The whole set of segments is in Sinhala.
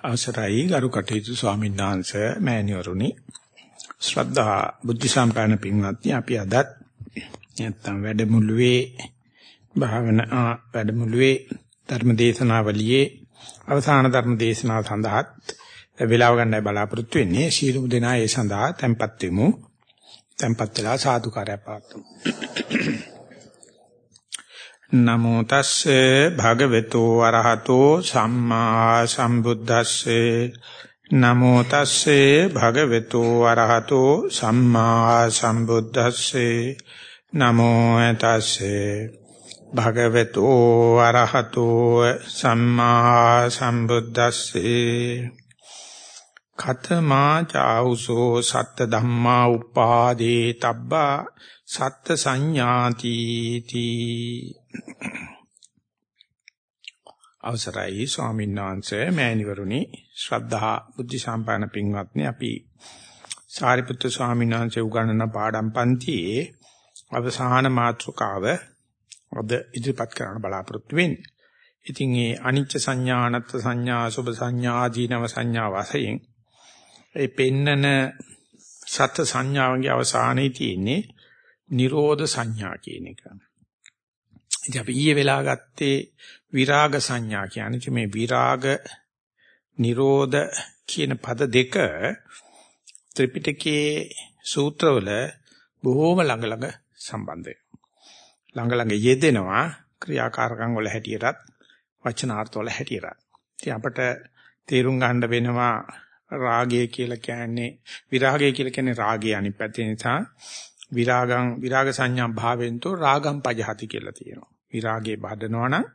අවසරයි ගරු කටයුතු ස්වාමීන් වහන්සේ මෑණිවරුනි ශ්‍රද්ධා බුද්ධ සම්පන්න පින්වත්නි අපි අදත් නැත්තම් වැඩමුළුවේ භාවනා වැඩමුළුවේ ධර්ම දේශනාවලියේ අවසාන ධර්ම දේශනාව සඳහාත් වේලාව ගන්නයි බලාපොරොත්තු වෙන්නේ. ශීලමු දෙනා ඒ සඳහා tempත් වෙමු. tempත් වෙලා සාදුකාරය පාත්තුමු නමෝ තස්සේ භගවතු අරහතෝ සම්මා සම්බුද්දස්සේ. නමෝ තස්සේ භගවතු අරහතෝ සම්මා සම්බුද්දස්සේ. නමෝ තස්සේ භගවතු අරහතෝ සම්මා සම්බුද්දස්සේ. කතමා චෞසෝ සත්ත ධම්මා උපාදේ තබ්බා සත්ත සංඥාති තී. අවසරයි ස්වාමීන් වහන්සේ මෑණිවරුනි ශ්‍රද්ධා බුද්ධ සම්පන්න පින්වත්නි අපි සාරිපුත්‍ර ස්වාමීන් වහන්සේ උගන්වන පාඩම් පන්තියේ අවසාන මාතෘකාව අද ඉදිරිපත් කරන්න බලාපොරොත්තු වෙන්නේ. ඉතින් මේ අනිච්ච සංඥා අනත්ත් සංඥා සුභ සංඥා ආදීනව සංඥා වශයෙන් ඒ පෙන්නන සත් සංඥාවන්ගේ අවසානයේ තියෙන්නේ නිරෝධ සංඥා කියන එක. ඉතින් අපි ඊයේ වෙලා ගත්තේ විරාග සංඥා කියන්නේ මේ විරාග නිරෝධ කියන පද දෙක ත්‍රිපිටකයේ සූත්‍රවල බොහෝම ළඟ ළඟ සම්බන්ධ ළඟ ළඟ යෙදෙනවා ක්‍රියාකාරකම් වල හැටියටත් වචනාර්ථ වල හැටියටත්. ඉතින් අපට තේරුම් ගන්න වෙනවා රාගය කියලා කියන්නේ විරාගය කියලා කියන්නේ රාගය අනිත් පැත්තේ නිසා විරාගං විරාග සංඥා භාවෙන්තෝ රාගම් පජහති කියලා තියෙනවා. විරාගේ බහදනවා නම්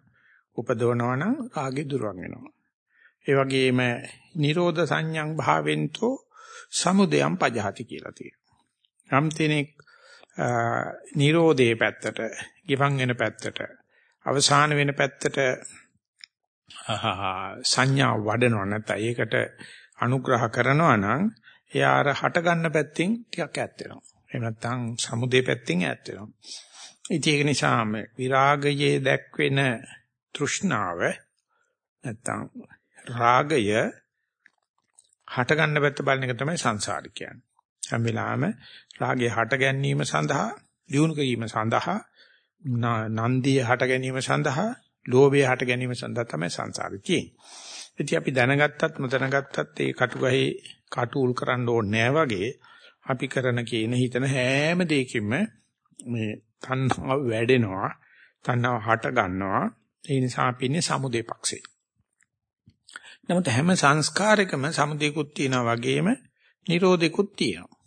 උපදවනවා නම් රාගේ දුරවන් වෙනවා. ඒ වගේම නිරෝධ සංඥං භාවෙන්තෝ සමුදයම් පජහති කියලා තියෙනවා. යම් තැනෙක් නිරෝධයේ පැත්තට, ගිවන් වෙන පැත්තට, අවසාන වෙන පැත්තට සංඥා වඩනවා නැත්නම් ඒකට අනුග්‍රහ කරනවා නම් එයා අර හට ගන්න පැත්තෙන් ටිකක් ඈත් වෙනවා. එහෙම නැත්නම් සමුදේ පැත්තෙන් ඈත් වෙනවා. ඉතින් ඒක නිසා මේ විරාගයේ දැක්වෙන තෘෂ්ණාව නැත්නම් රාගය හට ගන්න පැත්ත බලන එක තමයි සංසාර කියන්නේ. හැම වෙලාවෙම රාගය හට ගැනීම සඳහා, දියුණු කිරීම සඳහා, නන්දිය හට ගැනීම සඳහා, ලෝභය හට ගැනීම සඳහා තමයි සංසාරේ තියෙන්නේ. ඉතින් අපි දැනගත්තත් නොදැනගත්තත් ඒ කටුගහේ කටුල් කරන්න ඕනේ වගේ අපි කරන කියන හිතන හැම දෙයකින්ම මේ තණ්හාව වැඩෙනවා තණ්හාව හට ගන්නවා ඒ නිසා අපි ඉන්නේ සමුදේ පක්ෂේ නමුත් හැම සංස්කාරයකම සමුදේකුත් තියෙනවා වගේම නිරෝධිකුත් තියෙනවා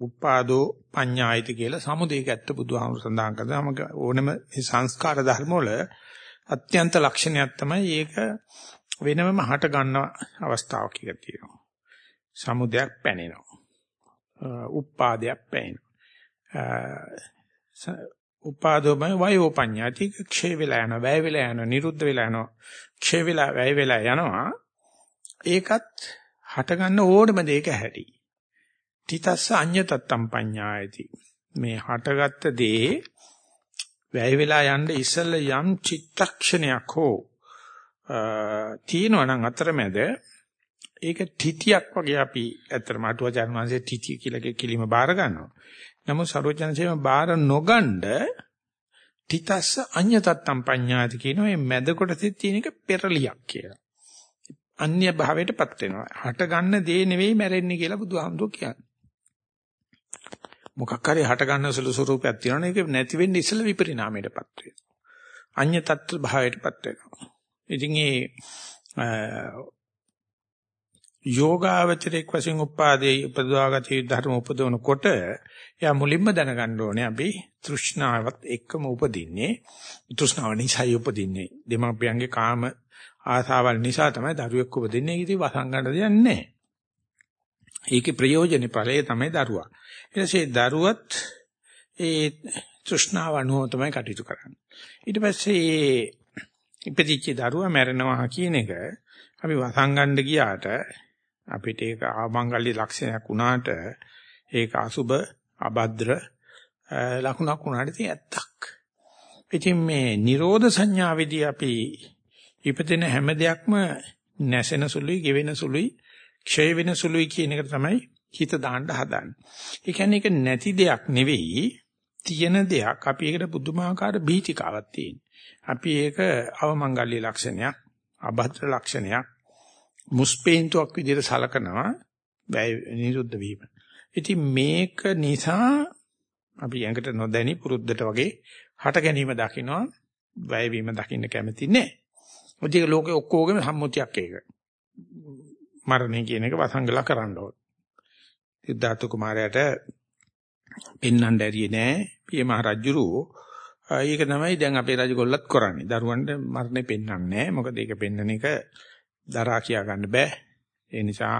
උපාදෝ පඤ්ඤායිති කියලා සමුදේක ඇත්ත බුදුහාමුදුර සඳහන් කරනවා ඕනම සංස්කාර ධර්ම වල අත්‍යන්ත ලක්ෂණයක් තමයි ඒක වෙනමම හට ගන්න අවස්ථාවක් කියලා තියෙනවා. සමුදයක් පැනෙනවා. උපාදයක් පැනෙනවා. උපාදෝම වයෝ පඤ්ඤාති ක්ෂය වෙලා යනවා, වැය වෙලා යනවා, නිරුද්ධ වෙලා යනවා. ක්ෂය වෙලා වැය වෙලා යනවා. ඒකත් හට ගන්න ඕනම දෙයක හැටි. තිතස්ස අඤ්ඤතත්තම් පඤ්ඤායති. මේ හටගත්ත දේ වැය වෙලා යන්න ඉස්සෙල්ල යම් චිත්තක්ෂණයක් හෝ තියෙනවා නම් අතරමැද ඒක තිතියක් වගේ අපි ඇත්තටම අටුවාචාර්ය වංශයේ තිතිය කියලා කිලිම බාර ගන්නවා. නමුත් සරෝජනසේම බාර නොගණ්ඩ තිතස්ස අඤ්‍යතත්තම් පඤ්ඤාති කියන මේ මැද කොටසේ තියෙන එක පෙරලියක් කියලා. අන්‍ය භාවයටපත් වෙනවා. හට ගන්න දේ නෙවෙයි මැරෙන්නේ කියලා බුදුහාමුදුරුවෝ කියන්නේ. මොකක් හරි හට ගන්න සුළු ස්වරූපයක් තියෙනවනේ ඒක නැති වෙන්නේ ඉස්සෙල්ලා විපරිණාමයටපත් වෙනවා. අඤ්‍ය තත්ත්ව භාවයටපත් වෙනවා. ඉතින් ඒ යෝගාවචරයක් වශයෙන් උපාදේ උපදවාගත යුතු ධර්ම උපදවනකොට එයා මුලින්ම දැනගන්න ඕනේ අපි තෘෂ්ණාවත් එක්කම උපදින්නේ. තෘෂ්ණාව නිසායි උපදින්නේ. දෙමාපියන්ගේ කාම ආසාවල් නිසා තමයි දරුවෙක් උපදින්නේ. ඒක ඉතින් වසංගන්න දෙයක් නැහැ. ඒකේ ප්‍රයෝජනේ ඵලය තමයි දරුවා. ඊට පස්සේ දරුවත් ඒ තෘෂ්ණාව අනුව තමයි කටයුතු කරන්නේ. ඊට පස්සේ ඉපදිච්ච දරුවා මැරෙනවා කියන එක අපි වසංගන්න ගියාට අපිට ඒක ආමංගල්‍ය ලක්ෂණයක් වුණාට ඒක අසුබ අබද්ද්‍ර ලකුණක් වුණාට ඉතින් ඇත්තක්. ඉතින් මේ Nirodha සංඥාවේදී අපි ඉපදෙන හැම දෙයක්ම නැසෙන සුළුයි, ගෙවෙන සුළුයි, ක්ෂය වෙන සුළුයි කියන එක තමයි හිත දාන්න හදන්නේ. ඒ කියන්නේ ඒක නැති දෙයක් නෙවෙයි, තියෙන දෙයක්. අපි ඒකට පුදුමාකාර බීතිකාවක් තියෙන. අපි ඒක අවමංගල්‍ය ලක්ෂණයක්, අභද්‍ර ලක්ෂණයක්, මුස්පේන්තුවක් විදිහට සලකනවා වැය නිරුද්ධ වීම. ඉතින් මේක නිසා අපි යඟට නොදැනි පුරුද්දට වගේ හට ගැනීම දකිනවා වැය වීම දකින්න කැමති නැහැ. මොකද ඒක ලෝකේ ඔක්කොගෙම සම්මුතියක් ඒක. මරණය කියන එක වසංගල කරන්න ඕන. සිද්ධාර්ථ කුමාරයාට පෙන්වන්න ඇරියේ නෑ පිය මහ රජුරෝ. ඒක තමයි දැන් අපේ රජගොල්ලත් කරන්නේ. දරුවන්ට මරණය පෙන්වන්නේ නෑ. මොකද ඒක පෙන්වන එක දරා කියා ගන්න බෑ. ඒ නිසා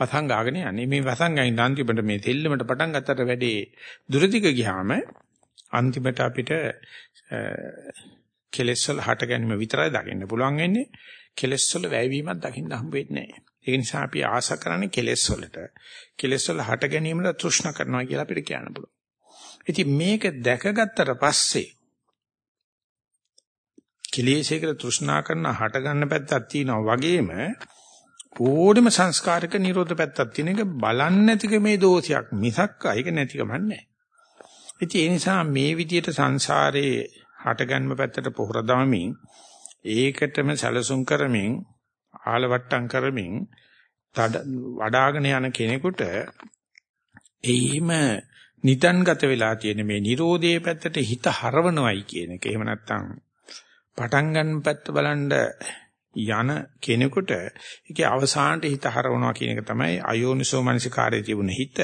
වසංගාගෙන යන්නේ. මේ වසංගයින් අන්තිමට මේ තෙල්ලමට පටන් ගත්තට වැඩේ දුරදිග ගියාම අන්තිමට අපිට කෙලෙස් වල හට ගැනීම විතරයි දකින්න පුළුවන් වෙන්නේ. කෙලෙස් වල වැයවීමක් දකින්න හම්බ වෙන්නේ නැහැ. ඒ නිසා අපි ආස කරන්නේ කෙලෙස් වලට. කෙලෙස් වල හට ගැනීමල තෘෂ්ණා කරනවා කියලා අපිට කියන්න පුළුවන්. ඉතින් මේක දැකගත්තට පස්සේ කෙලෙසේකට තෘෂ්ණා කරන හට ගන්න පැත්තක් තියෙනවා වගේම ඕඩම සංස්කාරක නිරෝධ පැත්තක් තියෙන එක බලන්නේ නැතික මේ දෝෂයක් මිසක් ඒක නැතිකම නැහැ. ඉතින් ඒ නිසා මේ විදිහට සංසාරේ හටගන්ම පැත්තට පොහොර දාමින් ඒකටම සැලසුම් කරමින් ආලවට්ටම් කරමින් වඩාගෙන යන කෙනෙකුට එයිම නිතන්ගත වෙලා තියෙන මේ Nirodhe පැත්තට හිත හරවනවයි කියන එක. එහෙම නැත්නම් පටන් ගන්න පැත්ත බලන්න යන කෙනෙකුට ඒකේ අවසානට හිත හරවනවා කියන එක තමයි අයෝනිසෝ මනසිකාරයේ තිබුණ හිත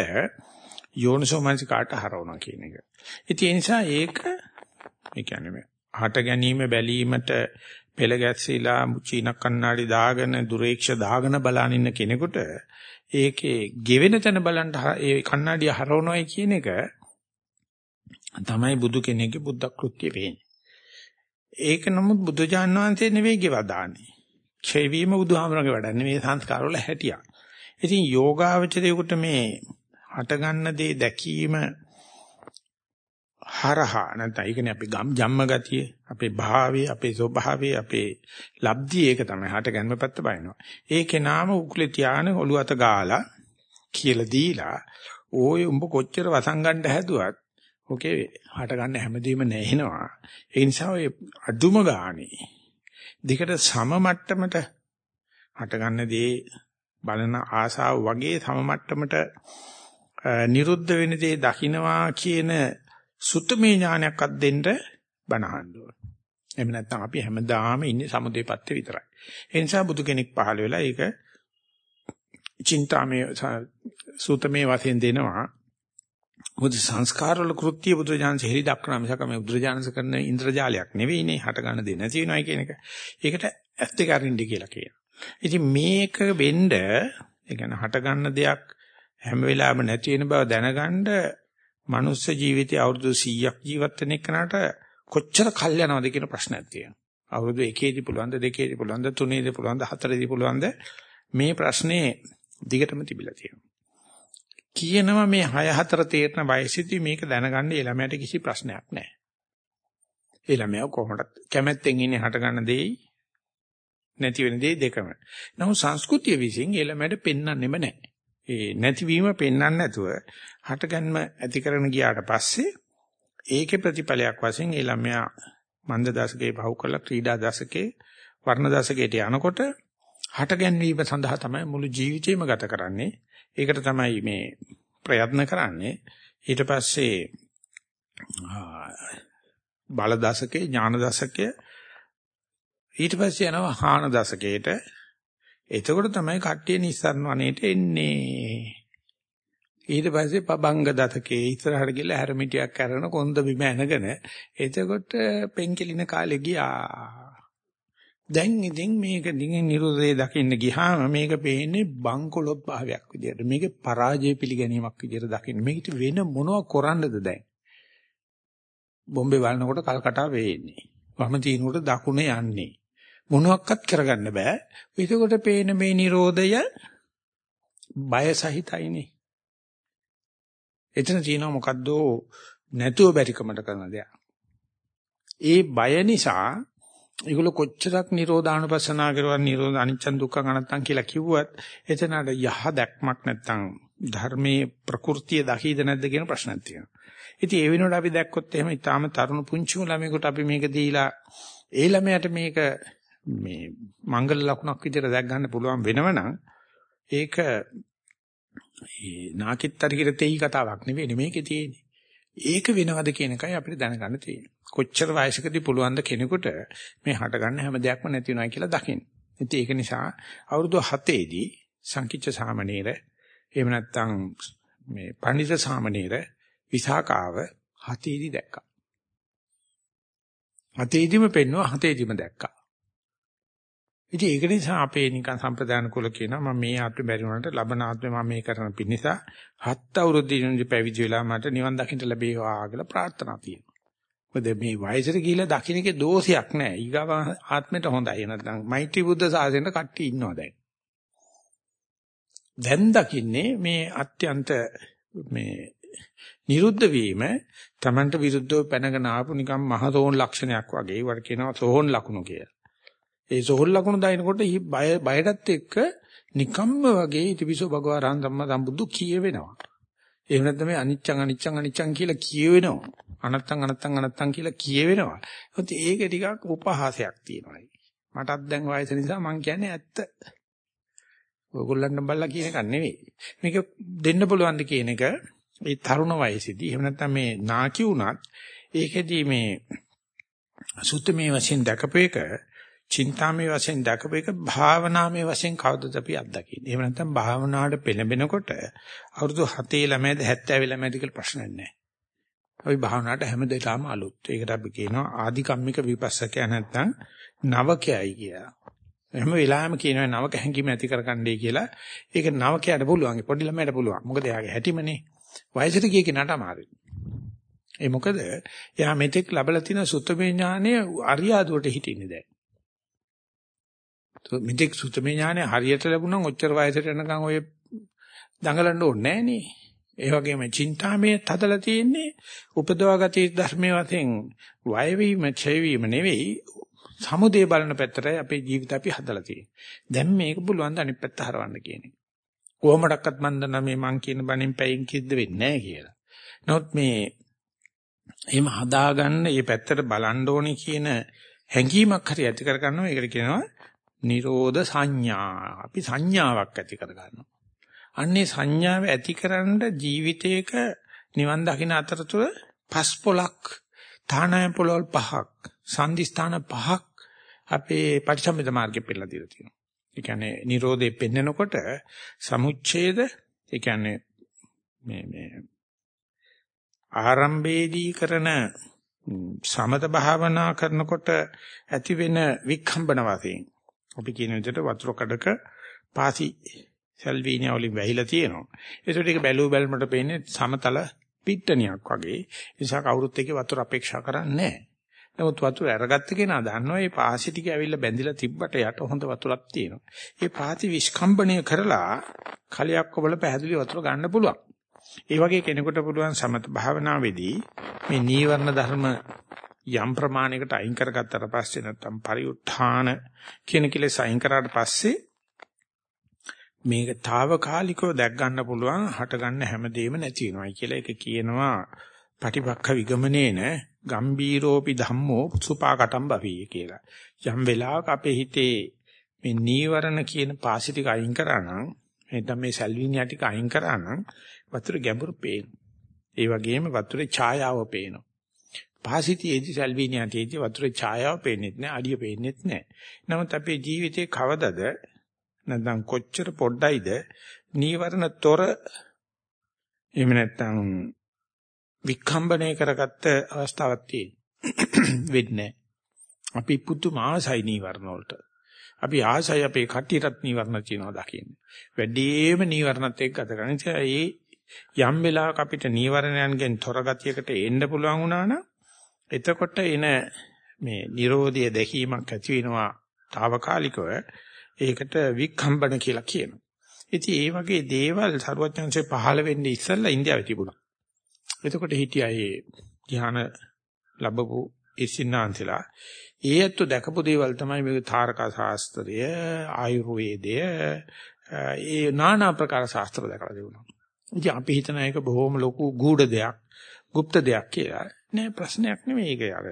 යෝනිසෝ මනසිකාට හරවනවා කියන එක. ඉතින් ඒ නිසා ඒක ඒ කියන්නේ මේ හට ගැනීම බැලීමට පෙළ ගැස්සීලා චීන කන්නාඩි දාගෙන දුරේක්ෂ දාගෙන බලන ඉන්න කෙනෙකුට ඒකේ ගෙවෙන තැන බලන්න ඒ කන්නාඩිය හරවනවයි කියන එක තමයි බුදු කෙනෙක්ගේ බුද්ධ කෘත්‍ය වෙන්නේ. ඒක නමුත් බුදුජාන් වහන්සේ නෙවෙයි ගෙවදාන්නේ. ක්ෂය වීම බුදුහාමරගේ වැඩ නෙවෙයි සංස්කාර වල හැටියක්. ඉතින් යෝගාවචරයේකට මේ හට ගන්න දේ දැකීම හරහා නැත්නම් ඒ කියන්නේ අපි ගම් ජම්ම ගතිය, අපේ භාවය, අපේ ස්වභාවය, අපේ ලබ්ධිය ඒක තමයි හට ගැනීම පැත්ත බලනවා. ඒකේ නාම උකුලේ තියාන ඔළුව අත ගාලා කියලා දීලා ඕය උඹ කොච්චර වසංගණ්ඩ හැදුවත් ඕකේ හට ගන්න හැමදේම නැහෙනවා. ඒ නිසා ඔය අදුම ගානේ දෙකට සම මට්ටමට හට ගන්න දේ බලන ආසාව වගේ සම මට්ටමට නිරුද්ධ වෙන දේ දකින්නවා කියන සුත්තමේ ඥානයක්වත් දෙන්න බනහන්න ඕන. එහෙම නැත්නම් අපි හැමදාම ඉන්නේ සමුදේ පැත්තේ විතරයි. ඒ නිසා බුදු කෙනෙක් පහළ වෙලා ඒක චින්තාමේ සූතමේ වශයෙන් දෙනවා. මොකද සංස්කාර වල කෘත්‍ය බුදුරජාණන් හෙලි දක්වන මිසක මේ බුදුරජාණන්ස කරන ඉන්ද්‍රජාලයක් නෙවෙයිනේ හට ගන්න දෙ නැති වෙනවයි කියන එක. ඒකට ඇස් දෙක අරින්න කියලා කියනවා. ඉතින් මේක වෙන්න ඒ කියන්නේ හට ගන්න දෙයක් හැම වෙලාවෙම නැති වෙන බව දැනගන්න මනුස්ස ජීවිතය අවුරුදු 100ක් ජීවත් වෙන එකනට කොච්චර කල් යනවද කියන ප්‍රශ්නයක් තියෙනවා. අවුරුදු 1 පුළුවන්ද 2 පුළුවන්ද 3 පුළුවන්ද 4 පුළුවන්ද මේ ප්‍රශ්නේ දිගටම තිබිලා තියෙනවා. කියනවා මේ 6 4 තේරන වයසේදී මේක දැනගන්න ඒ ළමයට කිසි ප්‍රශ්නයක් නැහැ. ඒ ළමයා කොහොමද කැමැත්තෙන් ඉන්නේ හට ගන්න දෙයි නැති වෙන දෙයි දෙකම. නමුත් සංස්කෘතිය විසින් ඒ ළමයට පෙන්වන්නෙම නැහැ. ඒ නැතිවීම පෙන්වන්න නැතුව හටගන්ම ඇති කරගෙන ගියාට පස්සේ ඒකේ ප්‍රතිඵලයක් වශයෙන් ඒ ළමයා මන්ද දශකේ පහු කළ ක්‍රීඩා දශකේ වර්ණ දශකයට යනකොට හටගැන්වීම සඳහා තමයි මුළු ජීවිතේම ගත කරන්නේ. ඒකට තමයි මේ ප්‍රයත්න කරන්නේ. ඊට පස්සේ බල දශකේ ඥාන දශකයේ ඊට පස්සේ යනවා හාන දශකයට එතකොට තමයි කට්ටිය නිස්සාරණ වනයේට එන්නේ. ඊට පස්සේ පබංග දතකේ ඉස්සරහට ගිහලා හැරමිටියක් කරන කොන්ද බිම ඇනගෙන එතකොට පෙන්කෙලින කාලේ ගියා. දැන් ඉතින් මේක දිගින් නිරෝධය දකින්න ගියාම මේක පේන්නේ බංකොලොත් භාවයක් විදියට. මේක පරාජය පිළිගැනීමක් විදියට දකින්න. මේකට වෙන මොනව කරන්නද දැන්? බොම්බේ වල්නකොට කල්කටා වෙන්නේ. වම තිනකොට දකුණ යන්නේ. මොනවත් කරගන්න බෑ. එතකොට පේන මේ Nirodhaය බය සහිතයිනේ. එතන තියෙනවා මොකද්ද නැතුව බැරිකමට කරන දෙයක්. ඒ බය නිසා ඒගොල්ලෝ කොච්චරක් නිරෝධානුපස්සනා කරුවා නිරෝධ අනිච්ච දුක්ඛ අනත්තං කියලා කිව්වත් එතනට යහ දැක්මක් නැත්තම් ධර්මයේ ප්‍රകൃතිය දකීද නැද්ද කියන ප්‍රශ්නක් තියෙනවා. ඉතින් ඒ වෙනුවට අපි දැක්කොත් එහෙම ඊටාම තරුණ පුංචි ළමයෙකුට අපි මේක දීලා ඒ ළමයාට මේක මේ මංගල ලකුණක් විදිහට දැක් ගන්න පුළුවන් වෙනවනම් ඒක ඒ නාකිත්තර කිර තෙහි කතාවක් නෙවෙයි මේකේ තියෙන්නේ. ඒක වෙනවද කියන එකයි අපිට දැනගන්න තියෙන්නේ. කොච්චර වයසකදී පුළුවන් ද කෙනෙකුට මේ හටගන්න හැම දෙයක්ම නැති වෙනවා කියලා දකින්න. ඉතින් ඒක නිසා අවුරුදු 7 දී සංකිච්ඡ සාමණේර එහෙම නැත්නම් මේ පඬිත සාමණේර විසාකාව හතේදී දැක්කා. හතේදීම පෙන්වුවා හතේදීම දැක්කා. ඉතින් ඒක නිසා අපේ නිකන් සම්ප්‍රදාන කුල කියනවා මම මේ ආත්මෙ බැරි වුණාට ලබන ආත්මෙ මම මේ කරන පිණිස හත් අවුරුද්දකින් පැවිදි වෙලා මට නිවන් දකින්න ලැබේවා කියලා ප්‍රාර්ථනා තියෙනවා. මොකද මේ වයසට ගිහිලා දකින්න එකේ දෝෂයක් නැහැ. ඊගාව ආත්මෙට හොඳයි. නැත්නම් මෛත්‍රී බුද්ධ සාසනෙට කට්ටිය ඉන්නවා දැන්. දැන් දකින්නේ මේ අත්‍යන්ත මේ නිරුද්ධ වීම Tamanට විරුද්ධව පැනගෙන ආපු නිකන් මහතෝන් ලක්ෂණයක් වගේ. ඒවට කියනවා සෝහන් ලකුණු කියලා. ඒ සෝහන් ලකුණු දානකොට බය බයටත් එක්ක නිකම්ම වගේ ඉතිවිසෝ භගවා රහන් ධම්ම සම්බුදු කියවෙනවා. එහෙම නැත්නම් මේ අනිච්චං අනිච්චං අනිච්චං කියලා කියවෙනවා. අනත්තං අනත්තං අනත්තං කියලා කියවෙනවා. ඒත් ඒක ටිකක් උපහාසයක් තියෙනවා. මටත් දැන් වයස නිසා මං කියන්නේ ඇත්ත. ඔයගොල්ලන්ට බල්ලා කියන එක නෙවෙයි. මේක දෙන්න පුළුවන්ද කියන එක ඒ තරුණ වයසේදී එහෙම නැත්නම් මේ නාකි වුණත් ඒකෙදී මේ සුත්තමේ වශයෙන් දැකපේක චින්තාමේ වශයෙන් දැකපේක භාවනාමේ වශයෙන් කවදද අපි අත්දකින්නේ. එහෙම නැත්නම් භාවනාවට පෙළඹෙනකොට අවුරුදු 7 ළමයිද 70 ළමයිද කියලා ප්‍රශ්නයක් නැහැ. අපි භාවනාවට හැමදේටම අලුත්. ඒකට අපි කියනවා ආදි කම්මික විපස්සකය නැත්නම් නවකයයි කියලා. හැම වෙලාවෙම කියනවා නවක හැංගීම ඇති කරගන්නයි කියලා. ඒක නවකයට පුළුවන්. පොඩි ළමයට පුළුවන්. මොකද එයාගේ හැටිමනේ. වයසට ගිය කෙනාට අමාරුයි. ඒ මොකද එයා මෙතෙක් ලැබලා තියෙන සුත්තමේ ඥානය අරියාදුවට හිටින්නේ දැන්. මෙතෙක් සුත්තමේ ඥානය හරියට ලැබුණා ඔච්චර වයසට යනකම් ඔය දඟලන්න ඕනේ නෑනේ. ඒ වගේම චින්තාමය තදලා තියෙන්නේ උපදවාගතී ධර්මයේ වශයෙන් වය වීම, ඡය වීම නෙවෙයි සමුදේ බලන පැත්තටයි අපේ ජීවිත අපි හදලා තියෙන්නේ. දැන් මේක පුළුවන් ද අනිත් පැත්ත හරවන්න කියන එක. කොහොමඩක්වත් මන් දන්න මේ මං කියන බණින් පැයින් කිද්ද වෙන්නේ නැහැ කියලා. නමුත් මේ එහෙම හදාගන්න මේ පැත්තට බලන්න ඕනේ කියන හැඟීමක් හරි ඇති කර ගන්නවා. ඒකට කියනවා නිරෝධ සංඥා. අපි සංඥාවක් ඇති කර ගන්නවා. අන්නේ සංඥාව ඇතිකරන ජීවිතයක නිවන් දකින්න අතරතුර පස් පොලක් තානායම් පොළවල් පහක් සංදිස්ථාන පහක් අපේ පටිච්චසමුප්පාද මාර්ගෙ පෙන්නලා දීලා තියෙනවා. ඒ කියන්නේ Nirodhe පෙන්නකොට සමුච්ඡේද ඒ කියන්නේ මේ මේ ආරම්භයේදී කරන සමත භාවනා කරනකොට ඇති වෙන වික්ඛම්බන වශයෙන් අපි කියන විදිහට වතුර කඩක පාසි සල්වීනියා වලින් වැහිලා තියෙනවා. ඒකට ඒක බැලුව බැලමට පේන්නේ සමතල පිට්ටනියක් වගේ. ඒ නිසා කවුරුත් ඒකේ වතුර අපේක්ෂා කරන්නේ නැහැ. නමුත් වතුර අරගත්ත කෙනා දන්නවා මේ පාසි ටික ඇවිල්ලා බැඳිලා තිබ්බට යට හොඳ වතුරක් තියෙනවා. ඒ පාසි විස්කම්බණය කරලා කලයක් ඔබල පැහැදිලි වතුර ගන්න පුළුවන්. ඒ වගේ කෙනෙකුට පුළුවන් සමත භාවනාවේදී මේ නීවරණ ධර්ම යම් ප්‍රමාණයකට අයින් කරගත්තට පස්සේ නැත්තම් පරිඋත්ථාන කියන කෙලෙස් අයින් කරාට පස්සේ මේක తాවකාලිකව දැක් ගන්න පුළුවන් හට ගන්න හැමදේම නැති වෙනවයි කියලා ඒක කියනවා පටිපක්ඛ විගමනේන ගම්බීරෝපි ධම්මෝ සුපාකටම් බවී කියලා. යම් වෙලාවක අපේ හිතේ මේ නීවරණ කියන පාසි ටික අයින් කරා නම් එතන මේ සල්විනියා ටික අයින් කරා නම් වතුර ගැඹුරු පේනවා. ඒ වගේම වතුරේ ඡායාව පේනවා. පාසිතියේදී සල්විනියාටේදී වතුරේ ඡායාව පේන්නේ නැහැ, අඩිය පේන්නේ නැහැ. නමුත් අපේ ජීවිතේ කවදද නැත්නම් කොච්චර පොඩ්ඩයිද නීවරණ තොර එහෙම නැත්නම් වික්ඛම්බණය කරගත්ත අවස්ථාවක් තියෙන වෙන්නේ අපි පුදුම ආසයි නීවරණ වලට. අපි ආසයි අපේ කට්ටියටත් නීවරණ තියෙනවා දකින්න. වැඩිම නීවරණත් එක්ක ගත කරන නිසා ඒ යම් වෙලාවක අපිට නීවරණයන්ගෙන් තොර ගතියකට එන්න පුළුවන් වුණා නම් එතකොට එන මේ Nirodhiya දැකීමක් ඇති වෙනවා తాවකාලිකව. ඒකට වික්ඛම්බන කියලා කියනවා. ඉතින් ඒ වගේ දේවල් සරුවඥාන්සේ පහළ වෙන්නේ ඉස්සෙල්ලා ඉන්දියාවේ තිබුණා. එතකොට හිටියා ඒ ධ්‍යාන ලැබපු ඉස්සින්නාන්තිලා ඒ ඇත්ත දැකපු දේවල් තමයි මේ තාරකා ශාස්ත්‍රය ආයුර්වේදය ඒ নানা ආකාර ශාස්ත්‍ර දැකලා තිබුණා. ඉතින් අපි හිතන එක බොහොම ලොකු ගුඪ දෙයක්. গুপ্ත දෙයක් කියලා. නෑ ප්‍රශ්නයක් නෙමෙයි ඒක අර.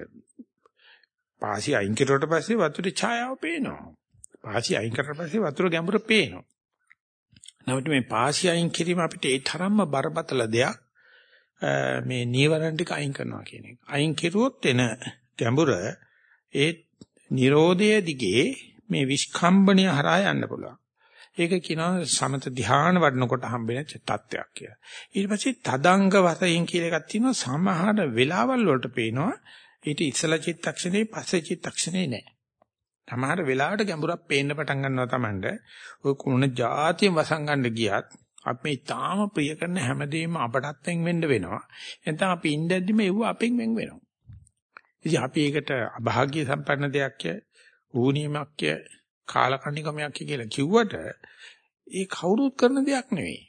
පාසි අයින් කරුවට පස්සේ වතුරේ ඡායාව පේනවා. පාසි අයින් කරලා පස්සේ වතුර ගැඹුර පේනවා. නමුත් මේ පාසි අයින් කිරීම අපිට ඒ තරම්ම බරපතල දෙයක්. මේ නීවරණ ටික අයින් කරනවා කියන එක. අයින් කෙරුවොත් එන ගැඹුර ඒ Nirodhe dige මේ විස්කම්බණය හරහා යන්න පුළුවන්. ඒක කියනවා සමත ධ්‍යාන වඩනකොට හම්බෙන තත්ත්වයක් කියලා. ඊට පස්සේ තදංග වශයෙන් කියලා එකක් තියෙනවා සමහර වෙලාවල් වලට පේනවා ඊට ඉස්සලා චිත්තක්ෂණේ පස්සේ චිත්තක්ෂණේ නෑ. සමහර වෙලාවට ගැඹුරක් පේන්න පටන් ගන්නවා Tamande. ඔය කුණ જાතියෙන් වසංගන්න ගියත් අපි මේ තාම ප්‍රිය කරන හැමදේම අපටත් වෙන්න වෙනවා. එතන අපි ඉඳද්දිම ඒව අපෙන් වෙන් වෙනවා. ඉතින් අපි ඒකට අභාග්‍ය සම්පන්න දෙයක්ය, ඌනියමක්ය, කාලකන්නිකමයක් කියලා කිව්වට ඒ කවුරුත් කරන දෙයක් නෙවෙයි.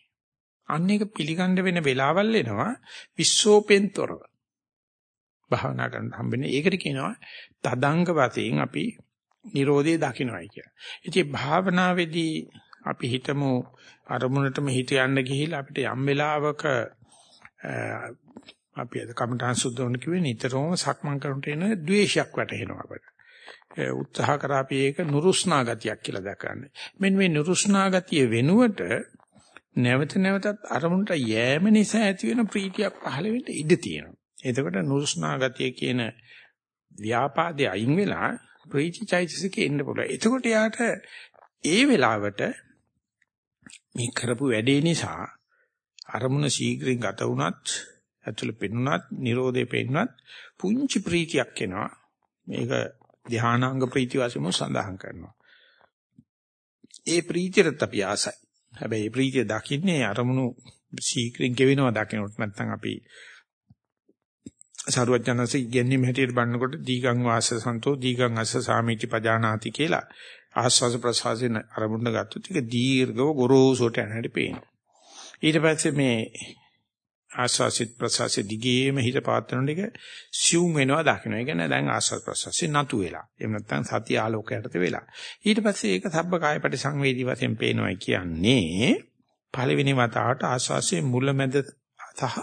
අන්න ඒක පිළිගන්න වෙන වෙලාවල් එනවා විශ්වෝපෙන්තරව. භාවනා කරන්න හම්බෙන්නේ. ඒකට කියනවා තදංග වශයෙන් අපි Nirodhe දකින්නයි කියලා. ඉතින් භාවනාවේදී අපි හිතමු අරමුණටම හිත යන්න ගිහිල්ලා අපිට යම් වෙලාවක අපි අද කමඨාන් සුද්ධ වුණ කිව්වේ නිතරම සක්මන් කරනට එන ද්වේෂයක් වැටහෙනවා අපිට. උත්සාහ කරා අපි ඒක නුරුස්නා ගතියක් කියලා දක්වන්නේ. මෙන්න මේ නුරුස්නා ගතිය වෙනුවට නැවත නැවතත් අරමුණට යෑම නිසා ඇති වෙන ප්‍රීතියක් පහළ වෙන්න ඉඩ තියෙනවා. එතකොට නුරුස්නා ගතිය කියන ව්‍යාපාදේ අයින් වෙලා ප්‍රීතිචෛතසිකේ එන්න පුළුවන්. එතකොට යාට ඒ වෙලාවට මේ කරපු වැඩේ නිසා අරමුණ ශීඝ්‍රයෙන් ගත වුණත් ඇතුළ පෙනුනත් Nirodhe පෙනුනත් පුංචි ප්‍රීතියක් එනවා. මේක ධානාංග ප්‍රීති වශයෙන්ම සඳහන් කරනවා. ඒ ප්‍රීතියට අපි ආසයි. හැබැයි මේ ප්‍රීතිය දකින්නේ අරමුණු ශීඝ්‍රයෙන් ගෙවෙනවා දකින්නට නැත්නම් අපි සරුවචනන්සේ ඉගෙනීම හැටියට බannකොට දීගං වාස සන්තෝ දීගං අස්ස සාමිති පජානාති කියලා ආස්වාස ප්‍රසවාසයෙන් අරමුණ ගත්තොත් ඒක දීර්ඝව ගොරෝසුට යන හැටි පේනවා. ඊට පස්සේ මේ ආස්වාසිත ප්‍රසවාසයේ දිගේම හිත පාත්‍රන එක සිවුම් වෙනවා දකින්න. ඒ කියන්නේ දැන් ආස්වාද ප්‍රසවාසයේ නතු වෙලා. එහෙම නැත්නම් සතිය ආලෝකයටද වෙලා. ඊට පස්සේ ඒක සබ්බ කායපටි සංවේදී වශයෙන් පේනවා කියන්නේ පළවෙනි වතාවට ආස්වාසයේ මුලමැද සහ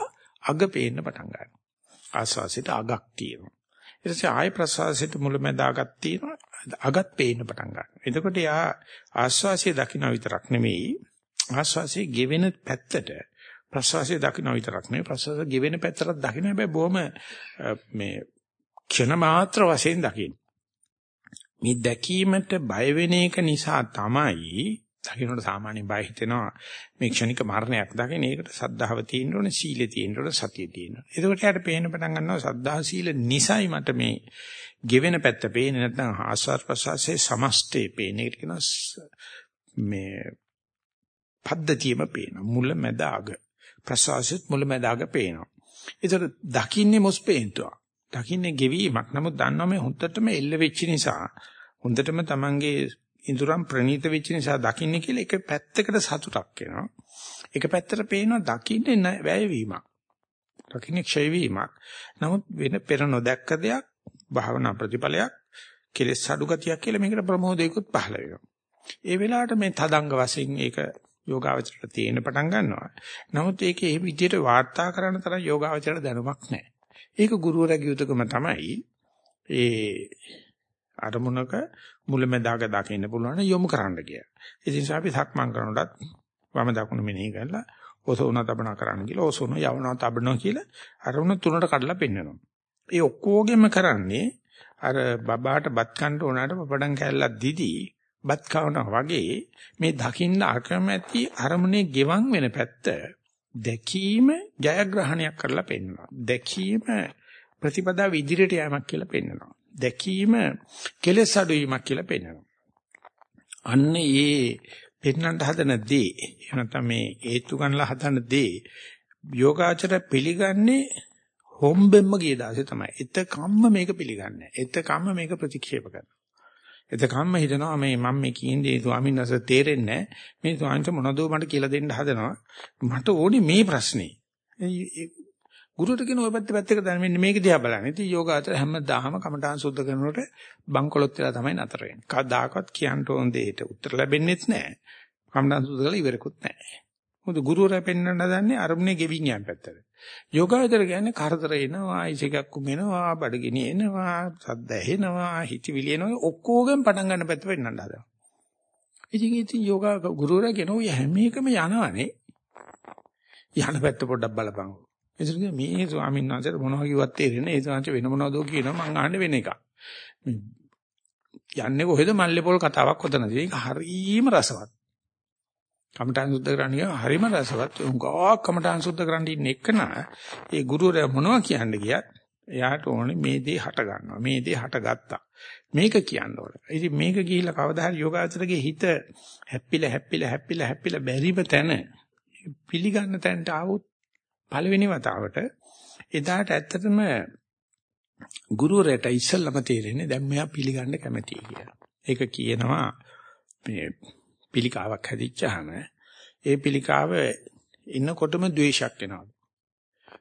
අග පේන්න පටන් ගන්නවා. ආස්වාසයට අගක් තියෙනවා. ඊට පස්සේ ආය ප්‍රසවාසයට මුලමැද අගක් තියෙනවා. අගත් පේන්න පටන් ගන්නවා. එතකොට යා ආස්වාසිය දකින්න විතරක් නෙමෙයි ආස්වාසිය ගෙවෙන පැත්තට ප්‍රසවාසය දකින්න විතරක් නෙවෙයි ප්‍රසවාස ගෙවෙන පැත්තට දකින්න හැබැයි බොහොම මේ ක්ෂණ මාත්‍ර වශයෙන් දකින්න. මේ දැකීමට බය වෙන එක නිසා තමයි දකින්නට සාමාන්‍යයෙන් බය හිතෙනවා මේ ක්ෂණික මරණයක් දකින්න ඒකට සද්ධාව තියෙන්න ඕනේ සීලෙ තියෙන්න ඕනේ සතිය තියෙන්න ඕනේ. එතකොට යාට පේන්න පටන් ගන්නවා සද්ධා සීල නිසයි මට මේ ගෙවෙන පැත්ත පේන්නේ නැත්නම් ආස්වාද ප්‍රසවාසයේ සමස්තේ පේන්නේ. ඒකට කියනවා මේ පද්ධතියම පේනවා මුල මැද අග. ප්‍රසවාසෙත් මුලැමැදාග පේනවා. ඒතර දකින්නේ මොස්පේන්තුවක්. දකින්නේ ගෙවීමක්. නමුත් දන්නවා මේ හොඳටම එල්ල වෙච්ච නිසා හොඳටම Tamange ඉඳුරම් ප්‍රනීත වෙච්ච නිසා දකින්නේ කියලා එක පැත්තකට සතුටක් එනවා. එක පැත්තට පේනවා දකින්නේ වැයවීමක්. දකින්නේ ක්ෂය වීමක්. නමුත් වෙන පෙර නොදැක්ක දෙයක් භාවනා ප්‍රතිඵලයක් කෙලෙස් අඩු ගතියක් කියලා මේකට ප්‍රමෝදයකුත් පහළ වෙනවා. ඒ වෙලාවට මේ තදංග වශයෙන් ඒක යෝගාවචරයට තේින්න පටන් ගන්නවා. නමුත් ඒකේ මේ විදිහට වාර්තා කරන තරම් යෝගාවචරයට දැනුමක් නැහැ. ඒක ගුරුවරයාගේ යුතුයකම තමයි ඒ අරමුණක මුලැමැදාක දකින්න පුළුවන් යොමු කරන්න කියලා. ඒ නිසා අපි සක්මන් කරනකොටත් වම දකුණ මෙනෙහි කරලා ඔසෝන තබන කරන්න කියලා ඔසෝන යවනවා තබනවා කියලා අරමුණ තුනට කඩලා පෙන්නනවා. ඒ ඔක්කොගෙම කරන්නේ අර බබාට බත් කන්න ඕනකට පපඩම් කැල්ලක් දීදී බත් කවනවා වගේ මේ දකින්න අකමැති අරමුණේ ගෙවන් වෙන පැත්ත දැකීම ජයග්‍රහණයක් කරලා පෙන්වනවා. දැකීම ප්‍රතිපදාව ඉදිරියට යamak කියලා පෙන්වනවා. දැකීම කෙලෙස් අඩුවීමක් කියලා පෙන්වනවා. අන්න ඒ පෙන්වන්න හදන දේ එහෙම නැත්නම් මේ හේතු ගන්නලා හදන දේ යෝගාචර පිළිගන්නේ හොම්බෙම්ම ගිය දාසේ තමයි. එතකම්ම මේක පිළිගන්නේ. එතකම්ම මේක ප්‍රතික්ෂේප කරනවා. එතකම්ම හිතනවා මේ මම මේ කියන්නේ ස්වාමීන් වහන්සේ තේරෙන්නේ මේ ස්වාමීන් මොනවද මට කියලා දෙන්න හදනවා මට ඕනේ මේ ප්‍රශ්නේ ගුරුට කියන ඔය පැත්ත පැත්තක දැන් මෙන්න මේක දිහා බලන්න. ඉතින් යෝගාචර හැමදාම කමඨාන් සුද්ධ කරනකොට බංකොලොත් වෙලා තමයි නතර වෙන්නේ. කවදාකවත් කියන්න ඕන දෙයට උත්තර ලැබෙන්නේත් නැහැ. කමඨාන් සුද්ධ කරලා ඉවරකුත් නැහැ. මොකද ගුරුවරයා පෙන්වන්න දන්නේ අරමුණේ ගෙවින් යන පැත්තට. යෝගාචර කියන්නේ කරදර එනවා, ඉසිකක් කුමෙනවා, බඩගිනි එනවා, සද්ද ඇහෙනවා, හිතවිලි එනවා ඔක්කොගෙන් පටන් ගන්න පැත්ත පෙන්වන්න හදනවා. ඉතින් ඉතින් යෝගා ගුරුවරයා කියන ඔය හැම එකම යනවනේ. යන පැත්ත පොඩ්ඩක් බලපන්. එතකොට මේ ස්වාමීන් වහන්සේට මොනවා කිව්වත් තේරෙන්නේ ඒ ස්වාමීන් වෙන මොනවදෝ කියනවා මං අහන්නේ වෙන එකක්. යන්නේ කොහෙද මල්ලේ පොල් කතාවක් හොතනදී. ඒක හරීම රසවත්. කමඨාන් සුද්ධ කරන්නේ හරීම රසවත්. උංගා කමඨාන් සුද්ධ කරන්න ඉන්න එකන ඒ ගුරුවරයා මොනවා කියන්න ගියත් එයාට ඕනේ මේ දේ හට ගන්නවා. මේ දේ හට ගත්තා. මේක කියන්න ඕනේ. ඉතින් මේක ගිහිල්ලා කවදා හරි යෝගාචරගේ හිත හැප්පිලා හැප්පිලා හැප්පිලා හැප්පිලා බැරිම තැන පිළිගන්න තැනට ආවොත් පළවෙනි වතාවට එදාට ඇත්තටම ගුරුවරයාට ඉස්සල්ලාම තේරෙන්නේ දැන් මෙයා පිළිගන්න කැමතියි කියලා. ඒක කියනවා මේ පිළිකාවක් හැදිච්චාම ඒ පිළිකාව ඉන්නකොටම ද්වේෂයක් එනවා.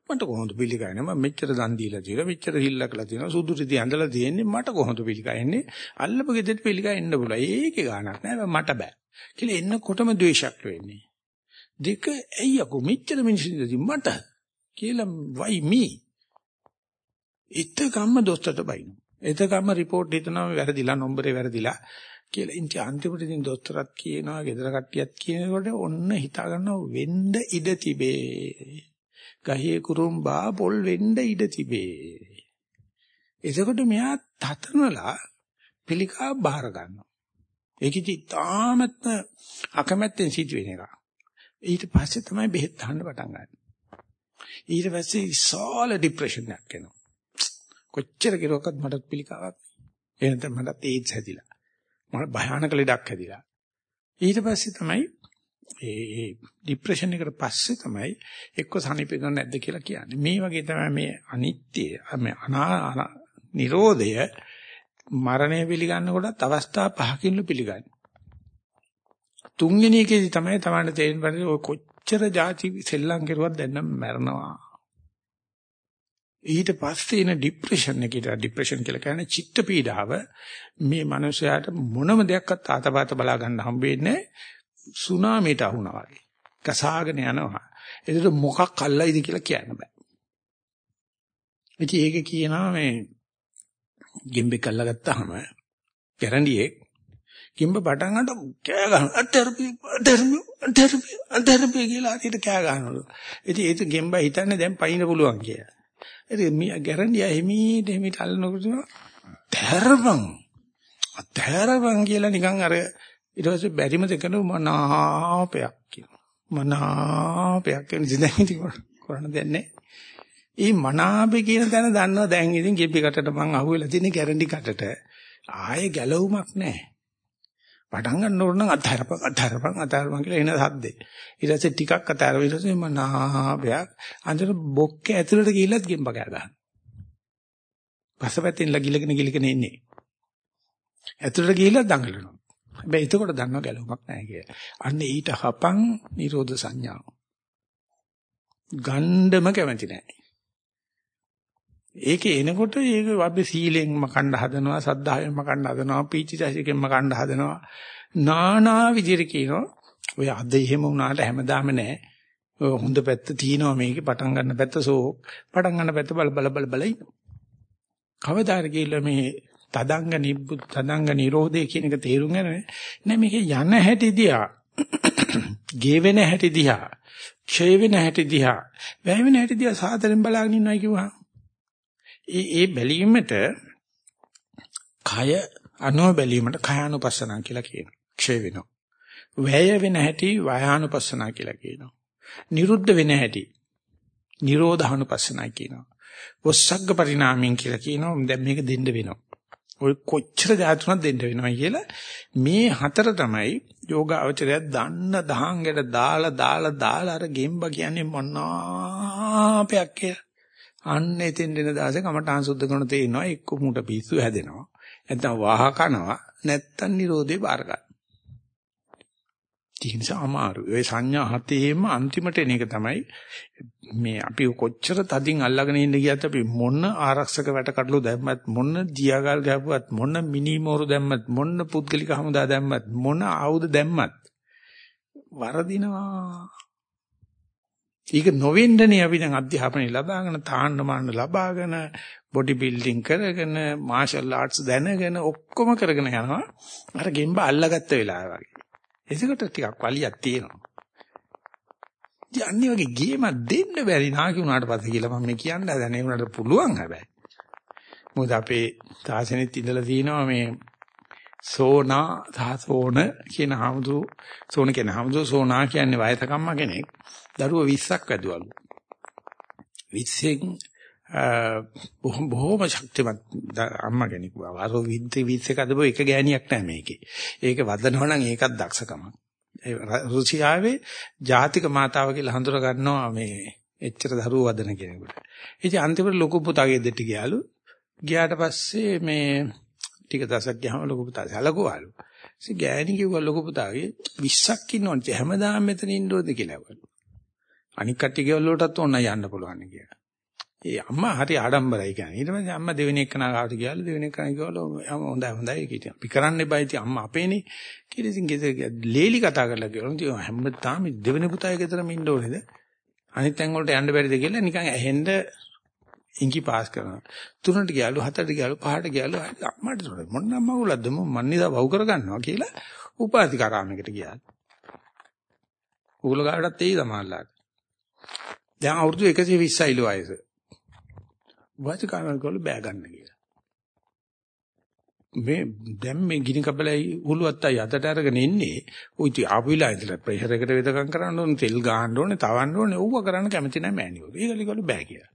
මට කොහොමද පිළිකන්නේ මම මෙච්චර දන් දීලා තියෙනවා මෙච්චර හිල්ලා කළා තියෙනවා සුදු රිදි ඇඳලා තියෙන්නේ මට කොහොමද පිළිකන්නේ අල්ලපු ගෙදරට පිළිකා එන්න බුලා ඒකේ ගාණක් නෑ මට බෑ. කියලා එන්නකොටම ද්වේෂයක් වෙන්නේ. දෙක ඇයි අකෝ මෙච්චර මිනිස්සු ඉඳි මට කියලා වයි මී එතකම්ම දොස්තරට බයින එතකම්ම report හිතනවා වැරදිලා නම්බරේ වැරදිලා. කියලා ඉන්ටි අන්තිමට ඉතින් දොස්තරත් කියනවා ගෙදර කට්ටියත් කියනකොට ඔන්න හිතා ගන්නවා වෙන්න ඉඩ තිබේ ගහේ කුරුම්බා පොල් වෙන්න ඉඩ තිබේ. එතකොට මෙයා තතනලා පිළිකා බාර ගන්නවා. ඒක ඉති තාමත්ම අකමැත්තෙන් සිදුවෙන එක. ඊට පස්සේ තමයි බෙහෙත් ගන්න පටන් ගන්න. ඊට පස්සේ විශාල ડિප්‍රෙෂන් එකක් එනවා. කොච්චර කිරුවක්වත් මට පිළිකාවක්. එහෙනම් මට ඒඩ්ස් හැදිලා. මට භයානක ලෙඩක් හැදිලා. ඊට පස්සේ තමයි ඒ ડિප්‍රෙෂන් එකට පස්සේ තමයි එක්ක සනීපෙද නැද්ද කියලා කියන්නේ. මේ වගේ තමයි මේ අනිත්‍ය මේ අනා නිරෝධය මරණය පිළිගන්න කොටත් අවස්ථා පහකින්ලු පිළිගන්නේ. තුන්වෙනි එකේදී තමයි තමන්න තේරෙන්නේ ඔය කොච්චර જાති සෙල්ලම් කරුවත් දැන් නම් මැරෙනවා. ඊට පස්සේ එන ડિප්‍රෙෂන් එකට ડિප්‍රෙෂන් කියලා කියන්නේ චිත්ත පීඩාව මේ මනුස්සයාට මොනම දෙයක්වත් ආතපాత බලා ගන්න හම්බ වෙන්නේ සුනාමියට අහුණා වගේ. කසාගෙන යනවා. ඒකට මොකක් අල්ලයිද කියලා කියන්න බෑ. ඉතින් ඒක කියනවා මේ ගෙම්බෙක් අල්ලගත්තාම ගැරන්ඩියේ ගෙම්බ පටන් ගන්නට කෑ ගන්නවා. අතරපි අතරපි අතරපි අතරපි කියලා හිත කෑ ගන්නවා. ඉතින් ඒක ගෙම්බ හිතන්නේ දැන් පයින්න පුළුවන් කියලා. ඉතින් ගැරන්ඩියා හිමීට හිමීට අල්ලනකොට තැරපන් තැරපන් කියලා නිකන් අර ඊට පස්සේ බැරිම දෙකන මනාපයක් කියනවා. මනාපයක් කියන ඉතින් ඉතින් කරන්න දෙන්නේ. ඒ මනාපේ කියන තැන දන්නවා දැන් ඉතින් ගෙපි කටට මං අහුවෙලා තියෙන ගැරන්ටි කටට ආයේ ගැලවුමක් නැහැ. පටන් ගන්න ඕන නම් අතහැරපන් අතහැරපන් අතහැරපන් කියලා එන සද්දේ. ඊට පස්සේ ටිකක් අතහැර ඊට පස්සේ මනාපයක් අන්තර බොක්ක ඇතුළට ගිහිල්ලත් ගෙම්බ ගෑ ගන්න. පස්සපැත්තෙන් ලගිලගෙන ගිලගෙන ඉන්නේ. ඇතුළට ගිහිල්ලත් දඟලනවා. හැබැයි එතකොට දන්නව ගැලවමක් නැහැ කියලා. අන්න ඊට හපන් නිරෝධ සංඥාව. ගණ්ඩම කැමති නැහැ. ඒකේ එනකොට ඒක අපි සීලෙන් මකන්න හදනවා, සද්ධායෙන් මකන්න හදනවා, පීචිචසිකෙන් මකන්න හදනවා. නානා විදිහට කියනවා. ඔය අද එහෙම වුණාට හැමදාම නැහැ. හොඳ පැත්ත තියෙනවා මේකේ පටන් ගන්න පැත්ත සෝ පටන් ගන්න පැත්ත බල බල බල බල ඉන්නවා. කවදාද කියලා මේ තදංග නිබ්බු තදංග නිරෝධය කියන එක තේරුම් ගන්න නෑ මේක යන හැටි දිහා ගේ වෙන හැටි දිහා ක්ෂය වෙන හැටි දිහා වැය වෙන හැටි දිහා සාතරෙන් බලාගෙන ඉන්නවා කිව්වා ඒ ඒ බැලීමට කය අනෝ බැලීමට කයානුපස්සනා කියලා කියනවා. ක්ෂය වෙනවා. වැය වෙන හැටි වයානුපස්සනා කියලා කියනවා. නිරුද්ධ වෙන හැටි නිරෝධානුපස්සනා කියනවා. වස්සග්ග පරිණාමයෙන් කියලා කියනවා. දැන් මේක දෙන්න වෙනවා. ඔය කොච්චර ධාතුණක් දෙන්න වෙනවා කියලා මේ හතර තමයි යෝගාවචරය දන්න දහංගට දාලා දාලා දාලා අර ගෙම්බ කියන්නේ මොනාපයක් කියලා. අන්න එතෙන් දෙන දාසේ කමඨාන් සුද්ධ කරන තේිනවා එක්ක මුට පිස්සු හැදෙනවා. නැත්නම් වාහ කනවා නැත්නම් Nirodhe බාර ගන්න. ඒක නිසා අමාරුයි. ওই සංඥා හතේම අන්තිමට එන එක තමයි මේ අපි කොච්චර තදින් අල්ලගෙන ඉන්න ගියත් අපි මොන ආරක්ෂක වැටකටලු දැම්මත් මොන දියාගල් ගැහුවත් මොන මිනිමෝරු දැම්මත් මොන පුද්ගලික හමුදා දැම්මත් මොන ආයුධ දැම්මත් වරදිනවා. ඒක නොවෙන්නනේ අපි දැන් අධ්‍යාපනය ලබාගෙන තාන්න මාන්න ලබාගෙන බොඩි බිල්ඩින් කරගෙන මාෂල් ආර්ට්ස් දැනගෙන ඔක්කොම කරගෙන යනවා. අර ගෙම්බ අල්ලගත්ත වෙලාව වගේ. එසකට ටිකක් වලියක් තියෙනවා. ඉතින් අනිත් වගේ ගේම දෙන්න බැරි නාකි උනාට පස්සේ කියලා මම මේ කියන්න හදන ඒ උනාට පුළුවන් හැබැයි. මොකද අපේ තාසනෙත් ඉඳලා තියෙනවා මේ සෝනා සාසෝන කියන හමුදු සෝන කියන හමුදු සෝනා කියන්නේ වයසකම්ම කෙනෙක්. දරුවෝ 20ක් වැදුවලු. 20න් බොහොම බොහොම ශක්තිමත් අම්මා කෙනෙක් බව. අර විද්ද 20 කදබ එක ගෑණියක් නැහැ මේකේ. ඒක වදනවා නම් ඒකත් දක්ෂකමක්. ඒ රුසියාවේ ජාතික මාතාව කියලා හඳුර ගන්නවා මේ එච්චර දරුවෝ වදන කෙනෙකුට. ඉතින් අන්තිමට ලොකු පුතාගේ දෙට ගියාලු. ගියාට පස්සේ මේ ටික දවසක් ගියාම ලොකු පුතා සැලකුවාලු. ඉතින් ගෑණි කිව්වා ලොකු පුතාගේ 20ක් ඉන්නවනේ හැමදාම මෙතන ඉන්න ඕනද කියලා. අනික් කට්ටිය ගෙවල් වලටත් ඕන යන්න පුළුවන් කියලා. ඒ අම්මා හරි ආඩම්බරයි කියන්නේ. ඊට පස්සේ අම්මා දෙවෙනි එක්කනා ගාවට ගියාලු දෙවෙනි එක්කනා ගිහලා හොඳයි හොඳයි කිව්වා. අපි කරන්න එපා ඉතින් අම්මා අපේනේ. කියලා ඉතින් ගෙදර ලේලි කතා කරලා ගිහලා ඉතින් හැමදාම දෙවෙනි පුතාගේ ගෙදරම ඉන්න ඕනේද? අනිත් තැන් වලට යන්න බැරිද කියලා නිකන් ඇහෙන්න ඉංගි පාස් කරනවා. තුනට ගියාලු හතරට ගියාලු පහට ගියාලු අම්මාට තුනට මොන අම්මා උලද්ද මම නිදා වහු කරගන්නවා කියලා උපාධිකාරාමයකට ගියා. උගල ගාඩත් එයි සමාල්ලාට. දැන් අවුරුදු 120යිලු වයස. වාචිකාමල් කවල බෑ ගන්න කියලා. මේ දැන් මේ ගිනි කබලයි උළුවත් අය අතට අරගෙන ඉන්නේ. ඔය ඉතින් ආපු වෙලා ඉඳලා ප්‍රෙෂර් එකට වෙදකම් කරන්න ඕනේ, තෙල් ගහන්න ඕනේ, තවන්න ඕනේ. ඌව කරන්න කැමති නැහැ මෑණියෝ. ඒකලි කවල බෑ කියලා.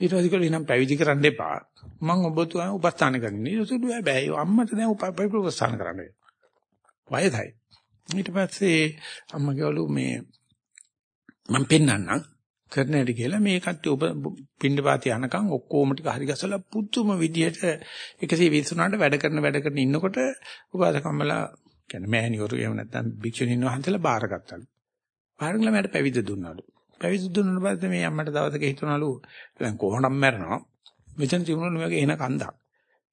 ඊට පස්සේ කවල එනම් පැවිදි කරන්න එපා. මං ඔබතුමා උපස්ථාන කරන්නේ. ඊට පස්සේ බෑ. අම්මට දැන් උපස්ථාන කරන්න. වයසයි. ඊට පස්සේ අම්මා කවලු මේ මම පෙන්නන්නම් කරන හැටි කියලා මේ කට්ටිය ඔබ පින්නපාති යනකම් ඔක්කොම ටික හරි ගසලා පුදුම විදියට 123ට වැඩ කරන වැඩ කරන ඉන්නකොට උපාසකම්මලා කියන්නේ මෑණිවරු එහෙම නැත්නම් භික්ෂුණීන් වහන්සේලා බාරගත්තලු. බාරගලා මට පැවිදි දුන්නාලු. පැවිදි දුන්නාට පස්සේ මේ අම්මට දවසක හිතනලු දැන් කොහොමනම් මැරෙනවා. මෙතන තිබුණා නුවගේ එන කන්දක්.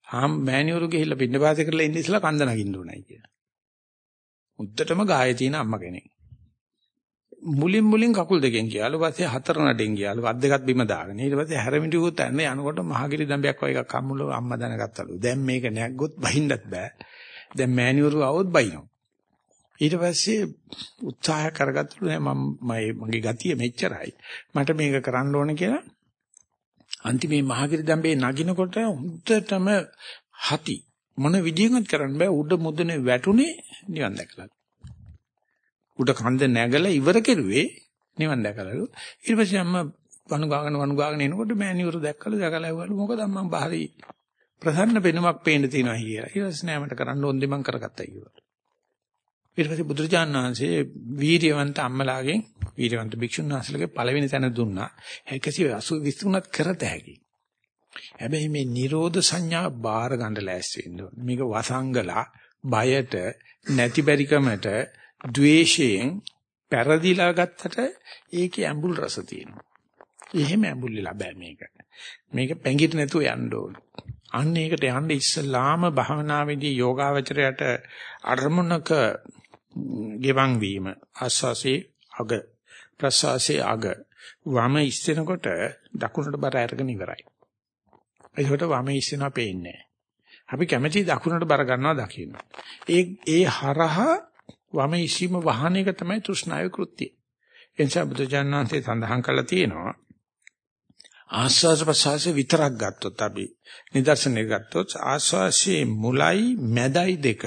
ආම් මෑණිවරු ගිහිල්ලා පින්නපාති කරලා ඉන්න ඉස්සලා කන්ද නගින්න උනායි කියලා. උද්දටම ගායේ තියෙන අම්ම කෙනෙක්. මුලින් මුලින් කකුල් දෙකෙන් ගියාලු පස්සේ හතර නඩෙන් ගියාලු අත් දෙකත් බිම දාගෙන ඊට පස්සේ හැරමිටිකුත් යන්න යනකොට මහගිරි දඹයක් වගේ එකක් හම්මුල අම්මා දැනගත්තලු දැන් මේක නැග්ගොත් බහින්නත් බෑ දැන් මෑණිවරු આવොත් බයිනවා ඊට පස්සේ උත්සාහ කරගත්තලු මම මගේ ගතිය මෙච්චරයි මට මේක කරන්න ඕන කියලා අන්තිමේ මහගිරි දඹේ නගිනකොට හුද්දටම හති මොන විදියෙන්වත් කරන්න බෑ උඩ මුදනේ වැටුනේ නිවන් දැකලා උඩ කන්ද නැගලා ඉවර කෙරුවේ නිවන් දැකලාලු. ඊට පස්සේ අම්මා වණු ගාගෙන වණු ගාගෙන එනකොට මෑණිවරු දැක්කලු දැකලා ඇහුවලු මොකද අම්මා බහරි ප්‍රසන්න පෙනුමක් පේන්න තියෙනවා කියලා. ඊට පස්සේ නෑ මට කරන්න ඕන දෙමන් කරගත්තා කිව්වා. ඊට පස්සේ බුදුරජාණන් වහන්සේ වීර්යවන්ත අම්මලාගෙන් වීර්යවන්ත භික්ෂුන් වහන්සේලගේ පළවෙනි තැන දුන්නා. 183ක් කරත හැකි. හැබැයි මේ Nirodha සංඥා බාර ගන්න ලෑස්ති වෙන්න ඕනේ. මේක වසංගලා බයට නැති බැරිකමට ද්වේෂයෙන් පෙරදිලා ගත්තට ඒකේ ඇඹුල් රස තියෙනවා. එහෙම ඇඹුල්ලා බෑ මේක. මේක පැංගිට නැතුව යන්න ඕන. අන්න ඒකට යන්න ඉස්සලාම භාවනාවේදී යෝගාවචරයට අරමුණක ගෙවන් වීම ආස්වාසේ අග ප්‍රසවාසේ අග වම ඉස්සෙනකොට දකුණට බර අරගෙන ඉවරයි. ඒකට වම ඉස්සෙනවා පේන්නේ අපි කැමැති දකුණට බර ගන්නවා දකින්න. ඒ ඒ හරහා වම ඉසීම වහන එක තමයි තෘෂ්ණාවේ කෘත්‍යය. එනිසා බුදුජානනාංශය සඳහන් කළා තියෙනවා ආස්වාද ප්‍රසවාසය විතරක් ගත්තොත් අපි නිදර්ශනය ගත්තොත් ආස්වාසයේ මුලයි මැදයි දෙක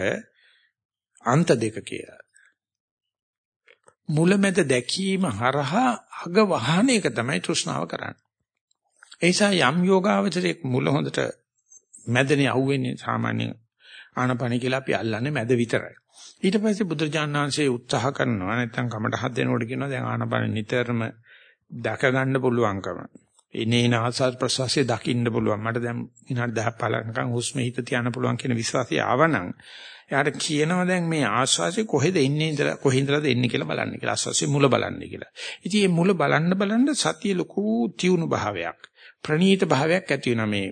අන්ත දෙක කියලා. මුල මැද දැකීම හරහා අග වහන එක තමයි තෘෂ්ණාව කරන්නේ. ඒ නිසා යම් යෝගාවචරයේ මුල හොඳට මැදනේ අහුවෙන්නේ සාමාන්‍ය ආනපන කියලා අපි අල්ලන්නේ මැද විතරයි. ඊට පස්සේ බුදුරජාණන් වහන්සේ උත්සාහ කරනවා නැත්නම් කමට හත් දෙනකොට කියනවා දැන් ආනපන නිතරම දැක ගන්න පුළුවන්කම. ඉනේන ආසාර ප්‍රසවාසයේ දකින්න පුළුවන්. මට දැන් විනාඩි 10 15 නිකන් හුස්ම හිත තියන්න පුළුවන් කියන විශ්වාසය ආවනම් එයාට කියනවා දැන් මේ ආස්වාසිය කොහෙද එන්නේ ඉඳලා කොහෙ ඉඳලාද එන්නේ කියලා බලන්න කියලා. ආස්වාසිය මුල බලන්න කියලා. ඉතින් මේ මුල බලන්න බලන්න සතිය ලොකු තියුණු භාවයක්. ප්‍රනීත භාවයක් ඇති වෙනවා මේ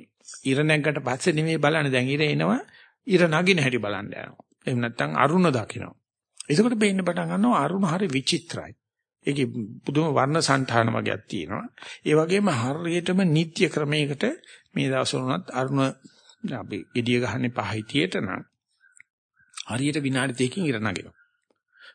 ඉර නැග්ගට පස්සේ නෙමෙයි බලන්නේ දැන් ඉර එනවා ඉර නගින හැටි බලන්න යනවා. එහෙම නැත්නම් අරුණ දකිනවා. එතකොට පේන්න පටන් ගන්නවා අරුණ හරි විචිත්‍රයි. ඒකේ පුදුම වර්ණ සංඨාන වගේක් තියෙනවා. ඒ වගේම හරියටම නිත්‍ය ක්‍රමයකට මේ දවස්වල උනත් අරුණ අපි gediya ගහන්නේ පහිතියට නම් හරියට විනාඩි දෙකකින් ඉර නගිනවා.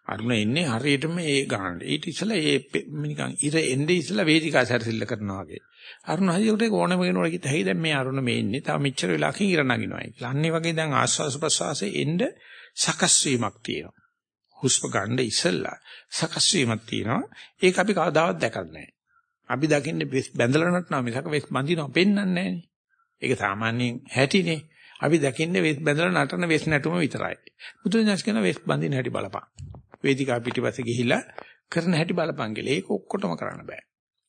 අරුණ එන්නේ හරියටම ඒ ගානට. ඊට ඉස්සෙල්ලා ඒ නිකන් ඉර එන්නේ ඉස්සෙල්ලා වේදිකා සැරසිල්ල කරනවා වගේ. අරුණ හරියට ඕනම කෙනෙකුට කිව්ත හැයි දැන් මේ අරුණ මේ ඉන්නේ. තව මෙච්චර වෙලාවකින් ඉර නගිනවා. කියලා. අන්නේ වගේ දැන් ආස්වාස ප්‍රසවාසයේ එන්න සකස් වීමක් තියෙනවා. හුස්ම ගන්න ඉස්සෙල්ලා සකස් වීමක් තියෙනවා. ඒක අපි කවදාවත් දැකලා නැහැ. අපි දකින්නේ බැඳලා නටනවා මිසක වෙස් බඳිනවා පෙන්වන්නේ නැහැ. ඒක සාමාන්‍යයෙන් හැටිනේ. අපි දකින්නේ වෙස් බැඳලා නටන වෙස් නැටුම විතරයි. බුදුරජාණන් කියන වෙස් බඳින හැටි බලපන්. වේදිකා පිටිපස්සේ ගිහිලා කරන හැටි බලපන් කියලා. ඒක ඔක්කොටම කරන්න බෑ.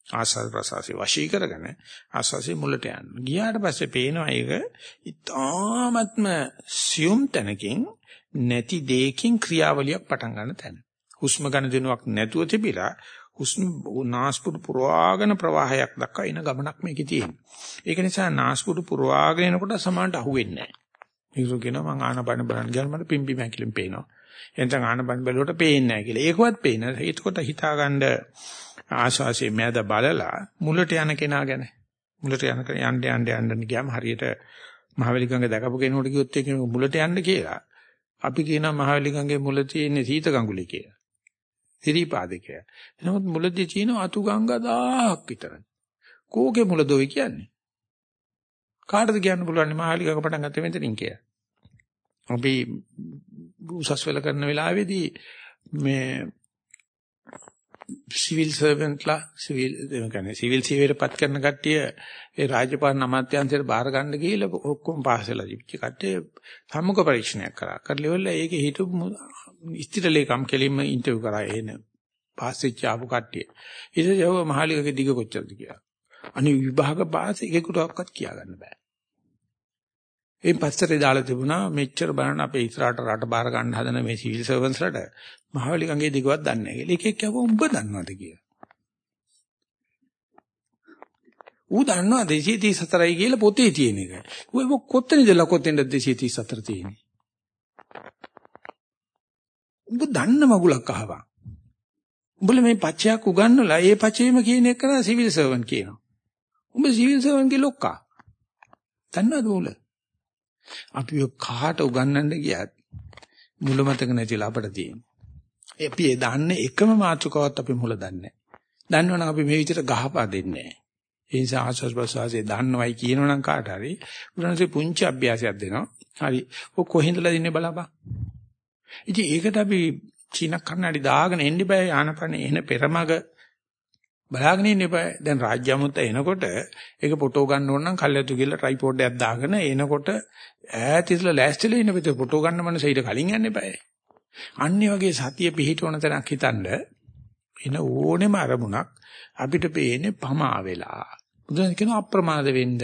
ආස්වාද ප්‍රසවාසී වශී කරගෙන ආස්වාසේ මුලට යන්න. ගියාට පස්සේ පේනවා ඒක ඊ타ත්ම සියුම් තැනකින් නැති දෙයකින් ක්‍රියාවලියක් පටන් ගන්න තැන. හුස්ම ගන්න දෙනුවක් නැතුව තිබිලා හුස්ම නාස්පුඩු පුරවාගෙන ප්‍රවාහයක් දක්වා එන ගමනක් මේකේ තියෙනවා. ඒක නිසා නාස්පුඩු පුරවාගෙන එනකොට සමානට අහුවෙන්නේ නැහැ. ඒකෝ කියනවා මං ආනපන බලන්න ගියාම මට පිම්බි මැකිලින් පේනවා. එතන ආනපන බැලුවට පේන්නේ නැහැ කියලා. ඒකවත් පේන. ඒකකොට හිතාගන්න ආශාසයේ මෑද බලලා මුලට යන කෙනා ගැන මුලට යන යන්න යන්න යන්න ගියාම හරියට මහවැලි ගඟ දැකපු කෙනෙකුට කිව්වොත් ඒක මුලට යන්න කියලා. අපි කියනවා මහවැලි ගඟේ මුල තියෙන සීත ගඟුලේ කියලා. සිරිපාදේ නමුත් මුලදී තියෙන අතු ගංගා 1000ක් විතර. කෝකේ මුලදෝයි කියන්නේ? කාටද කියන්න පුළුවන් මහවැලි ගඟ පටන් ගත්තේ මෙතනින් කියලා. අපි උසස් වෙල කරන වෙලාවේදී මේ සිවිල් සර්වන්ට්ලා සිවිල් කියන්නේ සිවිල් සේවයටපත් කරන කට්ටිය ඒ රාජපාලන අමාත්‍යාංශයට බාර ගන්න ගිහිල්ලා ඔක්කොම පාස් වෙලා තිබිච්ච කට්ටිය සම්මුඛ පරීක්ෂණයක් කරා. කරලිවල ඒකේ හිටපු ඉස්තිරලේකම් කෙලින්ම ඉන්ටර්විව් කරා එන පාස් වෙච්ච ආපු කට්ටිය. ඊට පස්සේ යව මහලිකගේ දිග කොච්චරද කියලා. අනිත් විභාග පාස් එකෙකුටවත් කියා ගන්න බෑ. ඒ පස්සට දාලා තිබුණා මෙච්චර බලන්න අපේ ඉස්සරහට රට බාර ගන්න හදන මේ සිවිල් සර්වන්ස්ලට මහවැලි ගඟේ දිගවත් දන්නේ නැහැ කියලා. එකෙක් කිව්වා උඹ දන්නවද කියලා. ඌ දන්නවා 234යි කියලා පොතේ තියෙන එක. ඌ කොතනද ලකොතෙන්ද 234 තියෙන්නේ? උඹ දන්න මගුලක් අහවා. උඹල මේ පච්චයක් උගන්නලා ඒ පච්චේම කියන එක කරා සිවිල් සර්වන් කියනවා. උඹ සිවිල් සර්වන්ගේ ලොක්කා. දන්නවද උඹල? අපි කාට උගන්වන්න ගියත් මුල මතක නැතිලා අපට තියෙන්නේ. අපි ඒ දන්නේ එකම මාතෘකාවක් අපි මුල දන්නේ නැහැ. දන්නවනම් අපි මේ විදිහට ගහපා දෙන්නේ නැහැ. ඒ නිසා ආස්වාස් ප්‍රසවාසයේ දන්නවයි කියනවනම් කාට හරි උදාහරණයක් පුංචි අභ්‍යාසයක් දෙනවා. හරි. ඔය කොහෙන්දලා ඉන්නේ බලපන්. ඉතින් ඒකට අපි චීන කන්නඩි දාගෙන එන්න බෑ ආනපන එන පෙරමග බලාගෙන ඉන්න එපා. දැන් රාජ්‍ය අමුත්ත එනකොට ඒක ෆොටෝ ගන්න ඕන නම් කල්යතු කියලා ට්‍රයිපෝඩ් එකක් දාගෙන එනකොට ඈත ඉස්සලා ලෑස්තිලා ඉන්න පිට ෆොටෝ ගන්න මනස ඊට කලින් යන්න එපා. අන්නේ වගේ සතිය පිහිටවන තැනක් හිතනද එන ඕනෙම අරමුණක් අපිට පේන්නේ පමා වෙලා. බුදුන් කියන අප්‍රමාද වෙන්න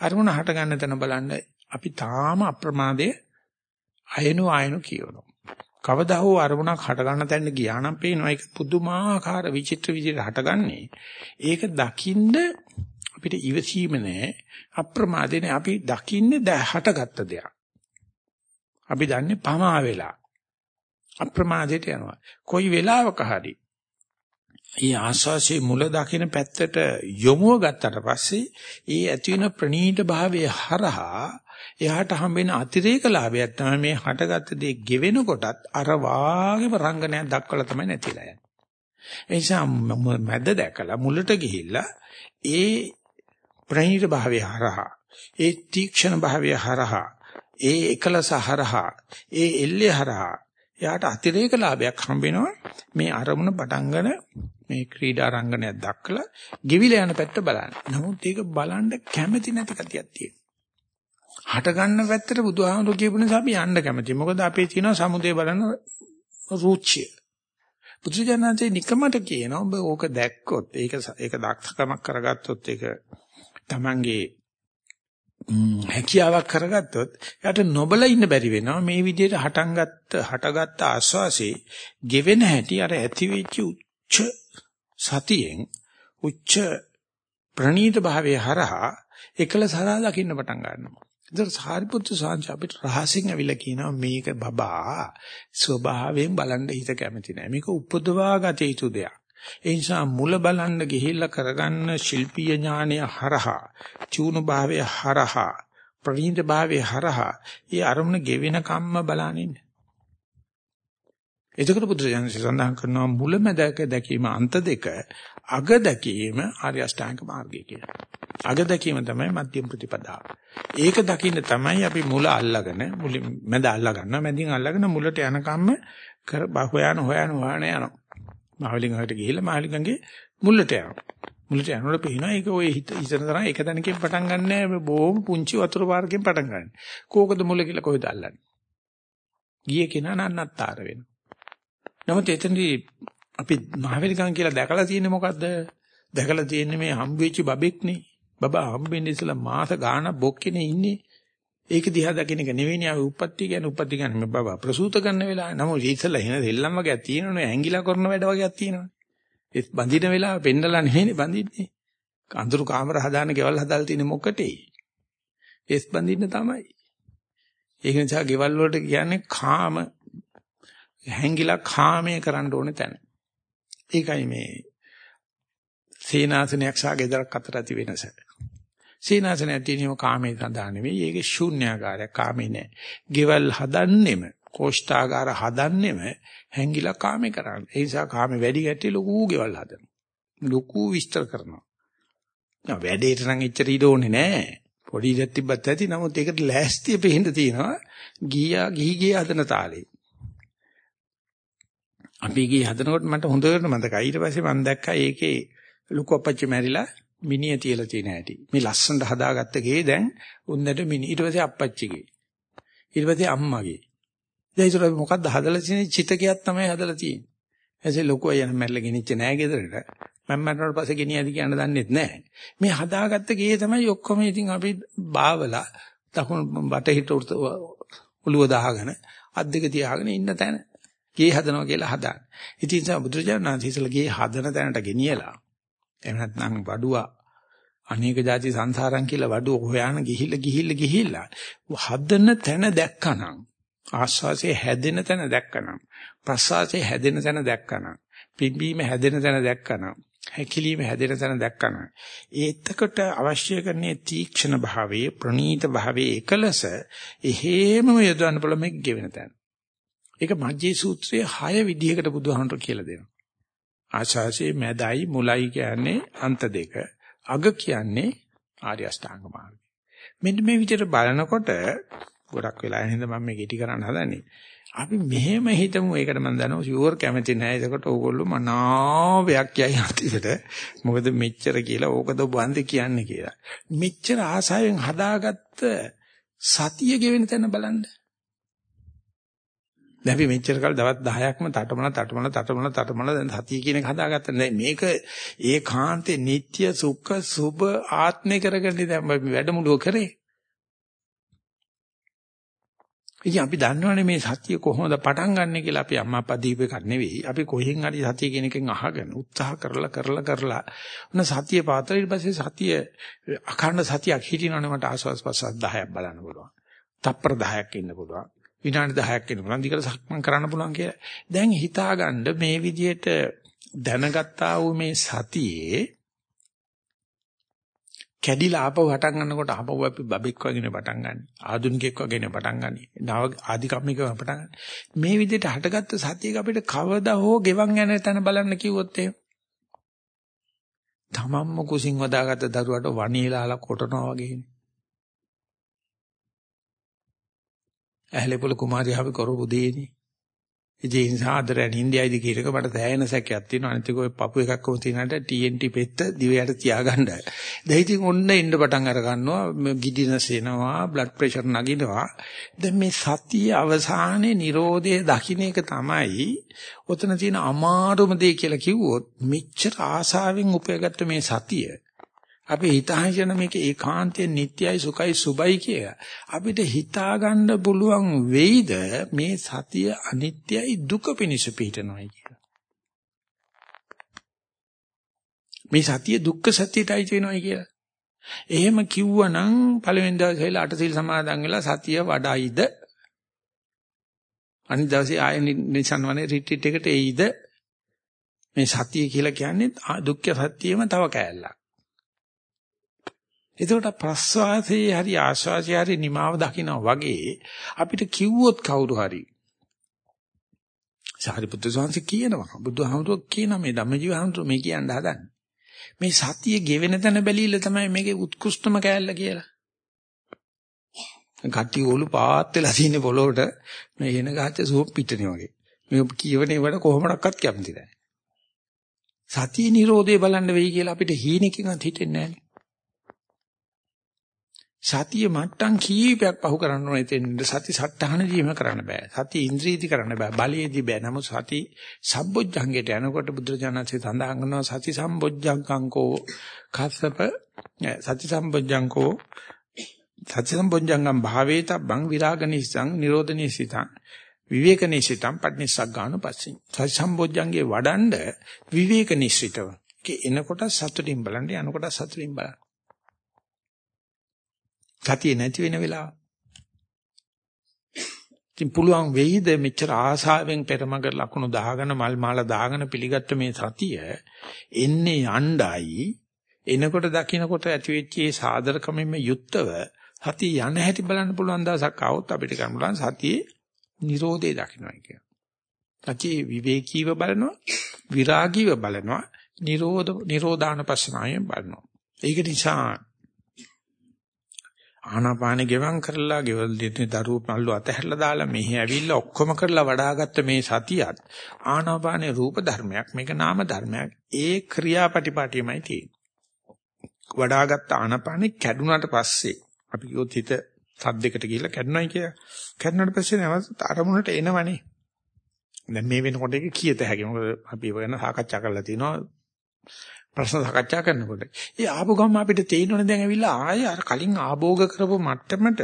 අරමුණ හට ගන්න තැන බලන්න අපි තාම අප්‍රමාදයේ අයනු ආයනු කියනවා. කවදා හෝ අරමුණක් හට ගන්න තැනට ගියා නම් පේනවා ඒක පුදුමාකාර විචිත්‍ර විදිහට හටගන්නේ. ඒක දකින්න අපිට ඉවසීම නැහැ. අප්‍රමාදේ අපි දකින්නේ හටගත්ත දෙයක්. අපි දන්නේ පමා වෙලා. අප්‍රමාදයට යනවා. කොයි වෙලාවක හරි ඒ ආස්වාසියේ මුල දකින පැත්තට යොමුව ගත්තට පස්සේ ඒ ඇති වෙන ප්‍රනීත භාවයේ හරහා එයාට හම්බෙන අතිරේක ලාභයක් තමයි මේ හටගත්ත දේ ගෙවෙන කොටත් අර වාගේම රංගනයක් දක්වලා තමයි නැතිලා යන්නේ. ඒ නිසා මැද දැකලා මුලට ගිහිල්ලා ඒ ප්‍රණීත භාවය හරහා ඒ තීක්ෂණ භාවය හරහා ඒ එකලස හරහා ඒ එල්ලේ හරහා එයාට අතිරේක ලාභයක් හම්බෙනවා මේ අරමුණ පටන්ගෙන මේ ක්‍රීඩා රංගනයක් දක්කලා ගෙවිලා යන පැත්ත බලන්න. නමුත් ඒක බලන්න කැමැති නැති කතියක් තියෙනවා. හට ගන්න පැත්තට බුදුහාමුදුරු කියපු නිසා අපි යන්න කැමතියි. මොකද අපේ තියෙන සමුදේ බලන රුචිය. බුදුජානන්සේ නිකමට කියනවා ඔබ ඕක දැක්කොත් ඒක ඒක දක්ෂකමක් කරගත්තොත් ඒක Tamange හැකියාවක් කරගත්තොත් එයාට නොබල ඉන්න බැරි වෙනවා මේ විදිහට හටන්ගත්ත හටගත්ත ආස්වාසේ ගෙවෙන හැටි අර ඇති වෙච්ච උච්ච සතියෙන් උච්ච ප්‍රණීත භාවයේ හරහා එකලස හරහා දකින්න පටන් ගන්නවා. ඒතර සාරිපුත්තු සාංශ අපිට රහසින් ඇවිල්ලා කියනවා මේක බබා ස්වභාවයෙන් බලන්න හිත කැමති නෑ. මේක උපදවා ගත යුතු දෙයක්. ඒ නිසා මුල බලන්න ගිහිල්ලා කරගන්න ශිල්පීය ඥානය හරහා, චූණු භාවය හරහා, ප්‍රණීත භාවය හරහා, ඒ අරමුණ ගෙවෙන කම්ම බලනින්න. එතකොට බුදුරජාණන් සඳහන් කරනවා මුලමැදක දැකීම අන්ත දෙක අග දැකීම ආර්ය අෂ්ටාංග මාර්ගය කියලා. අග දැකීම තමයි මධ්‍යම ප්‍රතිපදාව. ඒක දකින්න තමයි අපි මුල අල්ලගෙන මුලින් මැද අල්ලා ගන්නවා මැදින් අල්ලගෙන මුලට යනකම්ම හොයන හොයන හොයන යනවා. මහවලින් හොයට ගිහිල්ලා මහලින්ගේ මුලට යනවා. මුලට යනකොට පේනවා ඒක ඔය හිත ඉතන තරම් එක තැනකින් පටන් ගන්නෑ බොහොම පුංචි වතුර පාරකින් පටන් ගන්න. කෝකද මුල කියලා කොහෙද අල්ලන්නේ? ගියේ කෙනා නන්නත්තර වෙනවා. නමුත් එතනදී අපි මහවැලිකම් කියලා දැකලා තියෙන්නේ මොකද්ද? දැකලා තියෙන්නේ මේ හම්බෙච්ච බබෙක්නේ. බබා හම්බෙන්නේ ඉස්සලා මාස ගාණක් බොක්කේනේ ඉන්නේ. ඒක දිහා දකින්න එක නෙවෙයිනේ අපි උප්පත්ති කියන්නේ උප්පත්ති කියන්නේ මේ බබා ප්‍රසූත කරන වෙලාව. නමුත් ඉස්සලා එන දෙල්ලම් වගේක් තියෙනවනේ ඇඟිලා කරන වැඩ වගේක් තියෙනවනේ. ඒ බඳින වෙලාව පෙන්නලා නෙවෙයිනේ බඳින්නේ. අඳුරු කාමර හදාන ගෙවල් හදාලා තියෙන්නේ මොකටේ? ඒස් බඳින්න තමයි. ඒක නිසා ගෙවල් වලට කියන්නේ කාම හැංගිලා කාමයේ කරන්න ඕනේ තැන. ඒකයි මේ සීනාසනයක් සහ ගෙදරක් අතර ඇති වෙනස. සීනාසනයක් තියෙනම කාමයේ සඳහා නෙවෙයි. ඒක ශූන්‍යාකාරයක් කාමේ නෑ. ගෙවල් හදන්නෙම, කෝෂ්ඨාගාර හදන්නෙම හැංගිලා කාමේ කරන්නේ. ඒ නිසා කාමේ වැඩි ගැටි ලොකු ගෙවල් හදනවා. ලොකු විස්තර කරනවා. නෑ වැඩේට නම් එච්චර ඉඩ ඕනේ නෑ. පොඩි ඉඩක් තිබ්බත් ඇති. නමුත් ඒකට ලෑස්තිය පෙහෙන්න තියෙනවා. ගියා ගිහි ගිය හදන තාලේ. අපි ගියේ හදනකොට මට හොඳට මතකයි. ඊට පස්සේ මම දැක්කා ඒකේ ලොකු අපච්චි මැරිලා මිනිය තියලා තියෙන හැටි. මේ ලස්සනට හදාගත්ත ගේ දැන් උන්නට මිනි. ඊට පස්සේ අපච්චිගේ. ඊට පස්සේ අම්මගේ. දැන් ඒතර මොකද්ද හදලා තියෙන්නේ? චිතකයක් තමයි හදලා තියෙන්නේ. එසේ ලොකු අය මැරලා ගෙනිච්ච නෑ ගෙදරට. මම මැරුණාට පස්සේ ගෙනියද කියන්න දන්නෙත් නෑ. මේ හදාගත්ත ගේ තමයි ඔක්කොම ඉතින් අපි බාවලා තකුණු බටහිට ඔළුව දාගෙන අත් දෙක තියාගෙන ඉන්න තැන. ගේ හදනවා කියලා හදාන. ඉතින් ඒ බුදුරජාණන් වහන්සේ ඉතල ගේ හදන තැනට ගෙනියලා එහෙම නැත්නම් වඩුවා අනේක ಜಾති සංසාරම් කියලා වඩුව හොයාන ගිහිල්ලා ගිහිල්ලා ගිහිල්ලා හදන තැන දැක්කනම් ආස්වාසේ හැදෙන තැන දැක්කනම් ප්‍රසවාසයේ හැදෙන තැන දැක්කනම් පිම්බීම හැදෙන තැන දැක්කනම් හැකිලිම හැදෙන තැන දැක්කනම් ඒතකට අවශ්‍ය කරන්නේ තීක්ෂණ භාවයේ ප්‍රනීත භාවයේ එකලස එහෙමම යොදවන්න පුළුවන් මේක ගෙවෙන තැන ඒක මජ්ජේ සූත්‍රයේ 6 විදිහකට බුදුහාමුදුරු කියලා දෙනවා. ආශාසයේ මැදයි මුලයි කියන්නේ අන්ත දෙක. අග කියන්නේ ආර්ය අෂ්ටාංග මාර්ගය. මෙන්න මේ විදිහට බලනකොට ගොඩක් වෙලා හින්ද මම මේ ගෙටි කරන්න හදන්නේ. අපි මෙහෙම හිතමු ඒකට මම දන්නවා ෂුවර් කැමති නැහැ. ඒකට ඕගොල්ලෝ මනාවයක් කියයි අන්තිමට. මොකද මෙච්චර කියලා ඕකද බන්ද කියන්නේ කියලා. මෙච්චර ආසාවෙන් හදාගත්ත සතිය ගෙවෙන තැන බලන්න. දැන් අපි මෙච්චර කල් දවස් 10ක්ම තටමන තටමන තටමන තටමන දැන් සතිය කියන එක හදාගත්තා. දැන් මේක ඒකාන්තේ නিত্য සුඛ සුබ ආත්මේ කරගන්න දැන් අපි වැඩමුළුව කරේ. ඉතින් අපි දන්නවනේ මේ සතිය කොහොමද පටන් ගන්නෙ කියලා අපි අම්මා අප්පා දීප එකක් නෙවෙයි. අපි කොහෙන් හරි සතිය කියන එකෙන් අහගෙන උත්සාහ කරලා කරලා කරලා ඔන්න සතිය පාතර ඊට පස්සේ සතිය අඛණ්ඩ සතියක් හිටිනවනේ මට ආස්වාස් පස්සස් 10ක් බලන්න පුළුවන්. තප්පර 10ක් ඉන්න පුළුවන්. විනාඩි 10ක් එනකොට දිගට සක්මන් කරන්න පුළුවන් කියලා. දැන් හිතාගන්න මේ විදිහට දැනගත්තා වූ මේ සතියේ කැඩිලා ආපහු හටන් ගන්නකොට ආපහු අපි බබෙක් වගේනේ පටන් ගන්න. ආදුනිකෙක් වගේනේ පටන් ගන්න. නව ආධිකම්මිකව පටන් ගන්න. මේ විදිහට හටගත්ත සතියක අපිට කවදා හෝ ගෙවන් යන තැන බලන්න කිව්වොත් එහෙම. තමන්ම කුසින් වදාගත්ත දරුවට වණීලාලා කොටනවා වගේනේ. ඇහැලේපොළ කුමාරියාව කරපු දෙයනේ. ඒ නිසා අදර ඉන්දියායිද කියන එක මට දැයෙන සැකයක් තියෙනවා. අනිත් එක ඔය පපු එකක්ම තියෙනාට TNT පෙත්ත දිවයට තියාගන්න. දැන් ඉතින් ඔන්න එන්න පටන් අර ගන්නවා. ගිඩිනස් එනවා, බ්ලඩ් ප්‍රෙෂර් නගිනවා. දැන් මේ සතිය අවසානයේ Nirodhe දකින්න එක තමයි ඔතන තියෙන අමාරුම දේ කියලා කිව්වොත් මෙච්චර ආසාවෙන් උපයගත්ත මේ සතිය අපි හිතාගෙන මේක ඒකාන්තයෙන් නිට්ටයයි සුඛයි සුබයි කියලා. අපිට හිතා ගන්න පුළුවන් වෙයිද මේ සතිය අනිත්‍යයි දුක පිනිස පිටනොයි කියලා. මේ සතිය දුක්ඛ සත්‍යයටයි වෙනවයි කියලා. එහෙම කිව්වනම් පළවෙනි දවසේ වෙලා අටසිල් සමාදන් වෙලා සතිය වඩයිද අනිත් දවසේ ආයෙ නිසන් වනේ රිට්‍රීට් එකට එයිද මේ සතිය කියලා කියන්නේ දුක්ඛ සත්‍යෙම තව කෑල්ලක්. එතකොට ප්‍රස්වාසයේ හරි ආශ්වාසයේ හරි නිමාව දකිනා වගේ අපිට කිව්වොත් කවුරු හරි සාරිපුත්‍ර ස්වාමීන් කියනවා බුදුහාමුදුරුවෝ කියන මේ ධම්මජීව හාමුදුරුවෝ මේ කියන්න හදන්නේ මේ සතිය ගෙවෙන තැන බැලීලා තමයි මේකේ උත්කෘෂ්ඨම කෑල්ල කියලා. ගටි ඕලු පාත් වෙලා තියෙන පොළොවට මේ එන ගහච්ච සුවප් පිටනේ වගේ. මේ කියවනේ වල කොහොමඩක්වත් කැමති නැහැ. සතිය නිරෝධය බලන්න වෙයි කියලා අපිට හීනකින්වත් හිතෙන්නේ නැහැ. සතිය මට්ටම් කීපයක් පහු කරන්න ඕනේ එතෙන් සති සට්ටහනදීම කරන්න බෑ. සති ඉන්ද්‍රියදි කරන්න බෑ. බලයේදී බෑ. නමුත් සති සම්බොජ්ජංගයට යනකොට බුදුරජාණන්සේ සඳහන් කරනවා සති සම්බොජ්ජංකංකෝ කස්සප සති සම්බොජ්ජංකෝ සති සම්බොජ්ජංගම් භාවේතබ්බං විරාගනිසං නිරෝධනිසිතං විවේකනිසිතං පට්නිසග්ගාන පස්සින්. සති සම්බොජ්ජංගේ වඩන්ඩ විවේකනිසිතව එනකොට සතුටින් බලන්න යනකොට සතුටින් බලන්න. සතිය නැති වෙන වෙලාව. ඉතින් පුළුවන් වෙයිද මෙච්චර ආසාවෙන් පෙරමග ලකුණු දාගෙන මල් මාලා දාගෙන පිළිගත්ත මේ සතිය එන්නේ යණ්ඩයි එනකොට දකින්නකොට ඇති වෙච්ච ඒ සාදරකමෙම යුක්තව සතිය යන හැටි බලන්න පුළුවන් දවසක් ආවොත් අපිට ගන්න පුළුවන් සතියේ Nirodhe දකින්නයි කියන. සතියේ විවේකීව බලනවා විරාගීව බලනවා නිරෝධ නිරෝධාන පස්සනායෙන් බලනවා. ඒක නිසා ආනාපානෙ ගෙවම් කරලා ගෙවල් දෙන්නේ දරුවෝ මල්ලු අතහැරලා දාලා මෙහි ඇවිල්ලා ඔක්කොම කරලා වඩාගත්ත මේ සතියත් ආනාපානේ රූප ධර්මයක් මේක නාම ධර්මයක්. ඒ ක්‍රියාපටිපාටියමයි තියෙන්නේ. වඩාගත්ත ආනාපානේ කැඩුනට පස්සේ අපි කිව්වොත් හිත සද්දයකට ගිහිල්ලා කැඩුනයි කියලා. කැඩුනට පස්සේ නැවත අරමුණට එනවනේ. දැන් මේ වෙනකොට ඒක කීයත හැකි මොකද අපි ඒක ගැන සාකච්ඡා කරලා තිනවා. ප්‍රශ්න සාකච්ඡා කරනකොට. ඒ ආපු ගම අපිට තේරෙන්නේ දැන් ඇවිල්ලා ආයේ අර කලින් ආභෝග කරපු මට්ටමට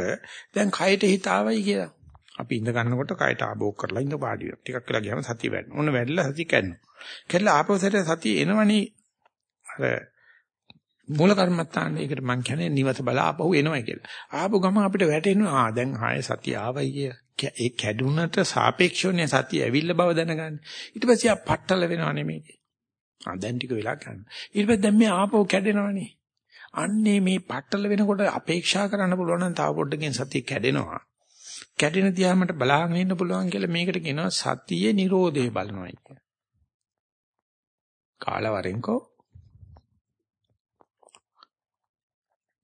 දැන් කයට හිත ආවයි කියලා. අපි ඉඳ ගන්නකොට කයට ආභෝග කරලා ඉඳ පාඩි වෙනවා. ටිකක් වෙලා ගියාම සතිය වැඩනවා. ඔන්න වැඩිලා සතිය කැඩෙනවා. කැඩලා ආපස්සට සතිය එනවනේ අර මූල කර්මත්තාන්නේ ඒකට මං කියන්නේ නිවත බල ආපහු එනවා කියලා. ආපු ගම අපිට වැටෙනවා ආ දැන් ආයේ සතිය ආවයි කියලා. ඒ කැඩුනට සාපේක්ෂවනේ සතිය ඇවිල්ලා බව දැනගන්න. ඊට පස්සේ ආ පట్టල වෙනව නෙමෙයි. ආ දැන් ටික වෙලා කරන්න. ඊට පස්සේ දැන් මේ ආපහු කැඩෙනවනේ. අන්නේ මේ පట్టල වෙනකොට අපේක්ෂා කරන්න පුළුවන් නම් තව පොඩ්ඩකින් සතිය කැඩෙනවා. කැඩෙන දිහාමට බලාගෙන ඉන්න පුළුවන් කියලා මේකට කියනවා සතියේ Nirodhe බලනවායි කිය. කාලවරෙන්කෝ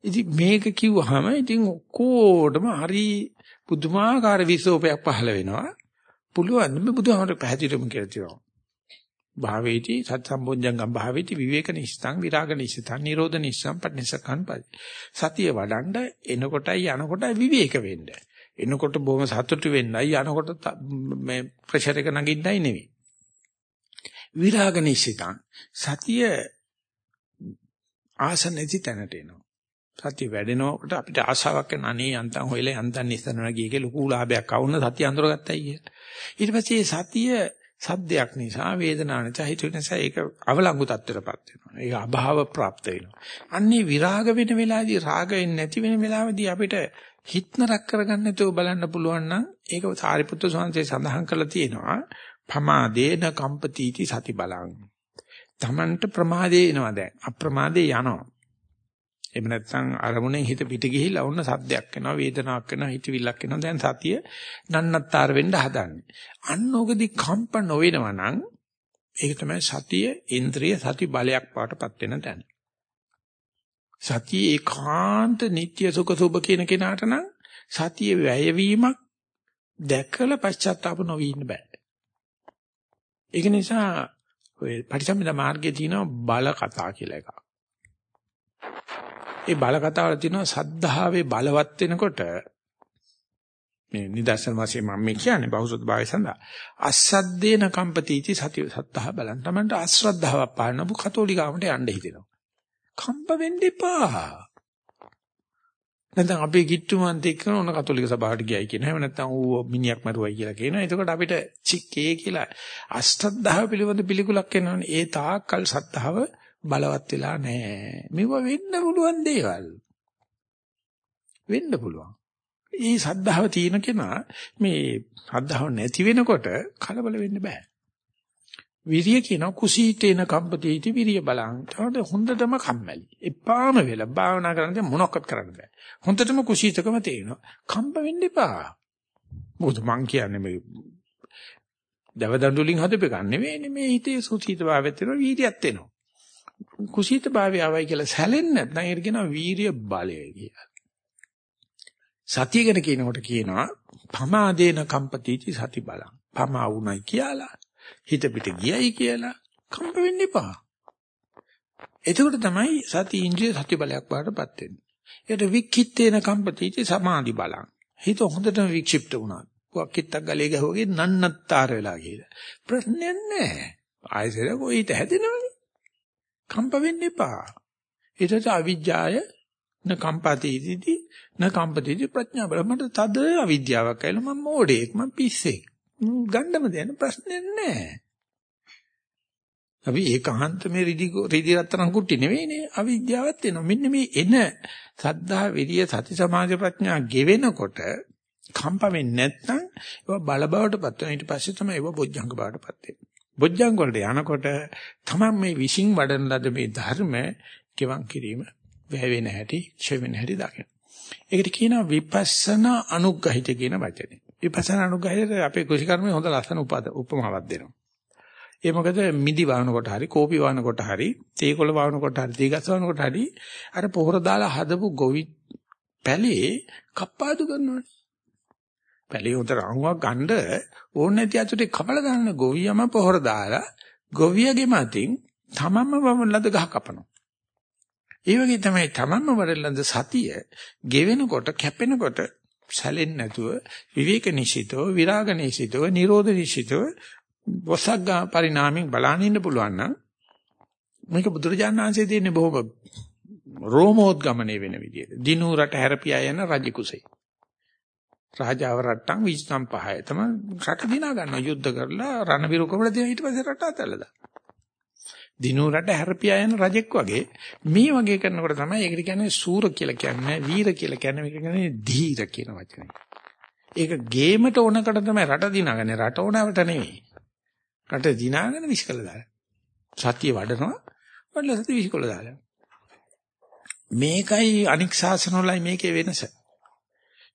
ඉතින් මේක කිව්වහම ඉතින් ඔක්කොටම හරි පුදුමාකාර විශ්ෝපයක් පහළ වෙනවා. පුළුවන් මේ බුදුහාමර පැහැදිලිවම කියලා තියෙනවා. භාවේති සත් සම්බොජ්ජංගම් භාවේති විවේක නිස්සං විරාග නිස්සං නිරෝධ නිස්සං පටිනිසකං පදි. සතිය වඩන්න එනකොටයි යනකොටයි විවේක වෙන්න. එනකොට බොහොම සතුටු වෙන්නයි යනකොට මේ ප්‍රෙෂර් එක නගින්නයි නෙවෙයි. විරාග නිස්සං සතිය ආසනෙදි තැනට එනවා. සතිය වැඩෙනකොට අපිට ආශාවක් වෙන අනේ යන්තම් හොයලා යන්තම් නිස්සනන ගියේක ලොකු ලාභයක් ආවුන සතිය අඳුරගත්තයි කිය. ඊට පස්සේ සතිය සද්දයක් නිසා වේදනාවක් නිසා හිතුව නිසා ඒක අවලංගු තත්ත්වයටපත් වෙනවා. ඒක අභාව પ્રાપ્ત වෙනවා. අන්නේ විරාග වෙන වෙලාවේදී රාගයෙන් නැති වෙන වෙලාවේදී අපිට හිතනරක් කරගන්න නැතුව බලන්න පුළුවන් නම් ඒක සාරිපුත්‍ර ස්වාමීන් සඳහන් කරලා තියෙනවා. පමාදේන කම්පතිටි සති බලං. Tamanට ප්‍රමාදේ එනවා දැන්. අප්‍රමාදේ යනවා. එහෙම නැත්නම් අරමුණෙන් හිත පිට ගිහිල්ලා වුණ සද්දයක් එනවා වේදනාවක් එනවා හිතවිල්ලක් එනවා. දැන් සතිය නන්නත්තර වෙන්න හදන්නේ. අන්න ඔකදී කම්ප නොවෙනවා නම් ඒක තමයි සතිය ඉන්ද්‍රිය සති බලයක් පාටපත් වෙන තැන. සතිය ඒකාන්ත නিত্য සුඛ සුභ කියන කෙනාට නම් සතිය වැයවීමක් දැකලා පශ්චාත්තාප නොවී ඉන්න බෑ. ඒක නිසා ඔය පටිසම්භිදා මාර්ගයේ තියෙන බල කතා කියලා එකක්. ඒ බල කතාවල තියෙනවා සද්ධාවේ බලවත් වෙනකොට මේ නිදර්ශන වශයෙන් මම මේ කියන්නේ බෞද්ධ භාවය සඳහා අසද්දේන කම්පතිති සති සත්තා බලන් තමන්ට අශ්‍රද්ධාවක් පානපු කතෝලිකාවට යන්න හිතෙනවා කම්ප වෙන්න එපා. නැත්නම් අපේ කිට්ටුමන්ත එක්ක ඕන කතෝලික සභාවට ගියයි කියන. එහෙම නැත්නම් ඌ මිනිහක් මරුවයි කියලා කියනවා. එතකොට අපිට චික්කේ කියලා අෂ්ටද්ධාව පිළිබඳ පිළිකුලක් එනවනේ. ඒ තාක්කල් සද්ධාව බලවත් වෙලා නැහැ. මෙව වෙන්න පුළුවන් දේවල්. වෙන්න පුළුවන්. මේ සද්ධාව තියෙන කෙනා මේ සද්ධාව නැති වෙනකොට කලබල වෙන්න බෑ. විරිය කියන කුසීතේන කම්පතිටි විරිය බලං. ඒකට හොඳටම කම්මැලි. එපාම වෙලා භාවනා කරන්නේ මොනක්වත් කරන්න බෑ. හොඳටම කුසීතකම තේරෙනවා. කම්ප වෙන්න එපා. මොකද මං කියන්නේ මේ දවදඬු වලින් හදපෙකක් නෙවෙයිනේ මේ හිතේ සුසීත භාවයත් වෙනවා වීර්යයත් වෙනවා. කුසීත භාවය ආවයි කියලා සැලෙන්නේ නැත්නම් ඒකට කියනවා වීරිය බලය කියලා. සතිය ගැන කියනකොට කියනවා පමාදේන කම්පතිටි සති බලං. පමා වුණයි කියලා හිත පිට ගියයි කියලා කම්ප වෙන්න එපා. එතකොට තමයි සති ඉන්ද්‍රිය සති බලයක් වඩටපත් වෙන්නේ. ඒකට වික්ඛිත්තේන කම්පතිච සමාධි බලං. හිත හොඳටම වික්ෂිප්ත වුණා. වක්කිත්තක් ගලේ ගහුවගේ නන්නත්තර වෙලා ගියලා. ප්‍රශ්නයක් නැහැ. ආයෙසර කොයිට හැදෙනවනේ. කම්ප වෙන්න එපා. ඊටට අවිජ්ජාය න කම්පතිති න කම්පතිති ප්‍රඥා බල මට තද අවිද්‍යාවක් ඇවිල්ලා මම මෝඩෙක් මම පිස්සෙක්. ගණ්ඩම දෙන ප්‍රශ්නයක් නැහැ. අපි ඒකාන්ත මේ රිදි රිදි රත්තරන් කුට්ටි නෙවෙයිනේ අවිද්‍යාවත් එනවා. මෙන්න මේ එන සද්ධා විරිය සති සමාධි ප්‍රඥා ගෙවෙනකොට කම්ප වෙන්නේ නැත්නම් ඒවා බල බවටපත් වෙන ඊට පස්සේ තමයි ඒවා බොජ්ජංග බවටපත් වෙන්නේ. බොජ්ජංග වලට යනකොට තමයි මේ විශ්ින් වඩන ලද මේ ධර්ම කෙවන් කිරීම වැය වෙන හැටි, ඡය වෙන හැටි දකින්න. ඒකට කියනවා විපස්සනා අනුග්‍රහිත කියන වචනේ. විපස්සනා අනුග්‍රහයට අපේ කුෂිකර්මයේ හොඳ ලස්සන උපමාවක් දෙනවා. ඒ මොකද මිදි වවනකොට හරි කෝපි වවනකොට හරි තේකොළ වවනකොට හරි තීගස් වවනකොට හරි අර පොහොර දාලා හදපු ගොවි පැලේ කප්පාදු කරනවනේ. පැලේ උතර අහුවක් ගන්න ඕන නැති අතට කපලා දාන්න ගොවියම පොහොර දාලා ගොවියගේ මතින් තමන්ම වමලද ගහ කපනවා. ඒ වගේ තමයි තමන්ම වරලඳ සතිය ගෙවෙනකොට කැපෙනකොට සැලෙන්නේ නැතුව විවේක නිසිතව විරාග නිසිතව නිරෝධ නිසිතව වසග්ග පරිණාමයෙන් බලන්න ඉන්න පුළුවන් නම් මේක බුදුරජාණන් වහන්සේ දෙන්නේ බොහොම රෝමෝද්ගමණය වෙන විදිහට. දිනු රට හැරපියා යන රජ කුසේ. රාජාව රට්ටම් විජ්ජම් පහය තමයි රට දිනා ගන්නවා යුද්ධ කරලා රණවිරුකමල දින ඊට පස්සේ රට අතල්ලා දානවා. දිනු රට හැරපියා යන රජෙක් වගේ මේ වගේ කරනකොට තමයි ඒකට කියන්නේ සූර කියලා කියන්නේ වීර කියලා කියන්නේ මේක කියන්නේ ධීර කියන වචනේ. ඒක ගේමට ඕනකට තමයි රට දිනාගන්නේ රට ඕනවට නෙවෙයි. රට දිනාගෙන විශ්කල දාලා. සතිය වඩනවා වඩලා සතිය විශ්කල දාලා. මේකයි අනික් ශාසනවලයි මේකේ වෙනස.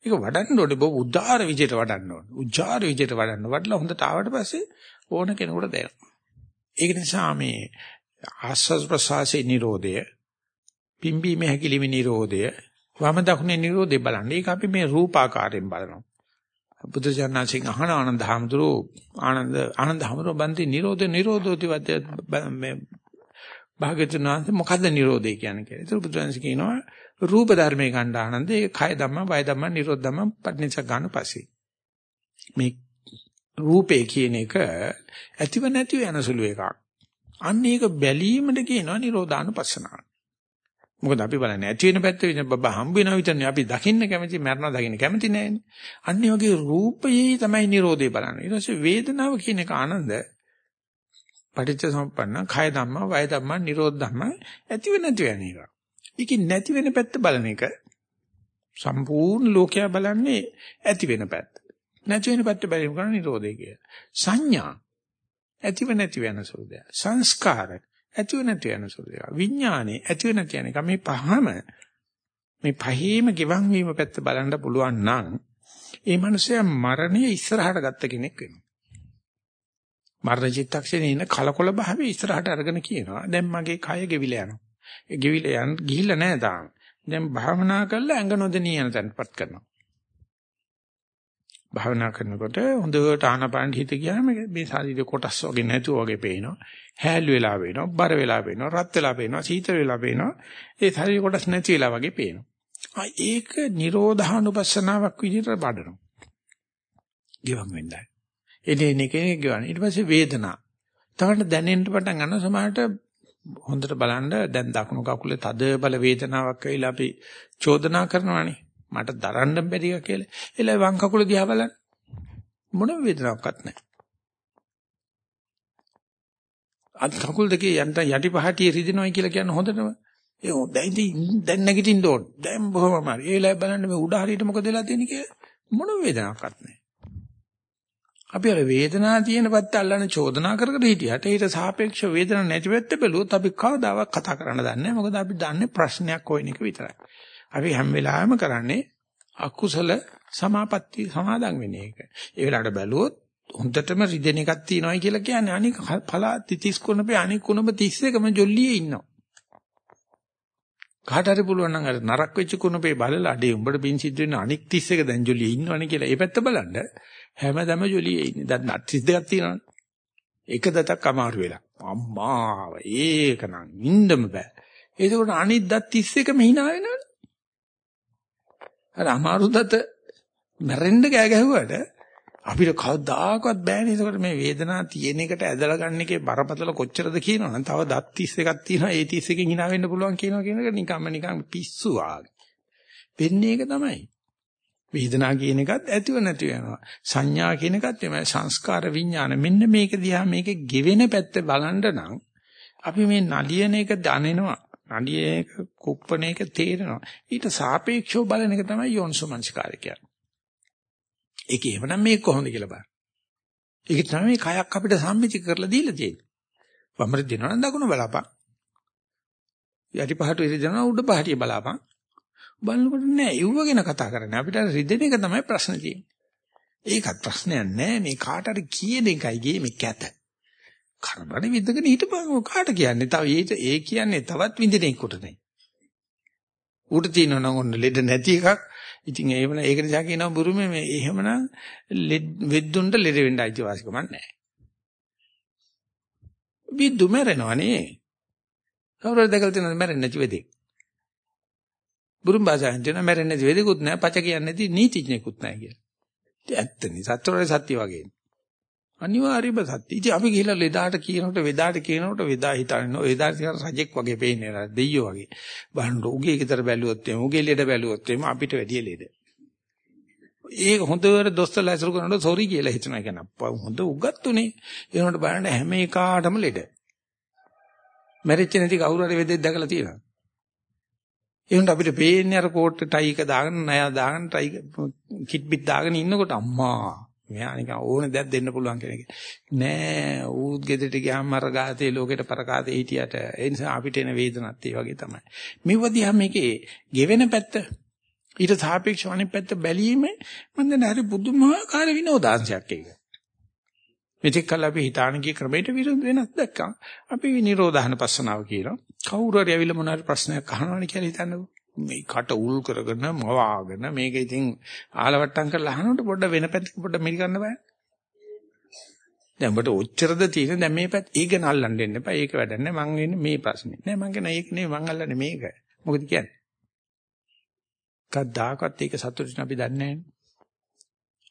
ඒක වඩන්න ඕනේ බොහොම උදාාර විදිහට වඩන්න ඕනේ. උජාර විදිහට වඩන්න. වඩලා හොඳට ආවට පස්සේ ඕන කෙනෙකුට දෙනවා. ඒක නිසා මේ ආස්වාද ප්‍රසවාසයේ Nirodhaය පිම්බීමේ හැකිලිමේ Nirodhaය වම දකුණේ Nirodhaය බලන්න. ඒක අපි මේ රූපාකාරයෙන් බලනවා. බුදුජානනාංශින් අහන ආනන්ද හැමතුරු ආනන්ද ආනන්ද හැමතුරු බන්ති Nirodha Nirodhoti වද්ද මේ භාග්‍යතුන් වහන්සේ මොකද්ද Nirodhe කියන්නේ කියලා. ඒක බුදුන්සේ කියනවා රූප ධර්මයේ ගන්න ආනන්ද ඒක කය ධම්ම වය ධම්ම නිරෝධ ධම්ම පටිච්ච ගන්න පස්සේ. මේ රූපේ කියන එක ඇතිව නැතිව යන සුළු එකක්. අන්න ඒක බැලීමට කියනවා නිරෝධානුපස්සනාව. මොකද අපි බලන්නේ ඇති වෙන පැත්ත විදිහ බබා හම්බ වෙනවා විතරනේ අපි දකින්න කැමති මරණ දකින්න කැමති නෑනේ. අන්න වගේ රූපයේ තමයි Nirodhe බලන්නේ. ඊට පස්සේ වේදනාව කියන එක ආනන්ද පටිච්ච සමුප්පන්න කය ධම්ම වය ධම්ම නිරෝධ ධම්ම ඇති වෙ නැති වෙන එක. ඒකේ නැති වෙන පැත්ත බලන එක සම්පූර්ණ ලෝකයා බලන්නේ ඇති වෙන පැත්ත. නැති වෙන පැත්ත බැලීම කරන නිරෝධය කිය. සංඥා ඇතිව නැති වෙන සෝදය. සංස්කාර ඇතිව නැති වෙන සෝදය. විඥානේ ඇතිව නැති වෙන එක මේ පහම මේ පහේම ගිවන් වීම පැත්ත බලන්න පුළුවන් නම් ඒ මනුස්සයා මරණය ඉස්සරහට ගත්ත කෙනෙක් වෙනවා. මරණ චිත්තක්ෂණේ ඉන්න කලකොල භාවයේ ඉස්සරහට අරගෙන කියනවා. දැන් මගේ කය ගෙවිලා යනවා. ඒ ගෙවිලා යන ගිහිල්ලා නැහැ තාම. දැන් භාවනා කරලා ඇඟ නොදෙනී යන තැනපත් කරනවා. භාවනා කරනකොට හොඳට ආනපාන හිත ගියාම මේ ශරීර කොටස් වගේ නැතුව වගේ පේනවා. හැල් වෙලා වෙනවා, බර වෙලා වෙනවා, රත් වෙලා වෙනවා, සීතල වෙලා වෙනවා. ඒ ශරීර කොටස් නැති වෙලා වගේ පේනවා. ආ ඒක නිරෝධානුපස්සනාවක් විදිහට බඩනවා. ගිවම් වෙන්නයි. එනේ නේ කෙනෙක් ගිවන. ඊට පස්සේ වේදනා. තවන්න දැනෙන්න පටන් ගන්නවා සමහරට හොඳට බලන්න දැන් දකුණු කකුලේ තද බල වේදනාවක් ඇවිල්ලා අපි චෝදනා කරනවානේ. මට දරන්න බැරි කියලා. එලා වම් කකුල දිහා බලන්න. මොන වේදනාවක්වත් නැහැ. අත් කකුල් දෙකේ යන්ට යටි පහටිය රිදෙනවයි කියලා කියන්නේ හොඳටම. ඒ දැන් දැන් නැගිටින්න ඕන. දැන් බොහොම අමාරු. ඒ වෙලාවේ බලන්න මේ උඩ හරියට මොකද වෙලා තියෙන්නේ කියලා මොන වේදනාවක්වත් නැහැ. අපි අර වේදනාව තියෙන පැත්ත අල්ලන චෝදනා කර කර හිටියට ඊට සාපේක්ෂ වේදනාවක් නැති පැත්ත බැලුවොත් අපි කවදාවත් කතා කරන්න දන්නේ නැහැ. මොකද අපි දන්නේ ප්‍රශ්නයක් හොයන එක විතරයි. අපි හැම වෙලාවෙම කරන්නේ අකුසල සමාපatti සමාදන් වෙන එක. ඒ වෙලාවට බැලුවොත් හොඳටම රිදෙන එකක් තියෙනවායි කියලා කියන්නේ අනික පලා 30 කුණපේ අනික කුණප 31ම ජොල්ලියේ ඉන්නවා. කාට හරි පුළුවන් නම් අර නරක වෙච්ච කුණපේ බලලා අඩේ උඹට පින් සිද්ධ වෙන අනික් 31 දැන් ජොලියේ ඉන්නවනේ කියලා ඒ පැත්ත බලන්න හැමදම ජොලියේ ඉන්නේ. දැන් 32ක් තියෙනවනේ. එක දතක් අමාරු වෙලා. අම්මා ඒක නම් ඉන්නම බෑ. ඒකෝට අනිත් දත් 31ම hina වෙනවනේ. අර අමාරු දත මැරෙන්න කෑ ගැහුවට අපිට කවදාකවත් බෑනේ ඒකට මේ වේදනාව තියෙන එකට ඇදලා ගන්න එකේ බරපතල කොච්චරද කියනවනම් තව දත් 31ක් තියෙනවා ඒ 31කින් hina වෙන්න පුළුවන් කියනවා කියන එක නිකම්ම නිකම් පිස්සු ආගේ. වෙන්නේ ඒක තමයි. වේදනාව කියන එකත් ඇතිව නැති වෙනවා. සංඥා කියන එකත් එමය සංස්කාර විඥාන මෙන්න මේක දිහා මේකේ ගෙවෙන පැත්ත බලන්න නම් අපි මේ නලියන එක දනෙනවා. නලියන එක කුප්පන එක තේරෙනවා. ඊට සාපේක්ෂව බලන එක තමයි යෝනිසෝමනසිකාරය කියන්නේ. ඒක එහෙමනම් මේක කොහොමද කියලා බලන්න. ඒක තමයි මේ කයක් අපිට සම්මිති කරලා දීලා තියෙන්නේ. වමර දෙනවා නම් දකුණ බලපන්. යටි පහට ඉරිදෙනවා උඩ පහටිය බලපන්. බලනකොට නෑ ඉව්ව ගැන කතා කරන්නේ. අපිට රිදෙන එක තමයි ප්‍රශ්නේ තියෙන්නේ. ඒකත් ප්‍රශ්නයක් නෑ මේ කාට හරි කියන එකයි ගේ මේ කැත. කරබන විදගෙන හිටපන් කාට කියන්නේ? තව ඒ කියන්නේ තවත් විඳිනෙකට නේ. ඌට තියෙනවා නම් ඔන්න ලෙඩ නැති එකක් ඉතින් ඒ වුණා ඒක නිසා කියනවා බුරුමේ මේ එහෙමනම් වෙද්දුන්ට ලෙඩ වෙන්න අයිතිවාසිකමක් නැහැ. විද්දු මැරෙනවනේ. කවුරුද දැකලා තියෙනවද මැරෙන්නේ නැති වෙදේ? බුරුම් භාෂාවෙන් කියන මැරෙන්නේ නැති වෙදෙකුත් නැහැ, පච කියන්නේ නැති නීතිඥයෙකුත් නැහැ කියලා. ඒ ඇත්තනේ සත්‍යවල සත්‍ය වගේ. අනිවාර්යම සත්‍ය. ඉතින් අපි ගිහිල්ලා ලෙඩාට කියනකොට වෙදාට කියනකොට වෙදා හිතන්නේ වෙදාට කියන රජෙක් වගේ පේන්නේ නේද දෙයියෝ වගේ. බලන්න උගේ ගෙදර බැලුවොත් එimhe උගේ ලෙඩ බැලුවොත් එimhe අපිට වැඩිය ලෙඩ. ඒක හොඳට දොස්තරලා ඇසුරු කරනකොට සෝරි කියලා හිතනවා කියන හොඳ උගත්තුනේ. ඒනකොට බලන්න හැම එකාටම ලෙඩ. මැරිච්ච නැති කවුරු හරි වෙදෙක් දැකලා තියෙනවා. ඒකට අපිට පේන්නේ අර කෝට් ටයි එක දාගෙන නය දාගෙන ටයි කිට් බිට් දාගෙන ඉන්නකොට අම්මා මෙයා නිකන් ඕන දෙයක් දෙන්න පුළුවන් කෙනෙක් නෑ ඌත් ගෙදරට ගියාම අර ගාතේ ලෝකෙට පරකාතේ හිටියට. ඒ නිසා අපිට එන වේදනත් ඒ වගේ තමයි. මෙව දිහා මේකේ ගෙවෙන පැත්ත ඊට සාපේක්ෂව අනිත් පැත්ත බැලීම මම දැන් හරි පුදුමාකාර විනෝදාංශයක් ඒක. මෙතෙක් කල අපි හිතාන ගිය ක්‍රමයට විරුද්ධ වෙනස් දැක්කා. අපි නිරෝධහන පස්සනාව කියනවා කවුරු හරි ඇවිල්ලා මොන හරි ප්‍රශ්නයක් අහනවනේ කියලා හිතන්නකෝ මේ කට උල් කරගෙන මවාගෙන මේක ඉතින් ආලවට්ටම් කරලා අහනකොට පොඩ්ඩ වෙන පැත්තක පොඩ්ඩ මිරිකන්න බෑ. දැන් ඔබට ඔච්චරද තියෙන දැන් මේ පැත්ත ඒක නල්ලන්න දෙන්න එපා. ඒක වැඩන්නේ මං වෙන්නේ මේ ප්‍රශ්නේ. නෑ මං කියන ඒක නෙවෙයි මං අල්ලන්නේ මේක. මොකද කියන්නේ? කද්දාකත් ඒක සතුටින් අපි දන්නේ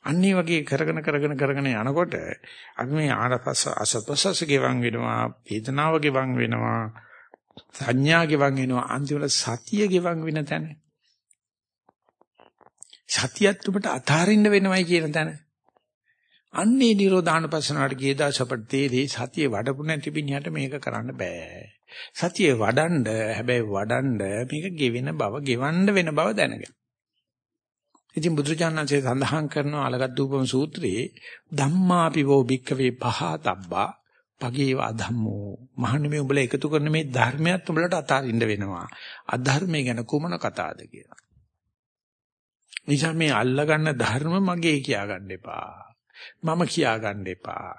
අන්නේ වගේ කරගෙන කරගෙන කරගෙන යනකොට අපි මේ ආරපස අසපසස ගෙවන් වෙනවා, වේදනාව ගෙවන් වෙනවා, සංඥා ගෙවන් වෙනවා අන්තිමට සතිය ගෙවන් වෙන තැන. සතියත් ඔබට අතාරින්න වෙනවයි කියන තැන. අන්නේ නිරෝධාන පස්සනාවට ගිය දාස අපට තේරෙයි සතිය වඩපු නැති පිණියට මේක කරන්න බෑ. සතිය වඩන්න හැබැයි වඩන්න මේක ගෙවෙන බව ගෙවන්න වෙන බව දැනගන්න. ඉතින් බුදුචානන්සේ සඳහන් කරන අලගද්දූපම සූත්‍රයේ ධම්මාපි වෝ භික්කවේ පහතබ්බා පගේව අධම්මෝ. මහන්නේ මේ උඹලා එකතු කරන මේ ධර්මයක් උඹලට අතාරින්න වෙනවා. අධර්මය ගැන කුමන කතාවද කියලා. නිසා මේ අල්ලගන්න ධර්ම මගේ කියා ගන්න එපා. මම කියා ගන්න එපා.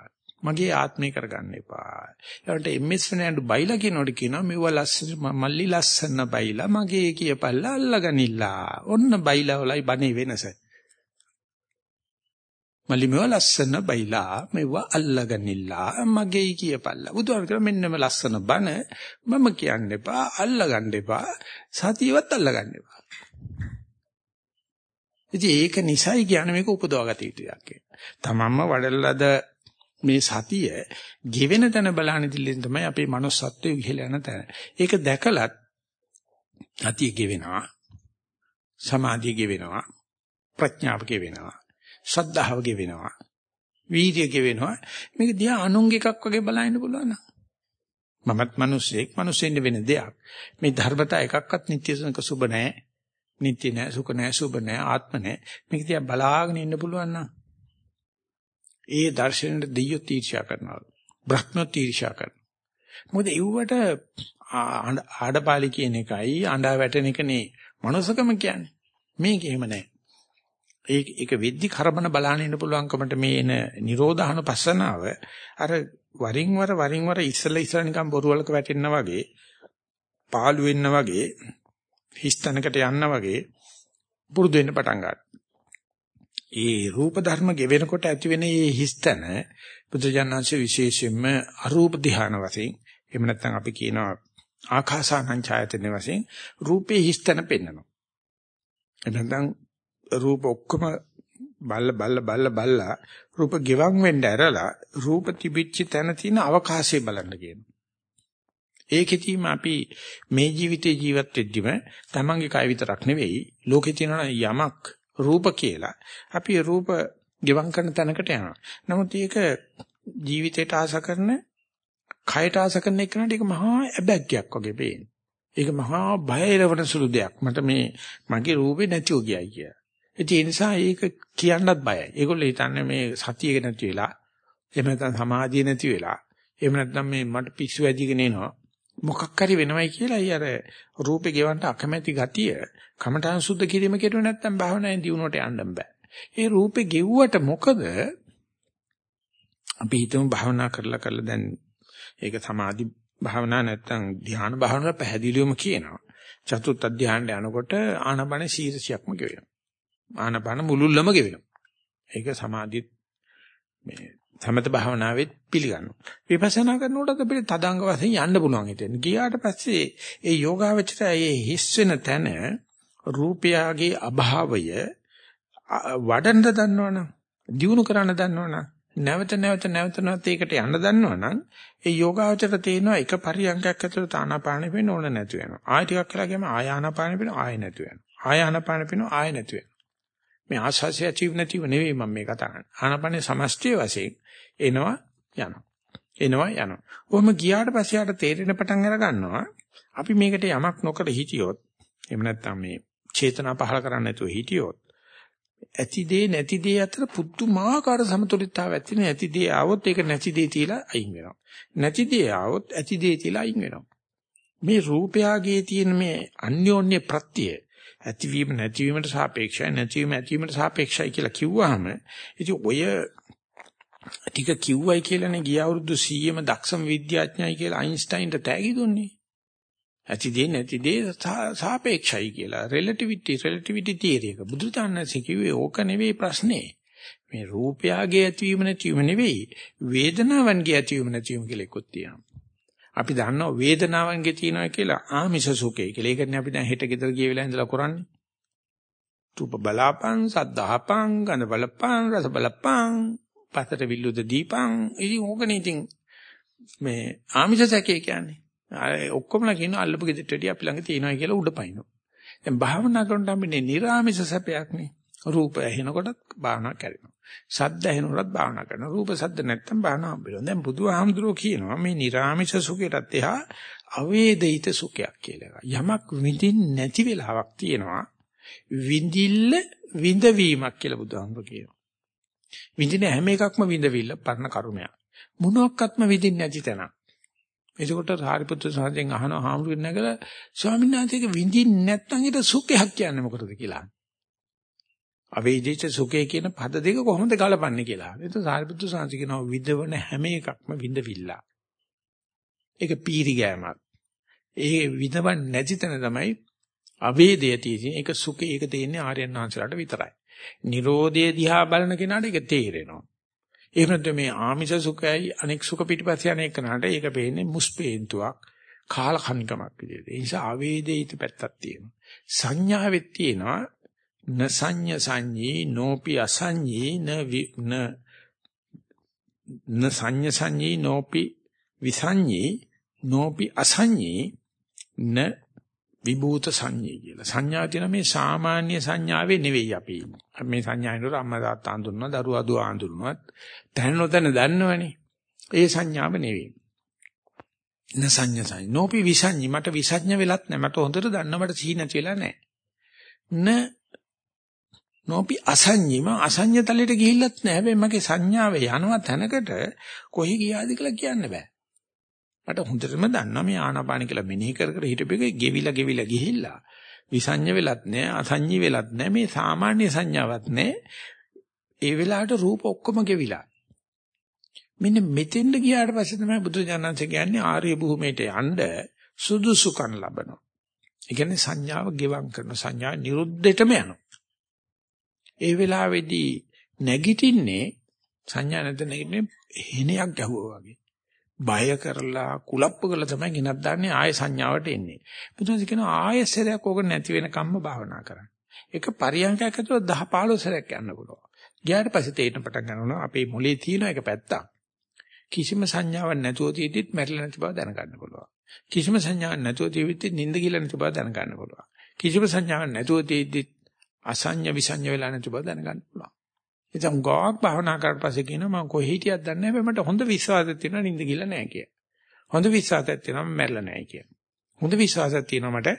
මගේ ආත්මය කරගන්න එපා. ඒකට එම්එස් ෆර්නෑන්ඩ් බයිලා කියනකොට කියනවා මෙව ලස්සන මල්ලි ලස්සන බයිලා මගේ කියපල්ලා අල්ලගනිලා ඔන්න බයිලා වලයි බනේ වෙනස. මල්ලිමව ලස්සන බයිලා මෙව අල්ලගනිලා මගේ කියපල්ලා බුදුහාම කියන මෙන්නම ලස්සන බන මම කියන්න එපා අල්ලගන්න එපා සතියවත් අල්ලගන්න එපා ඉතින් ඒක නිසයි කියන්නේ මේක උපදවාගත යුතු දෙයක් තමන්ම වඩලද මේ සතිය ගෙවෙන තැන බලන ඉදිරියෙන් තමයි අපේ manussත්වයේ ඉහළ යන තැන. ඒක දැකලත් සතිය ගෙවෙනවා. සමාධිය ගෙවෙනවා. ප්‍රඥාව ගෙවෙනවා. ශ්‍රද්ධාව ගෙවෙනවා. වීර්යය ගෙවෙනවා. මේක දිහා අනුංග එකක් වගේ බලන්න පුළුවන් නේද? මමත් මිනිස්සෙක් මිනිස්සෙන්න වෙන දෙයක්. මේ ධර්මතා එකක්වත් නිත්‍ය සුඛ සුබ නැහැ. නිත්‍ය නැහැ, සුඛ නැහැ, සුබ නැහැ, ආත්ම නැහැ. මේක දිහා බලාගෙන ඉන්න පුළුවන් නම් ඒ දර්ශනෙට දෙයියෝ තීර්ෂා කරනවා. බ්‍රහ්ම තීර්ෂා කරනවා. මොකද ඒවට ආඩපාලි කියන එකයි අඬා වැටෙන එක නේ මනුස්සකම කියන්නේ. මේක එහෙම නැහැ. ඒක ඒක වෙද්දි කරබන බලන්න ඉන්න පුළුවන්කමට මේ එන නිරෝධහන පස්සනාව අර වරින් වර වරින් වර ඉස්සලා ඉස්සලා නිකන් බොරුවලක වැටෙන්න වගේ පාළු වෙන්න වගේ හිස්තැනකට යන්න වගේ පුරුදු වෙන්න පටන් ගන්නවා. ඒ රූප ධර්ම ගෙවෙනකොට ඇති වෙන මේ හිස්තන බුදුජානනාංශ විශේෂයෙන්ම අරූප ධානය වශයෙන් එහෙම නැත්නම් අපි කියනවා ආකාසානං ඡායතන වශයෙන් රූපේ හිස්තන පෙන්වනවා. එහෙනම් රූප ඔක්කොම බල්ල බල්ල බල්ල බල්ලා රූප ගෙවන් වෙන්න ඇරලා රූප තිබිච්ච තැන තියෙන අවකාශය බලන්න කියනවා. ඒකෙදීම අපි මේ ජීවිතේ ජීවත් වෙද්දිම තමන්ගේ කය විතරක් නෙවෙයි ලෝකේ තියෙන යමක් රූප කියලා. අපි රූප ගෙවම් කරන තැනකට යනවා. නමුත් ඒක ජීවිතයට ආස කරන, කයට ආස කරන එකනට ඒක මහා ඇබැග්යක් වගේ පේනවා. ඒක මහා බයරවන සුළු දෙයක්. මට මේ මගේ රූපේ නැතිව ගියයි කියලා. ඒ නිසා ඒක කියන්නත් බයයි. ඒගොල්ලෝ හිතන්නේ මේ සතිය නැති වෙලා, එහෙම නැත්නම් සමාධිය නැති වෙලා, එහෙම නැත්නම් මේ මට පිස්සු ඇදිගෙන එනවා. මොකක් හරි වෙනවයි කියලා අය අර රූපේ ගෙවන්න අකමැති ගතිය කමඨාන් සුද්ධ කිරීම කෙරුවේ නැත්නම් භාවනාවෙන් දිනුවට යන්න බෑ. ඒ රූපේ ගෙව්වට මොකද අපි හිතමු භාවනා කරලා කරලා දැන් ඒක සමාධි භාවනා නැත්නම් ධ්‍යාන භාවනාව පැහැදිලිවම කියනවා. චතුත් අධ්‍යානට යනකොට ආනපන ශීර්ෂයක්ම ගෙවෙනවා. ආනපන මුලුල්ලම ගෙවෙනවා. ඒක සමාධි මේ සමත භාවනාවෙත් පිළිගන්නවා. විපස්සනා කරනකොට අපිට තදංග වශයෙන් යන්න පුළුවන් හිතෙන. ගියාට පස්සේ ඒ යෝගාවචරය ඒ හිස් වෙන තැන රූපයාගේ අභාවය වඩන්න දන්නවනම්, දියුණු කරන්න දන්නවනම්, නැවත නැවත නැවත නැවත ඒකට යන්න දන්නවනම් ඒ යෝගාවචර තේනවා එක පරියන්කයක් ඇතුළත ආනාපානෙ වෙන්න ඕන නැතු වෙනවා. ආය ටිකක් කියලා ගියම ආය ආනාපානෙ වෙන ආය නැතු වෙනවා. ආය ආනාපානෙ වෙන ආය නැතු වෙනවා. මේ ආශාසය අචීව් නැතිව නෙවෙයි මම මේ කතා කරන්නේ. ආනාපානේ සමස්තය වශයෙන් එනවා යනවා. එනවා යනවා. කොහොම ගියාට පස්සේ ආට තේරෙන පටන් අර ගන්නවා. අපි මේකට යමක් නොකර හිටියොත් එහෙම නැත්නම් මේ චේතනා පහල කරන්නේ නැතුව හිටියොත් ඇති දේ නැති දේ අතර පුදුමාකාර සමතුලිතතාවයක් තියෙන ඇති දේ ආවොත් ඒක නැති දේ තියලා අයින් වෙනවා. නැති දේ ආවොත් ඇති දේ තියලා අයින් වෙනවා. මේ රූපයාගේ තියෙන මේ අන්‍යෝන්‍ය ප්‍රත්‍ය ඇතිවීම නැතිවීමට සාපේක්ෂයි නැතිවීම ඇතිවීමට සාපේක්ෂයි කියලා කිව්වහම ඉතින් ඔය ටික කිව්වයි කියලානේ ගිය අවුරුදු 100ම දක්ෂම විද්‍යාඥයයි කියලා අයින්ස්ටයින්ට තෑගි දුන්නේ. ඇති දේ නැති දේ සාපේක්ෂයි කියලා රිලටිවිටි රිලටිවිටි තියරි එක බුදුචානන්සේ කිව්වේ ඕක නෙවෙයි ප්‍රශ්නේ. මේ රූපයගේ ඇතිවීම නැතිවීම නෙවෙයි වේදනාවන්ගේ ඇතිවීම නැතිවීම කියලා එකක් තියෙනවා. අපි දන්නවා වේදනාවන්ගේ තියෙනවා කියලා ආමිෂ සුඛය කියලා. ඒකනේ අපි දැන් හෙට ගෙදර ගිය වෙලාව ඉඳලා කරන්නේ. රූප බලාපං, සද්ධාපං, ගඳ බලපං, රස බලපං, පතර විල්ලුද දීපං. ඉතින් ඕකනේ ඉතින් මේ ආමිෂ සැකේ කියන්නේ. ඔක්කොමලා කියන අල්ලපු ගෙදරට වැඩිය අපි ළඟ තියෙනවා කියලා උඩ පයින්නවා. දැන් භාවනා කරනකොට අපිනේ නිර්ආමිෂ සැපයක් නේ. රූප ඇහෙනකොටත් භාවනා කරනවා. සද්ද ඇහෙනකොටත් භාවනා කරනවා. රූප සද්ද නැත්තම් භාවනා හම්බෙනවා. දැන් බුදුහාමුදුරුවෝ කියනවා මේ නිර්ආමිෂ සුඛයටත් එහා අවේදිත සුඛයක් කියලා. යමක් විඳින් නැති වෙලාවක් තියෙනවා. විඳිල්ල විඳවීමක් කියලා බුදුහාමුදුරුවෝ කියනවා. විඳින හැම එකක්ම විඳවිල්ල පරණ කර්මයක්. මොනක්වත්ම විඳින්නේ නැති තැනක්. එතකොට සාරිපුත්‍ර සාන්තෙන් අහනවා හාමුදුරුවෝ නැගලා ස්වාමීන් වහන්සේක විඳින්නේ නැත්නම් ඒක සුඛයක් කියන්නේ මොකටද කියලා. අවේදිත සුඛය කියන පද දෙක කොහොමද ගලපන්නේ කියලා. ඒක සාරිපුත්‍ර සාන්ති කියනවා විදවන හැම එකක්ම විඳවිල්ලා. ඒක පීරි ගෑමක්. ඒ විදවන්නේ නැති තැන තමයි අවේදය තියෙන්නේ. ඒක සුඛය ඒක තියෙන්නේ ආර්යයන් වහන්සේලාට විතරයි. Nirodhe දිහා බලන කෙනාට ඒක තේරෙනවා. එහෙම නැත්නම් මේ ආමිෂ සුඛයයි අනෙක් සුඛ පිටිපස්ස යන එකනට ඒක පේන්නේ මුස්පේන්තුවක් කාලකන්නිකමක් විදිහට. ඒ නිසා අවේදිත පැත්තක් තියෙනවා. සංඥාවෙත් තියෙනවා න සංඤ සංඤී නෝපි අසංඤී න න න සංඤ සංඤී නෝපි විසංඤී නෝපි අසංඤී න විභූත සංඤී කියලා. සංඥා තියෙන මේ සාමාන්‍ය සංඥාවේ නෙවෙයි අපි ඉන්නේ. මේ සංඥායිනොර අම්මා තාත්තා අඳුරනවා, දරුවා දුව අඳුරනවා. තැන නොතැන දන්නවනේ. ඒ සංඥාව නෙවෙයි. න සංඥා සංඥා. නෝපි විසංඤී මට විසඥ වෙලත් නැහැ. මට හොඳට දන්න මට සිහි නැති වෙලා නැහැ. න නෝපි අසඤ්ඤීම අසඤ්ඤ තලයට ගිහිල්ලත් නැහැ. හැබැයි මගේ සංඥාව යනවා තැනකට කොහි ගියාද කියලා කියන්න බෑ. මට හොඳටම දන්නවා මේ ආනාපාන කියලා මෙනෙහි කර කර හිටපෙක ගෙවිලා ගෙවිලා ගිහිල්ලා විසඤ්ඤ වෙලත් නැහැ අසඤ්ඤී වෙලත් නැහැ මේ සාමාන්‍ය සංඥාවක් නැහැ. ඒ වෙලාවට රූප ඔක්කොම ගෙවිලා. මෙන්න මෙතෙන්ද ගියාට පස්සේ තමයි බුදුජානන්සේ කියන්නේ ආර්ය භූමියට යන්න සුදුසුකම් ලබනවා. ඒ කියන්නේ සංඥාව ගෙවම් කරන සංඥා නිරුද්ධෙටම යනවා. ඒ වෙලාවේදී නැගිටින්නේ සංඥා නැත නැගිටින්නේ හෙනයක් ගැහුවා වගේ. බය කරලා කුලප්ප කරලා තමයි ගෙනත් දාන්නේ ආය සංඥාවට එන්නේ. බුදුන්සේ කියනවා ආයසරයක් ඕක නැති වෙනකම්ම භාවනා කරන්න. ඒක පරියන්කයක් ඇතුළත 10 15 සැරයක් යන්න පුළුවන්. ගියාට පස්සේ තේරෙන පටන් ගන්නවා අපේ මොලේ තියෙන එක පැත්තක්. කිසිම සංඥාවක් නැතුව තියෙද්දිත් මැරිලා නැති බව දැනගන්න පුළුවන්. කිසිම සංඥාවක් නැතුව තියෙද්දිත් නිින්ද කියලා නැති බව දැනගන්න පුළුවන්. කිසිම සංඥාවක් නැතුව තියෙද්දිත් අසඤ්ඤ විසඤ්ඤ වෙලා නැති බව දැනගන්න පුළුවන්. ඉතින් ගෝක් භාවනා කරලා පස්සේ කියනවා මම කොහේ හිටියද දන්නේ නැහැ මට හොඳ විශ්වාසයක් තියෙනවා නිින්ද ගිහලා නැහැ කිය. හොඳ විශ්වාසයක් තියෙනවා මම මැරෙලා නැහැ කිය. හොඳ විශ්වාසයක් තියෙනවා මට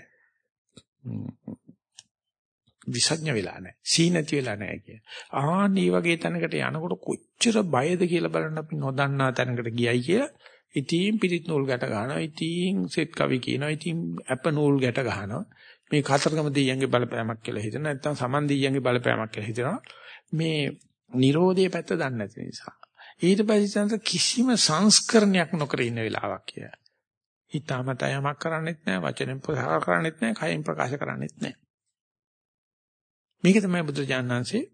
විසඥ වෙලා නැහැ. සීනති වෙලා නැහැ කිය. ආන් මේ වගේ තැනකට යනකොට කොච්චර බයද කියලා බලන්න අපි නොදන්නා තැනකට ගියයි කියලා ඉතින් පිරිත් නූල් ගැට ගන්නවා. ඉතින් සෙත් කවි කියනවා. ඉතින් අප නූල් ගැට ගන්නවා. මේ කතරගම දෙයියන්ගේ බලපෑමක් කියලා හිතන නැත්නම් සමන් දෙයියන්ගේ බලපෑමක් කියලා හිතනවා. මේ Nirodhe පැත්ත දන්නේ නැති නිසා. ඊට පස්සේ කිසිම සංස්කරණයක් නොකර ඉන්න වෙලාවක් කිය. හිතාමතා යමක් කරන්නෙත් නැහැ, වචනෙන් ප්‍රකාශ කරන්නෙත් නැහැ, කයෙන් ප්‍රකාශ කරන්නෙත් නැහැ. මේක තමයි බුදුජානනාංශේ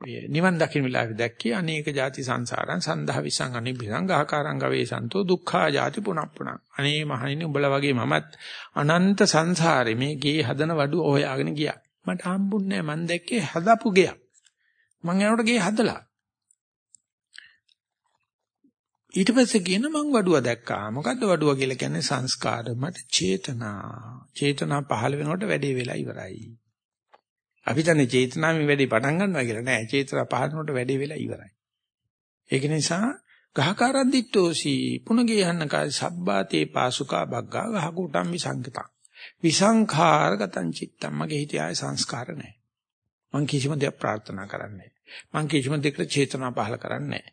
නිවන් දකින්න වෙලාවේ දැක්කේ අනේක ಜಾති සංසාරං සන්දහ විසං අනිබිසං ගහකාරං ගවේ සන්තෝ දුක්ඛා ಜಾති පුනප්පුණ අනේ මහණෙනි උඹලා වගේ මමත් අනන්ත සංසාරේ මේ ගේ හදන වඩු හොයාගෙන ගියා. මට හම්බුන්නේ නැහැ. මං දැක්කේ හදපු ගෙයක් මං යනකොට ගේ හදලා. ඊට පස්සේ කියන මං වඩුව දැක්කා. මොකද්ද වඩුව කියලා කියන්නේ සංස්කාර මට චේතනා. චේතනා පහළ වෙනකොට වැඩේ වෙලා ඉවරයි. අපි දන්නේ චේතනාවෙන් වැඩේ පටන් ගන්නවා කියලා නෑ. චේතනා පහරනකොට වැඩේ වෙලා ඉවරයි. ඒක නිසා ගහකාරද්දිට්ඨෝසි පුනගේ යන්න කාය සබ්බාතේ පාසුකා බග්ගා ගහකොටම් විසංකතං. විසංඛාරගතං චිත්තම් මගේ හිතේ ආය සංස්කාර නෑ. මං කිසිම දෙයක් ප්‍රාර්ථනා කරන්නේ මං කිසිම දෙයකට චේතනා පහල කරන්නේ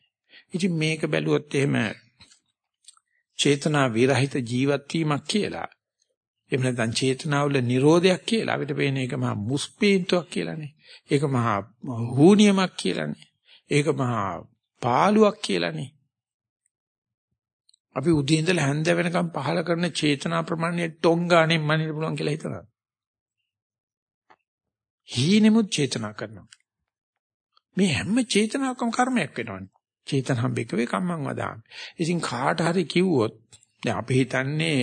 ඉතින් මේක බැලුවොත් එහෙම චේතනා විරහිත ජීවත් වීමක් කියලා එහෙම නැත්නම් චේතනාවල නිරෝධයක් කියලා අපිට පේන එක මහා මුස්පීන්තුවක් කියලානේ. ඒක මහා හූනියමක් කියලානේ. ඒක මහා පාළුවක් කියලානේ. අපි උදේ ඉඳලා හැන්ද වෙනකම් පහල කරන චේතනා ප්‍රමාණය ටොංගානේ මනින්න පුළුවන් කියලා හිතනවා. හීනෙමුත් චේතනා කරනවා. මේ හැම චේතනාවකම කර්මයක් වෙනවනේ. චේතනහම් බෙකවේ කම්මං වදාමි. ඉතින් කාට හරි කිව්වොත් දැන් අපි හිතන්නේ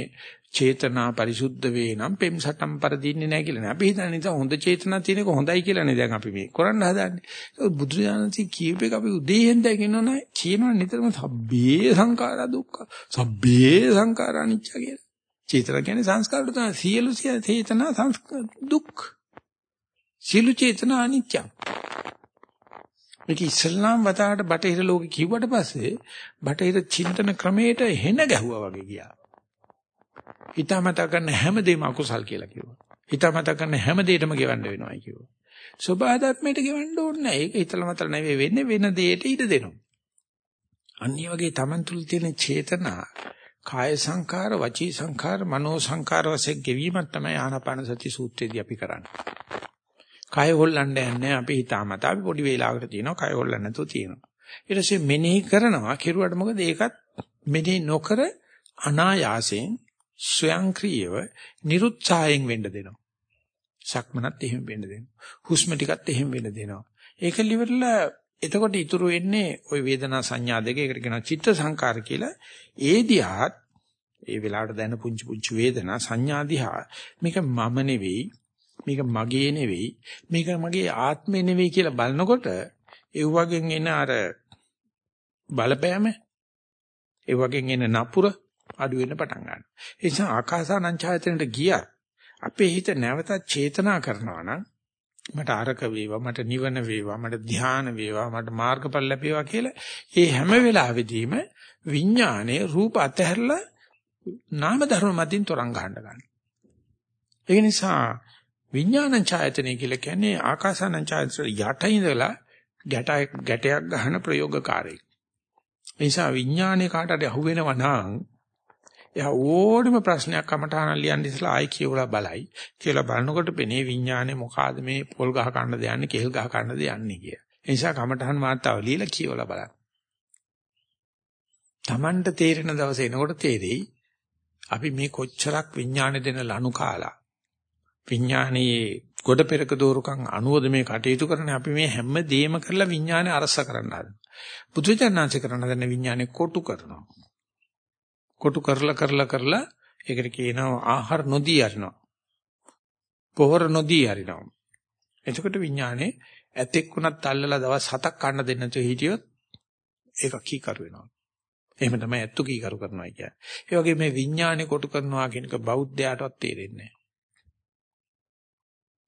චේතනා පරිසුද්ධ වේ නම් පෙම් සටම් පරදින්නේ නැහැ කියලා නේ. අපි හිතන්නේ නිසා හොඳ චේතනා තියෙනක හොඳයි කියලා නේ දැන් අපි මේ කරන්න හදාන්නේ. බුදුරජාණන්සේ කියූප එක අපි උදේෙන් දැකිනවනේ කියනවා නිතරම සබ්බේ සංඛාරා දුක්ඛ. සබ්බේ සංඛාරා අනිච්ච කියලා. චේතනා කියන්නේ සංස්කාර තමයි සියලු චේතනා සංස්කාර දුක්. සියලු චේතනා අනිච්ච. මේක ඉස්ලාම් වතාවට බටහිර ලෝකෙ කිව්වට පස්සේ බටහිර චින්තන ක්‍රමයට හෙන ගැහුවා වගේ ගියා. හිතාමතා කරන හැම දෙයක්ම අකුසල් කියලා කිව්වා. හිතාමතා කරන හැම දෙයකම ගෙවන්න වෙනවායි කිව්වා. සබාධාත්මයට ගෙවන්න ඕනේ නැහැ. ඒක හිතලමතල නෙවෙයි වෙන්නේ වෙන දෙයකට ඉඩ දෙනවා. අනිත් වගේ Taman තුල තියෙන චේතනා කාය සංඛාර, වචී සංඛාර, මනෝ සංඛාර වශයෙන් ගෙවීමක් තමයි ආනාපාන සති සූත්‍රයේදී අපි කරන්නේ. කය හොල්ලන්න යන්නේ අපි හිතාමතා අපි පොඩි වේලාවකට තියෙනවා කය හොල්ලන්න නැතුව තියෙනවා. ඊට පස්සේ මෙනෙහි කරනවා කෙරුවට මොකද ඒකත් මෙනෙහි නොකර අනායාසයෙන් ස්වයංක්‍රීයව නිරුත්සාහයෙන් වෙන්න දෙනවා. සක්මනත් එහෙම වෙන්න දෙනවා. හුස්ම ටිකත් එහෙම වෙන්න දෙනවා. ඒක liverලා එතකොට ඉතුරු වෙන්නේ ওই වේදනා සංඥා දෙක එකට කියනවා චිත්ත සංකාර කියලා. ඒ දිහාත් ඒ වෙලාවට දැන පුංචි පුංචි වේදනා සංඥා දිහා මේක මම නෙවෙයි මේක මගේ නෙවෙයි මේක මගේ ආත්මේ නෙවෙයි කියලා බලනකොට ඒ වගේ එන අර බලපෑම ඒ වගේ එන නපුර අඩු වෙන්න පටන් ගන්නවා. ඒ නිසා ආකාසානංචායතනෙට ගියා අපේ හිත නැවතත් චේතනා කරනවා නම් මට අරක වේවා මට නිවන වේවා මට ධ්‍යාන වේවා මට මාර්ගඵල ලැබේවා කියලා ඒ හැම වෙලාවෙදීම විඥානයේ රූප අතහැරලා නාම ධර්ම මතින් තරංග ගන්න ගන්න. ඒ නිසා විඥානං ඡායතනෙ කියලා කියන්නේ ආකාසානං ඡායතන යට ඉඳලා ගැට ගැටයක් ගන්න ප්‍රයෝගකාරයෙක්. ඒ නිසා විඥානේ කාටද අහුවෙනවා නම් එයා ඕනම ප්‍රශ්නයක් කමටහන ලියන්න ඉස්සලා ආයි කියවලා බලයි. කියලා බලනකොට පෙනේ විඥානේ මොකಾದ මේ පොල් ගහ කන්නද යන්නේ, කෙල් ගහ කන්නද යන්නේ කිය. ඒ නිසා කමටහන් වාර්තාව ලියලා කියවලා බලන්න. Tamanට තේරෙන දවසේ එනකොට තේරෙයි අපි මේ කොච්චරක් විඥාන දෙන ලනු කාලා විඥානයේ ගොඩ පෙරක දෝරුකම් අනුවද මේ කටයුතු කරන්නේ අපි මේ හැම දෙයක්ම කරලා විඥානේ අරස කරන්න හදනවා. බුදුචානන්සේ කරන දන්න විඥානේ කොටු කරනවා. කොටු කරලා කරලා කරලා ඒකට කියනවා ආහාර නොදී අරිනවා. පොහොර නොදී අරිනවා. එතකොට විඥානේ ඇතෙක් වුණත් අල්ලලා දවස් 7ක් කන්න දෙන්න නැතුව හිටියොත් ඒක කීකරු වෙනවා. එහෙම තමයි ඇත්තු කීකරු කරනවා කියන්නේ. ඒ වගේ මේ විඥානේ කොටු කරනවා කියන එක බෞද්ධයාටවත් තේරෙන්නේ නැහැ.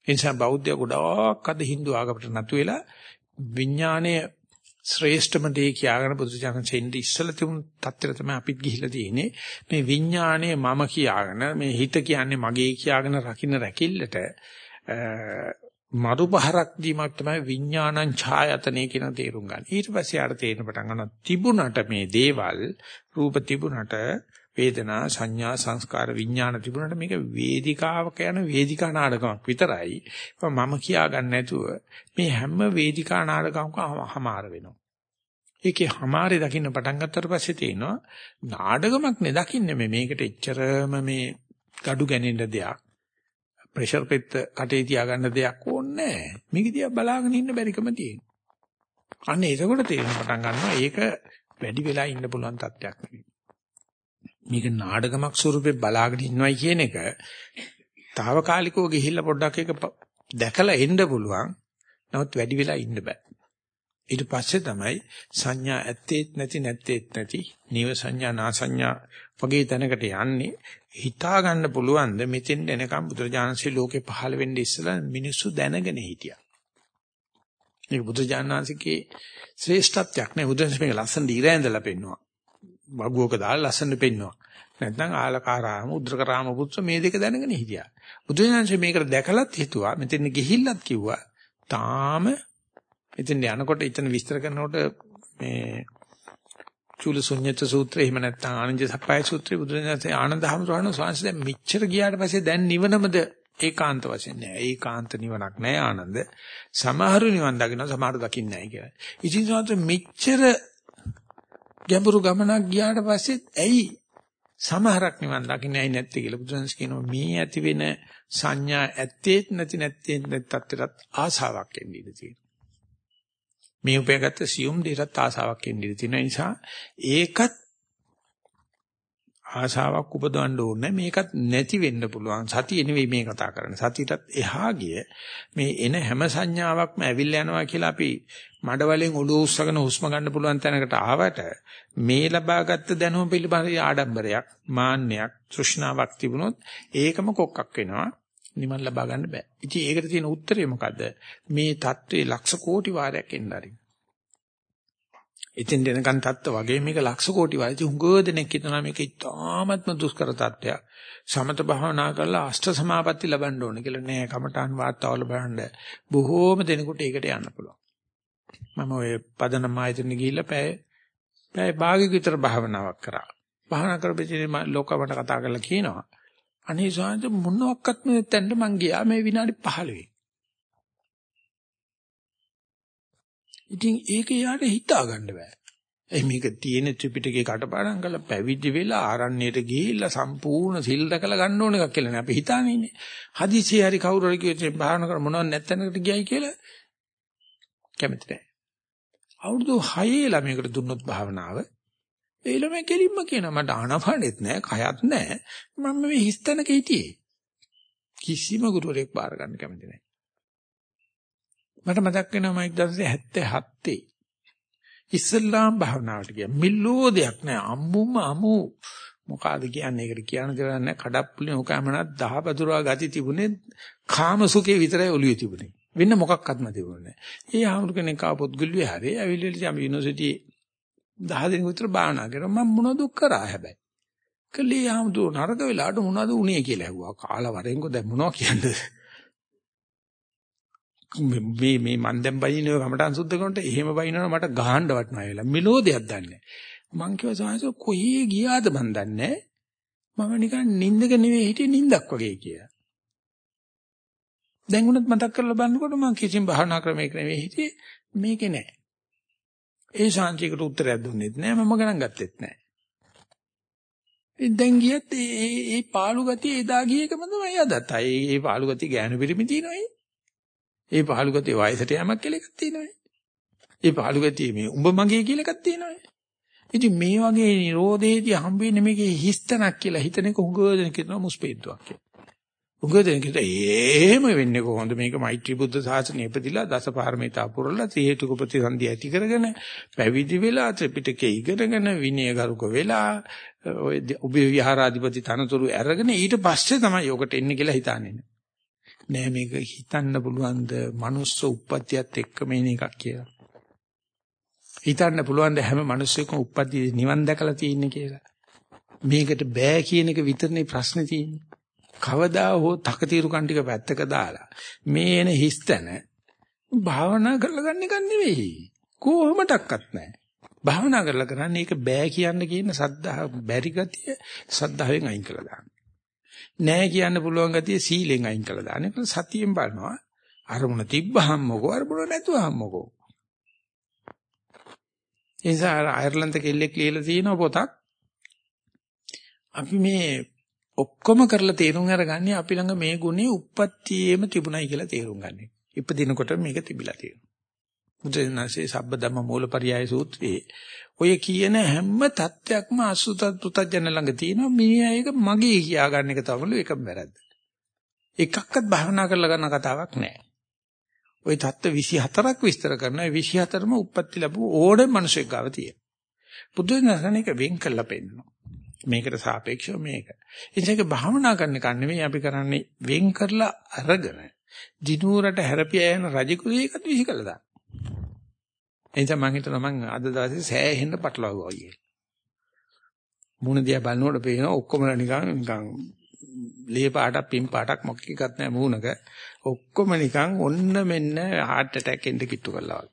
ඒ නිසා බෞද්ධය ගොඩාක් අද Hindu ආගමට නතු වෙලා විඥානයේ ශ්‍රේෂ්ඨම දේ කියාගෙන බුදුචානන් සෙන්දි ඉස්සලා තිබුණු තත්ත්වයට තමයි අපිත් ගිහිලා තියෙන්නේ මේ විඥාණය මම කියාගෙන මේ හිත කියන්නේ මගේ කියාගෙන රකින්න රැකිල්ලට මරු පහරක් දීමක් තමයි විඥානං ඡායතනෙ කියන තේරුම් ගන්න. ඊට පස්සේ ආට තේරෙන පටන් ගන්නවා තිබුණට මේ දේවල් රූප තිබුණට වේදනා සංඥා සංස්කාර විඥාන තිබුණාට මේක වේදිකාවක යන වේදිකා නාටකමක් විතරයි. මම කියා ගන්න නැතුව මේ හැම වේදිකා නාටකමකම හමාර වෙනවා. ඒකේ හමාරේ දකින්න පටන් ගත්තට පස්සේ තේනවා නාටකමක් නේ දකින්නේ මේ මේකට එච්චරම මේ gadu ගැනෙන්න දෙයක්. ප්‍රෙෂර් පෙත්ත කටේ තියාගන්න දෙයක් ඕනේ නැහැ. මේක දිහා බලාගෙන ඉන්න බැරිකම තියෙනවා. අන්න ඒකකොට තේරෙන පටන් ගන්නවා ඒක වැඩි වෙලා ඉන්න පුළුවන් තත්ත්වයක් නෙවෙයි. මේක නාඩගමක් ස්වරූපේ බලාගෙන ඉන්නවයි කියන එක తాවකාලිකව ගිහිල්ලා පොඩ්ඩක් ඒක දැකලා එන්න පුළුවන්. නමුත් වැඩි වෙලා ඉන්න බෑ. ඊට පස්සේ තමයි සංඥා ඇත්තේත් නැති නැත්තේත් නැති නිව සංඥා නා සංඥා වගේ තැනකට යන්නේ හිතා ගන්න පුළුවන්ද මෙතෙන් එනකම් බුදුරජාණන්සේ ලෝකේ පහළ වෙන්නේ ඉස්සලා මිනිස්සු දැනගෙන හිටියා. මේක බුදුරජාණන්සේගේ ශ්‍රේෂ්ඨත්වයක් නේ බුදුන්සේ මේක ලස්සන දීලා ඇඳලා පෙන්නවා. වගුවක දාලා ලස්සන පෙන්නවා. නැත්නම් ආලකාරාම උද්දකරාම පුත්‍ර මේ දෙක දැනගෙන හිටියා. බුදුසසුනේ මේකට දැකලත් හිතුවා මෙතන ගිහිල්ලත් කිව්වා. තාම එතෙන් යනකොට එතන විස්තර කරනකොට මේ චූල ශුන්්‍යත සූත්‍රය එහෙම නැත්නම් ආනන්ද සප්පයි සූත්‍රය බුදුරජාණන්සේ ආනන්ද හැමෝරණ ස්වාමීන් දැන් මෙච්චර ගියාට පස්සේ දැන් නිවනමද ඒකාන්ත වශයෙන් නෑ ඒකාන්ත නිවනක් නෑ ආනන්ද සමහරු නිවන් දකින්න සමහරු දකින්නේ නෑ කියලා. ඉතින් සමහර මෙච්චර ගැඹුරු ගමනක් ගියාට පස්සේ ඇයි සමහරක් නිවන් දකින්නේ ඇයි නැත්තේ කියලා බුදුන්ස් කියනවා මේ ඇති වෙන සංඥා ඇත්තේත් නැති නැත්තේ තත්ත්වයට ආසාවක් එන්නේ ඉඳී තියෙනවා. මේ උපයගත්ත සියුම් දෙයකට ආසාවක් එන්නේ ඉඳී තියෙන නිසා ඒකත් ආශාවක් උපදවන්න ඕනේ. මේකත් නැති වෙන්න පුළුවන්. සතිය නෙවෙයි මේ කතා කරන්නේ. සතියටත් එහා ගිය මේ එන හැම සංඥාවක්ම ඇවිල්ලා යනවා කියලා අපි මඩ වලින් ඔළුව උස්සගෙන හුස්ම ගන්න පුළුවන් තැනකට ආවට මේ ලබාගත් දැනුම පිළිබඳ ආඩම්බරයක් මාන්නයක් තෘෂ්ණාවක් තිබුණොත් ඒකම කොක්කක් වෙනවා නිමන් ලබා ගන්න බෑ ඉතින් ඒකට තියෙන උත්තරේ මොකද්ද මේ தત્ත්වේ ලක්ෂ කෝටි වාරයක් එන්න ආරින් ඉතින් දෙනකන් තත්ත්ව වගේ මේක ලක්ෂ කෝටි වාරයි හුඟ දෙනෙක් හිතනවා මේක ඉතාමත්ම දුෂ්කර තත්ත්වයක්. සමත භාවනා කරලා අෂ්ට සමාපatti ලබන්න ඕනේ කියලා නෑ කමඨාන් වාතාවල බලන්න. බොහෝම දෙනෙකුට ඒකට යන්න පුළුවන්. මම ඔය පදනම ආයතනෙ ගිහිල්ලා පැය පැය භාගයක විතර භාවනාවක් කරා. භාවනා කරපෙදී ලෝකවට කතා කරලා කියනවා. අනේ සාන්ත මොනක්වත් මේ තැන්න මං ගියා මේ විනාඩි 15. ඉතින් ඒක යාට හිතා ගන්න බෑ. ඒ මේක තියෙන ත්‍රිපිටකේ කටපාඩම් කරලා පැවිදි වෙලා ආරණ්‍යයට ගිහිල්ලා සම්පූර්ණ සිල් දැකලා ගන්න ඕන එකක් කියලා නේ අපි හිතානේ ඉන්නේ. හදිසියෙ හරි කවුරු හරි කිව්වොත් භාවනා කර මොනවත් නැත්තනකට ගියයි කියලා කැමති නැහැ. අවුරුදු 6 ළමයකට දුන්නොත් භාවනාව ඒ ළමයා කෙලින්ම කියනවා මට ආනපානෙත් නැහැ කයත් නැහැ මම මේ හිස්තැනක හිටියේ. කිසිම ගුරුවරයෙක් බාර ගන්න කැමති නැහැ. මට මතක් වෙනවා මම 1977 ඉස්ලාම් භාවනාවට ගියා. මිල්ලෝ දෙයක් නෑ. අම්මුම අමු මොකಾದ කියන්නේ ඒකට කියන්න දෙයක් නෑ. කඩප්පුලින් උකමනක් දහපතුරා ගති තිබුණේ කාම සුඛේ විතරයි ඔළුවේ තිබුණේ. වෙන මොකක්වත්ම තිබුණේ නෑ. ඒ ආමුරු කෙනෙක් ආපොත් ගුල්ලුවේ හැරේ ඇවිල්ලා අපි යුනිවර්සිටි 10 දිනක විතර භාවනා කරා. මම මොනවද කරා හැබැයි. කලේ ආමුතු නරක වෙලාවට මොනවද උනේ කියලා ඇහුවා. කාලා වරෙන්කො දැන් මොනවද කියන්නේ? මේ මේ මන් දැන් බයිනව කමටන් සුද්ධ කරනට එහෙම බයිනවනම් මට ගහන්න වටනවා වෙලා මෙලෝදියක් දන්නේ මං කිව්වා සාහස කොහේ ගියාද මන් දන්නේ මම නිකන් නිින්දක නෙවෙයි හිටියේ නිින්දක් වගේ කියලා දැන් උනත් මතක් කරලා බලනකොට මං කිසිම භාවනා ක්‍රමයක නෙවෙයි හිටියේ මේකේ නෑ ඒ ශාන්තියකට උත්තරයක් දුන්නෙත් නෑ මම ගණන් ගත්තෙත් නෑ දැන් ගියත් ඒ ඒ පාළු ගතිය එදා ගිය එකම තමයි අදත්. ඒ ඒ පාළු ගතිය ගෑනු පිරිමි තියෙනවයි. ඒ පහළු ගතිය වයසට යamak කියලා එකක් තියෙනවානේ. ඒ පහළු ගතිය මේ උඹ මගේ කියලා එකක් තියෙනවානේ. ඉතින් මේ වගේ නිරෝධයේදී හම්බෙන්නේ මේකේ හිස්තනක් කියලා හිතන එක උගෝදෙන කියනවා මුස්පේද්දුවක් කියලා. උගෝදෙන කියත එහෙම වෙන්නේ කොහොමද මේක මෛත්‍රී බුද්ධ ශාසනය ඉපදිලා දසපාරමිතා පුරලා ත්‍රි හේතුක ප්‍රතිසන්දි ඇති කරගෙන පැවිදි වෙලා ත්‍රිපිටකය ඉගෙනගෙන විනය ගරුක වෙලා ඔය උභය විහාරාධිපති තනතුරු අරගෙන ඊට පස්සේ තමයි යොකට එන්නේ කියලා හිතන්නේ. නෑ මේක හිතන්න පුළුවන්ද මනුස්ස උප්පත්තියත් එක්ක මේන එකක් කියලා. හිතන්න පුළුවන්ද හැම මිනිස්සෙකම උප්පත්තිය නිවන් දැකලා තියෙන්නේ කියලා. මේකට බෑ කියන එක විතරනේ ප්‍රශ්නේ තියෙන්නේ. කවදා හෝ තකතිරු කණ්ඩික පැත්තක දාලා මේ එන හිස්තන භාවනා කරලා ගන්න එක නෙවෙයි. කොහොමඩක්වත් නෑ. භාවනා කරලා කරන්නේ ඒක බෑ කියන්න කියන සද්ධා බැරි ගතිය සද්ධාවෙන් අයින් කළා දාන්න. නෑ කියන්න පුළුවන් ගතිය සීලෙන් අයින් කළා දාන එක සතියෙන් බලනවා අරමුණ තිබ්බහම මොකෝ අරමුණ නැතුවහම මොකෝ ඒ නිසා අයර්ලන්ත කෙල්ලෙක් ලියලා තියෙන පොතක් අපි මේ ඔක්කොම කරලා තේරුම් අරගන්නේ අපි ළඟ මේ ගුණේ උප්පත්තියේම තිබුණයි කියලා තේරුම් ගන්න. ඉපදිනකොට මේක තිබිලා තියෙනවා. බුදුරජාණන්සේ සබ්බදම මූලපරියාය සූත්‍රයේ ඔය කියන හැම தත්වයක්ම අසුතත් පුතජන ළඟ තියෙනවා මේ අයක මගේ කියා ගන්න එක තමයි එකම වැරද්ද. එකක්වත් භවනා කරලා ගන්න කතාවක් නෑ. ওই தත්ත්ව 24ක් විස්තර කරන 24ම උප්පත්ති ලැබුව ඕඩේ මිනිසෙක් ගාව තියෙනවා. බුදුරජාණන් එක වෙන් කළා පෙන්නනවා. මේකට සාපේක්ෂව මේක. ඉතින් ඒක භවනා කරන එක නෙමෙයි අපි කරන්නේ වෙන් කරලා අරගෙන දිනුවරට හැරපියා යන රජකුලේ එකත් විසි කළා දාන්න. එනිසා මම හිතනවා මම අද දවසේ සෑහෙන්න පටලවුවා කියලා. මුණ දිහා බලනකොට පේනවා ඔක්කොම නිකන් නිකන් ලේ පාටක් පින් පාටක් මොකක් එකක් නැහැ මූණක. ඔක්කොම නිකන් ඔන්න මෙන්න heart attack එන්න කිට්ටු කරලා වගේ.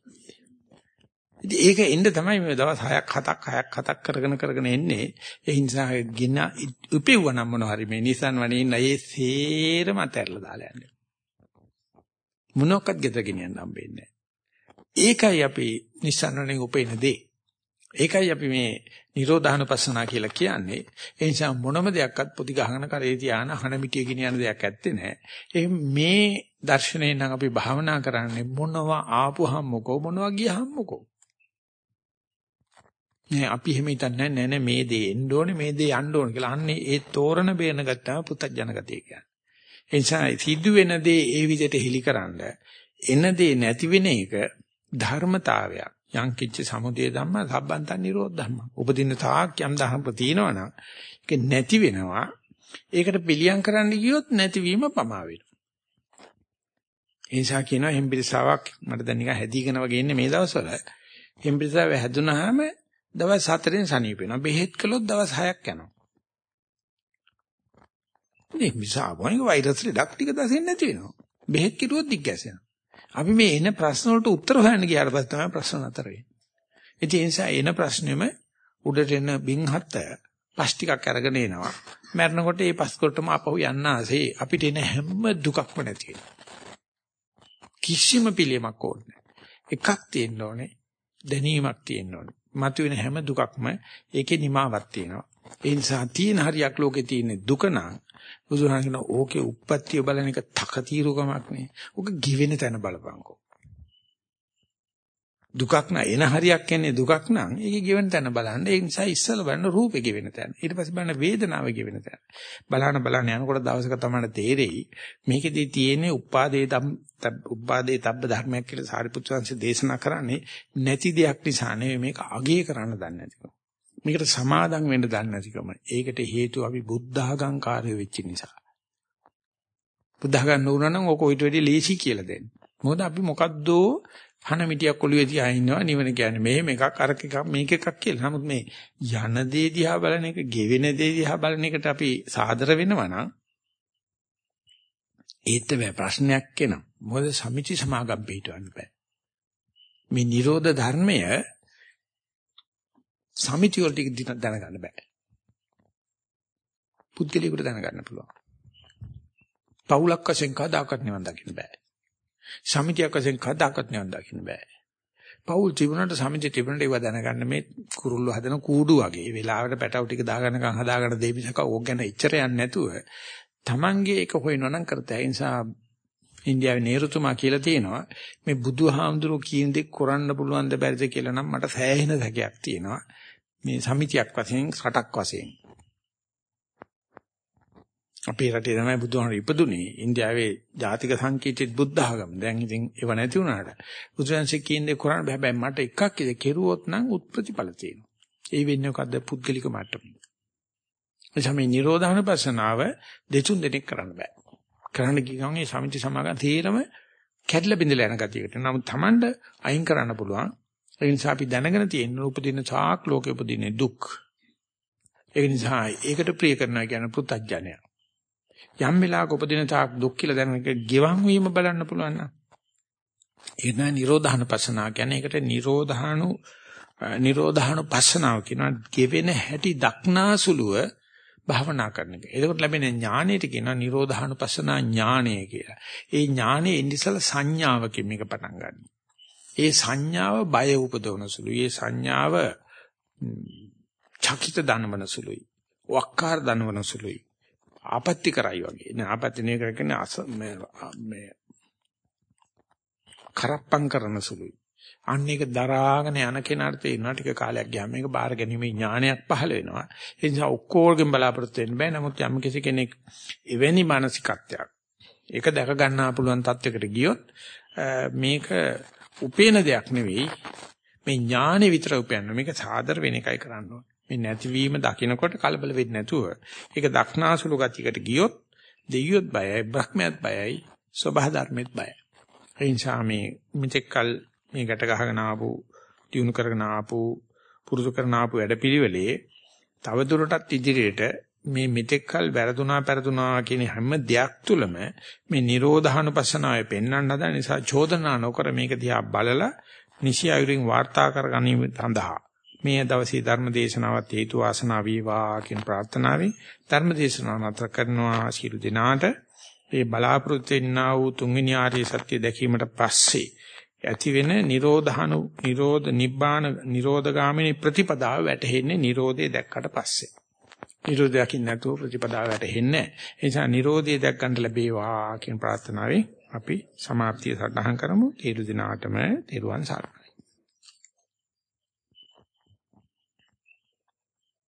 ඉතින් ඒක එන්න තමයි මේ දවස් 6ක් 7ක් 6ක් 7ක් කරගෙන කරගෙන එන්නේ. ඒ නිසා ගින උපෙව්වනම් මොන හරි මේ Nissan වනේ ඉන්න ඒ සේරම අතහැරලා දාලා යන්නේ. මොනක්වත් ගෙදර ගෙනියන්න හම්බෙන්නේ ඒකයි අපි නිස්සන්නනේ උපේන දේ. ඒකයි අපි මේ නිරෝධානුපස්සනා කියලා කියන්නේ. ඒ නිසා මොනම දෙයක්වත් පොඩි ගහගෙන කරේ තියාන හන මිටිය ගෙනියන දෙයක් ඇත්තේ නැහැ. ඒ මේ දර්ශනයෙන් නම් අපි භාවනා කරන්නේ මොනවා ආපුහම මොකෝ මොනවා ගියහම මොකෝ. නෑ අපි එහෙම හිතන්නේ නෑ නෑ මේ දේ එන්න ඕනේ මේ දේ යන්න ඕනේ කියලා. අන්නේ ඒ තෝරන බේන ගත්තාම පුත්තජන ගතිය කියන්නේ. ඒ නිසා සිද්ධ වෙන දේ ඒ විදිහට හෙලිකරනද එන දේ නැති වෙන එක ධර්මතාවයක්. යං කිච්ච සමුදය ධම්ම සම්බන්තන් නිරෝධ ධම්ම. උපදින්න තාක් යම් ධම්ම තියෙනවනම් ඒක නැති වෙනවා. ඒකට පිළියම් කරන්න ගියොත් නැතිවීම පමා වෙනවා. ඒ නිසා කියනවා හෙම්බිරිසාවක් මට දැන් නිකන් හැදීගෙන වගේ ඉන්නේ මේ දවස්වල. හෙම්බිරිසාව හැදුනහම දවස් 4ෙන් සනීප වෙනවා. බෙහෙත් කළොත් දවස් 6ක් යනවා. මේ මිසා වයින් වෛරස් ලෙඩක් ටික දසින් නැති වෙනවා. බෙහෙත් කිරුවොත් දිග්ගැසෙනවා. අපි මේ එන ප්‍රශ්න වලට උත්තර හොයන්න ගියාට පස්සේ තමයි ප්‍රශ්න නතර වෙන්නේ. ඒ නිසා එන ප්‍රශ්නෙම උඩට එන බින්හත් පස් ටිකක් අරගෙන එනවා. මැරෙනකොට මේ පස් කොටම අපහු යන්න ආසේ අපිට එන හැම දුකක්ම නැති වෙනවා. කිසිම පිළියමක් ඕනේ එකක් තියෙන්න ඕනේ. දැනීමක් තියෙන්න ඕනේ. මතුවෙන හැම දුකක්ම ඒකේ නිමාවක් තියෙනවා. ඒ නිසා තියෙන හරියක් ලෝකේ තියෙන දුක නම් බුදුහාම කියන ඕකේ උප්පත්තිය බලන එක තකතිරුකමක් නේ. ඕක ගිවෙන තැන බලපංකෝ. දුකක් නා. එන හරියක් කියන්නේ දුකක් නම් ඒකේ ගෙවෙන තැන බලන්න. ඒ නිසා ඉස්සල බලන්න රූපේ ගෙවෙන තැන. ඊට පස්සේ බලන්න වේදනාව ගෙවෙන තැන. බලන බලන යනකොට දවසක තමයි තේරෙයි මේකෙදී තියෙන්නේ උපාදේ උපාදේ තබ්බ ධර්මයක් කියලා සාරිපුත්‍ර සංසේ දේශනා කරන්නේ නැති දෙයක් නිසා නෙවෙයි මේක අගේ කරන්න දන්නේ නැතිකම. මේකට සමාදම් වෙන්න දන්නේ නැතිකම. ඒකට හේතුව අපි බුද්ධඝං කාර්ය වෙච්ච නිසා. බුද්ධඝං නුනනම් ඕක ඊට වැඩි ලේසි කියලා දෙන්නේ. මොකද අපි මොකද්දෝ හන මිටියක් ඔළුවේ තියා ඉන්නවා නිවන කියන්නේ මෙහෙම එකක් අර එකක් මේක එකක් කියලා. නමුත් මේ යන දේ දිහා බලන එක, ගෙවෙන දේ දිහා බලන එකට අපි සාදර වෙනවා නම් ඒත් බෑ ප්‍රශ්නයක් එනවා. මොකද සමිති සමාගම් පිටවන්න බෑ. මේ Nirodha ධර්මය සමිති වලට දැනගන්න බෑ. පුද්ගලිකුට දැනගන්න පුළුවන්. පවුලක් වශයෙන් කවදාකවත් නිවන් දකින්න බෑ. සමිතියක් වශයෙන් කදාකත් නිවන් දකින්න බෑ. පෞල් ජීවනට සමිතිය තිබුණට ඒව දැනගන්න මේ කුරුල්ල හදන කූඩු වගේ. ඒ වෙලාවට පැටව ටික දාගන්නකම් හදාගන්න දෙවිසක ඕක ගැන ඉච්චර යන්නේ නැතුව Tamange එක හොයනවා නම් කරත ඒ නිසා ඉන්දියාවේ නේරුතුමා කියලා තියෙනවා මේ බුදුහාමුදුරුවෝ කියන දේ කරන්න පුළුවන් ද බැරිද කියලා නම් මට සෑහෙන සැකයක් තියෙනවා. මේ සමිතියක් වශයෙන් රටක් වශයෙන් අපේ රටේ තමයි බුදුහාමර ඉපදුනේ. ඉන්දියාවේ ජාතික සංකීර්තිත බුද්ධ ආගම. දැන් ඉතින් ඒව නැති වුණාට බුදුරජාන්සේ කියන්නේ කරන්න බෑ. හැබැයි මට එකක් ඉද කෙරුවොත් නම් උත්ප්‍රතිඵල තියෙනවා. ඒ වෙන්නේ මොකද්ද? පුද්ගලික මට්ටමේ. එනිසා මේ නිරෝධාන පස්සනාව දෙතුන් දෙනෙක් කරන්න බෑ. කරන්න ගියම මේ සමිති සමාගම් තීරම කැඩලා බිඳලා යන ගතියකට. නමුත් Tamand අයින් කරන්න පුළුවන්. ඒ නිසා අපි දැනගෙන තියෙන උපදින චාක් ලෝකෙ උපදින දුක්. ඒ නිසා ඒකට ප්‍රිය කරනවා කියන පුත්තජනය. යම් වෙලාවක උපදින තාක් දුක් කියලා දැනන එක ගෙවන් වීම බලන්න පුළුවන් නම් ඒ තමයි නිරෝධාන පස්සනාව කියන්නේ ඒකට නිරෝධානු නිරෝධානු පස්සනාව කියනවා ගෙවෙන හැටි දක්නාසුලුව භාවනා කරන එක. එතකොට ලැබෙන ඥාණයට කියනවා නිරෝධානු පස්සනා ඥාණය කියලා. ඒ ඥාණය ඉන්දිසල සංඥාවකින් මේක පටන් ගන්නවා. ඒ සංඥාව බය උපදවන සුළුයි. ඒ සංඥාව චකිත දනවන සුළුයි. වක්කාර දනවන සුළුයි. ආපත්‍ති කරයි වගේ. නේ ආපත්‍ති නේ කරන්නේ අස මේ කරප්පම් කරන සුළුයි. අන්න ඒක දරාගෙන යන කෙනාට තේරෙනවා ටික කාලයක් ගියාම මේක බාර ගැනීමේ ඥානයක් පහළ වෙනවා. ඒ නිසා ඔක්කොගෙන් බලාපොරොත්තු වෙන්න බෑ. නමුත් යම් කෙනෙක් එවැනි මානසිකත්වයක් ඒක දැක ගන්නා පුළුවන් තත්යකට ගියොත් මේක උපේන දෙයක් නෙවෙයි. මේ ඥානෙ විතර උපයන්න. මේක සාදර වෙන එකයි කරන්න ඕනේ. මේ නැතිවීම දකිනකොට කලබල වෙන්නේ නැතුව. ඒක දක්නාසුළු ගතියකට ගියොත් දෙයියොත් බයයි බ්‍රහ්මයාත් බයයි සබහ ධර්මෙත් බයයි. ඒ නිසා මේ මෙතෙක්කල් මේ ගැට ගහගෙන ආපු දිනු කරගෙන ආපු පුරුදු කරන ආපු වැඩපිළිවෙලේ තව දුරටත් ඉදිරියට මේ මෙතෙක්කල් වැරදුනා පෙරදුනා කියන හැම දෙයක් තුළම මේ නිරෝධානුපස්සනාවේ පෙන්වන්න හදන නිසා චෝදනා නොකර මේක දිහා බලලා නිසි අයුරින් වාර්තා කර ගැනීම සඳහා මේ දවසේ ධර්ම දේශනාවත් හේතු වාසනා වේවා කියන ප්‍රාර්ථනාවෙන් ධර්ම දේශනාව නතර කරනවා ශිරු දිනාට ඒ බලාපොරොත්තු වෙන්නා වූ තුන්වෙනි ආර්ය සත්‍ය දැකීමට පස්සේ ඇති වෙන නිරෝධහනු නිරෝධ නිබ්බාන නිරෝධගාමිනී ප්‍රතිපදාව වැටහෙන්නේ නිරෝධය දැක්කට පස්සේ. නිරෝධයකින් නැතුව ප්‍රතිපදාව වැටහෙන්නේ නැහැ. ඒ නිසා නිරෝධය දැක් ගන්න ලැබේවා කියන ප්‍රාර්ථනාවෙන් අපි සමාප්තිය සටහන් කරමු. තේරු දිනාටම තෙරුවන් සරණයි.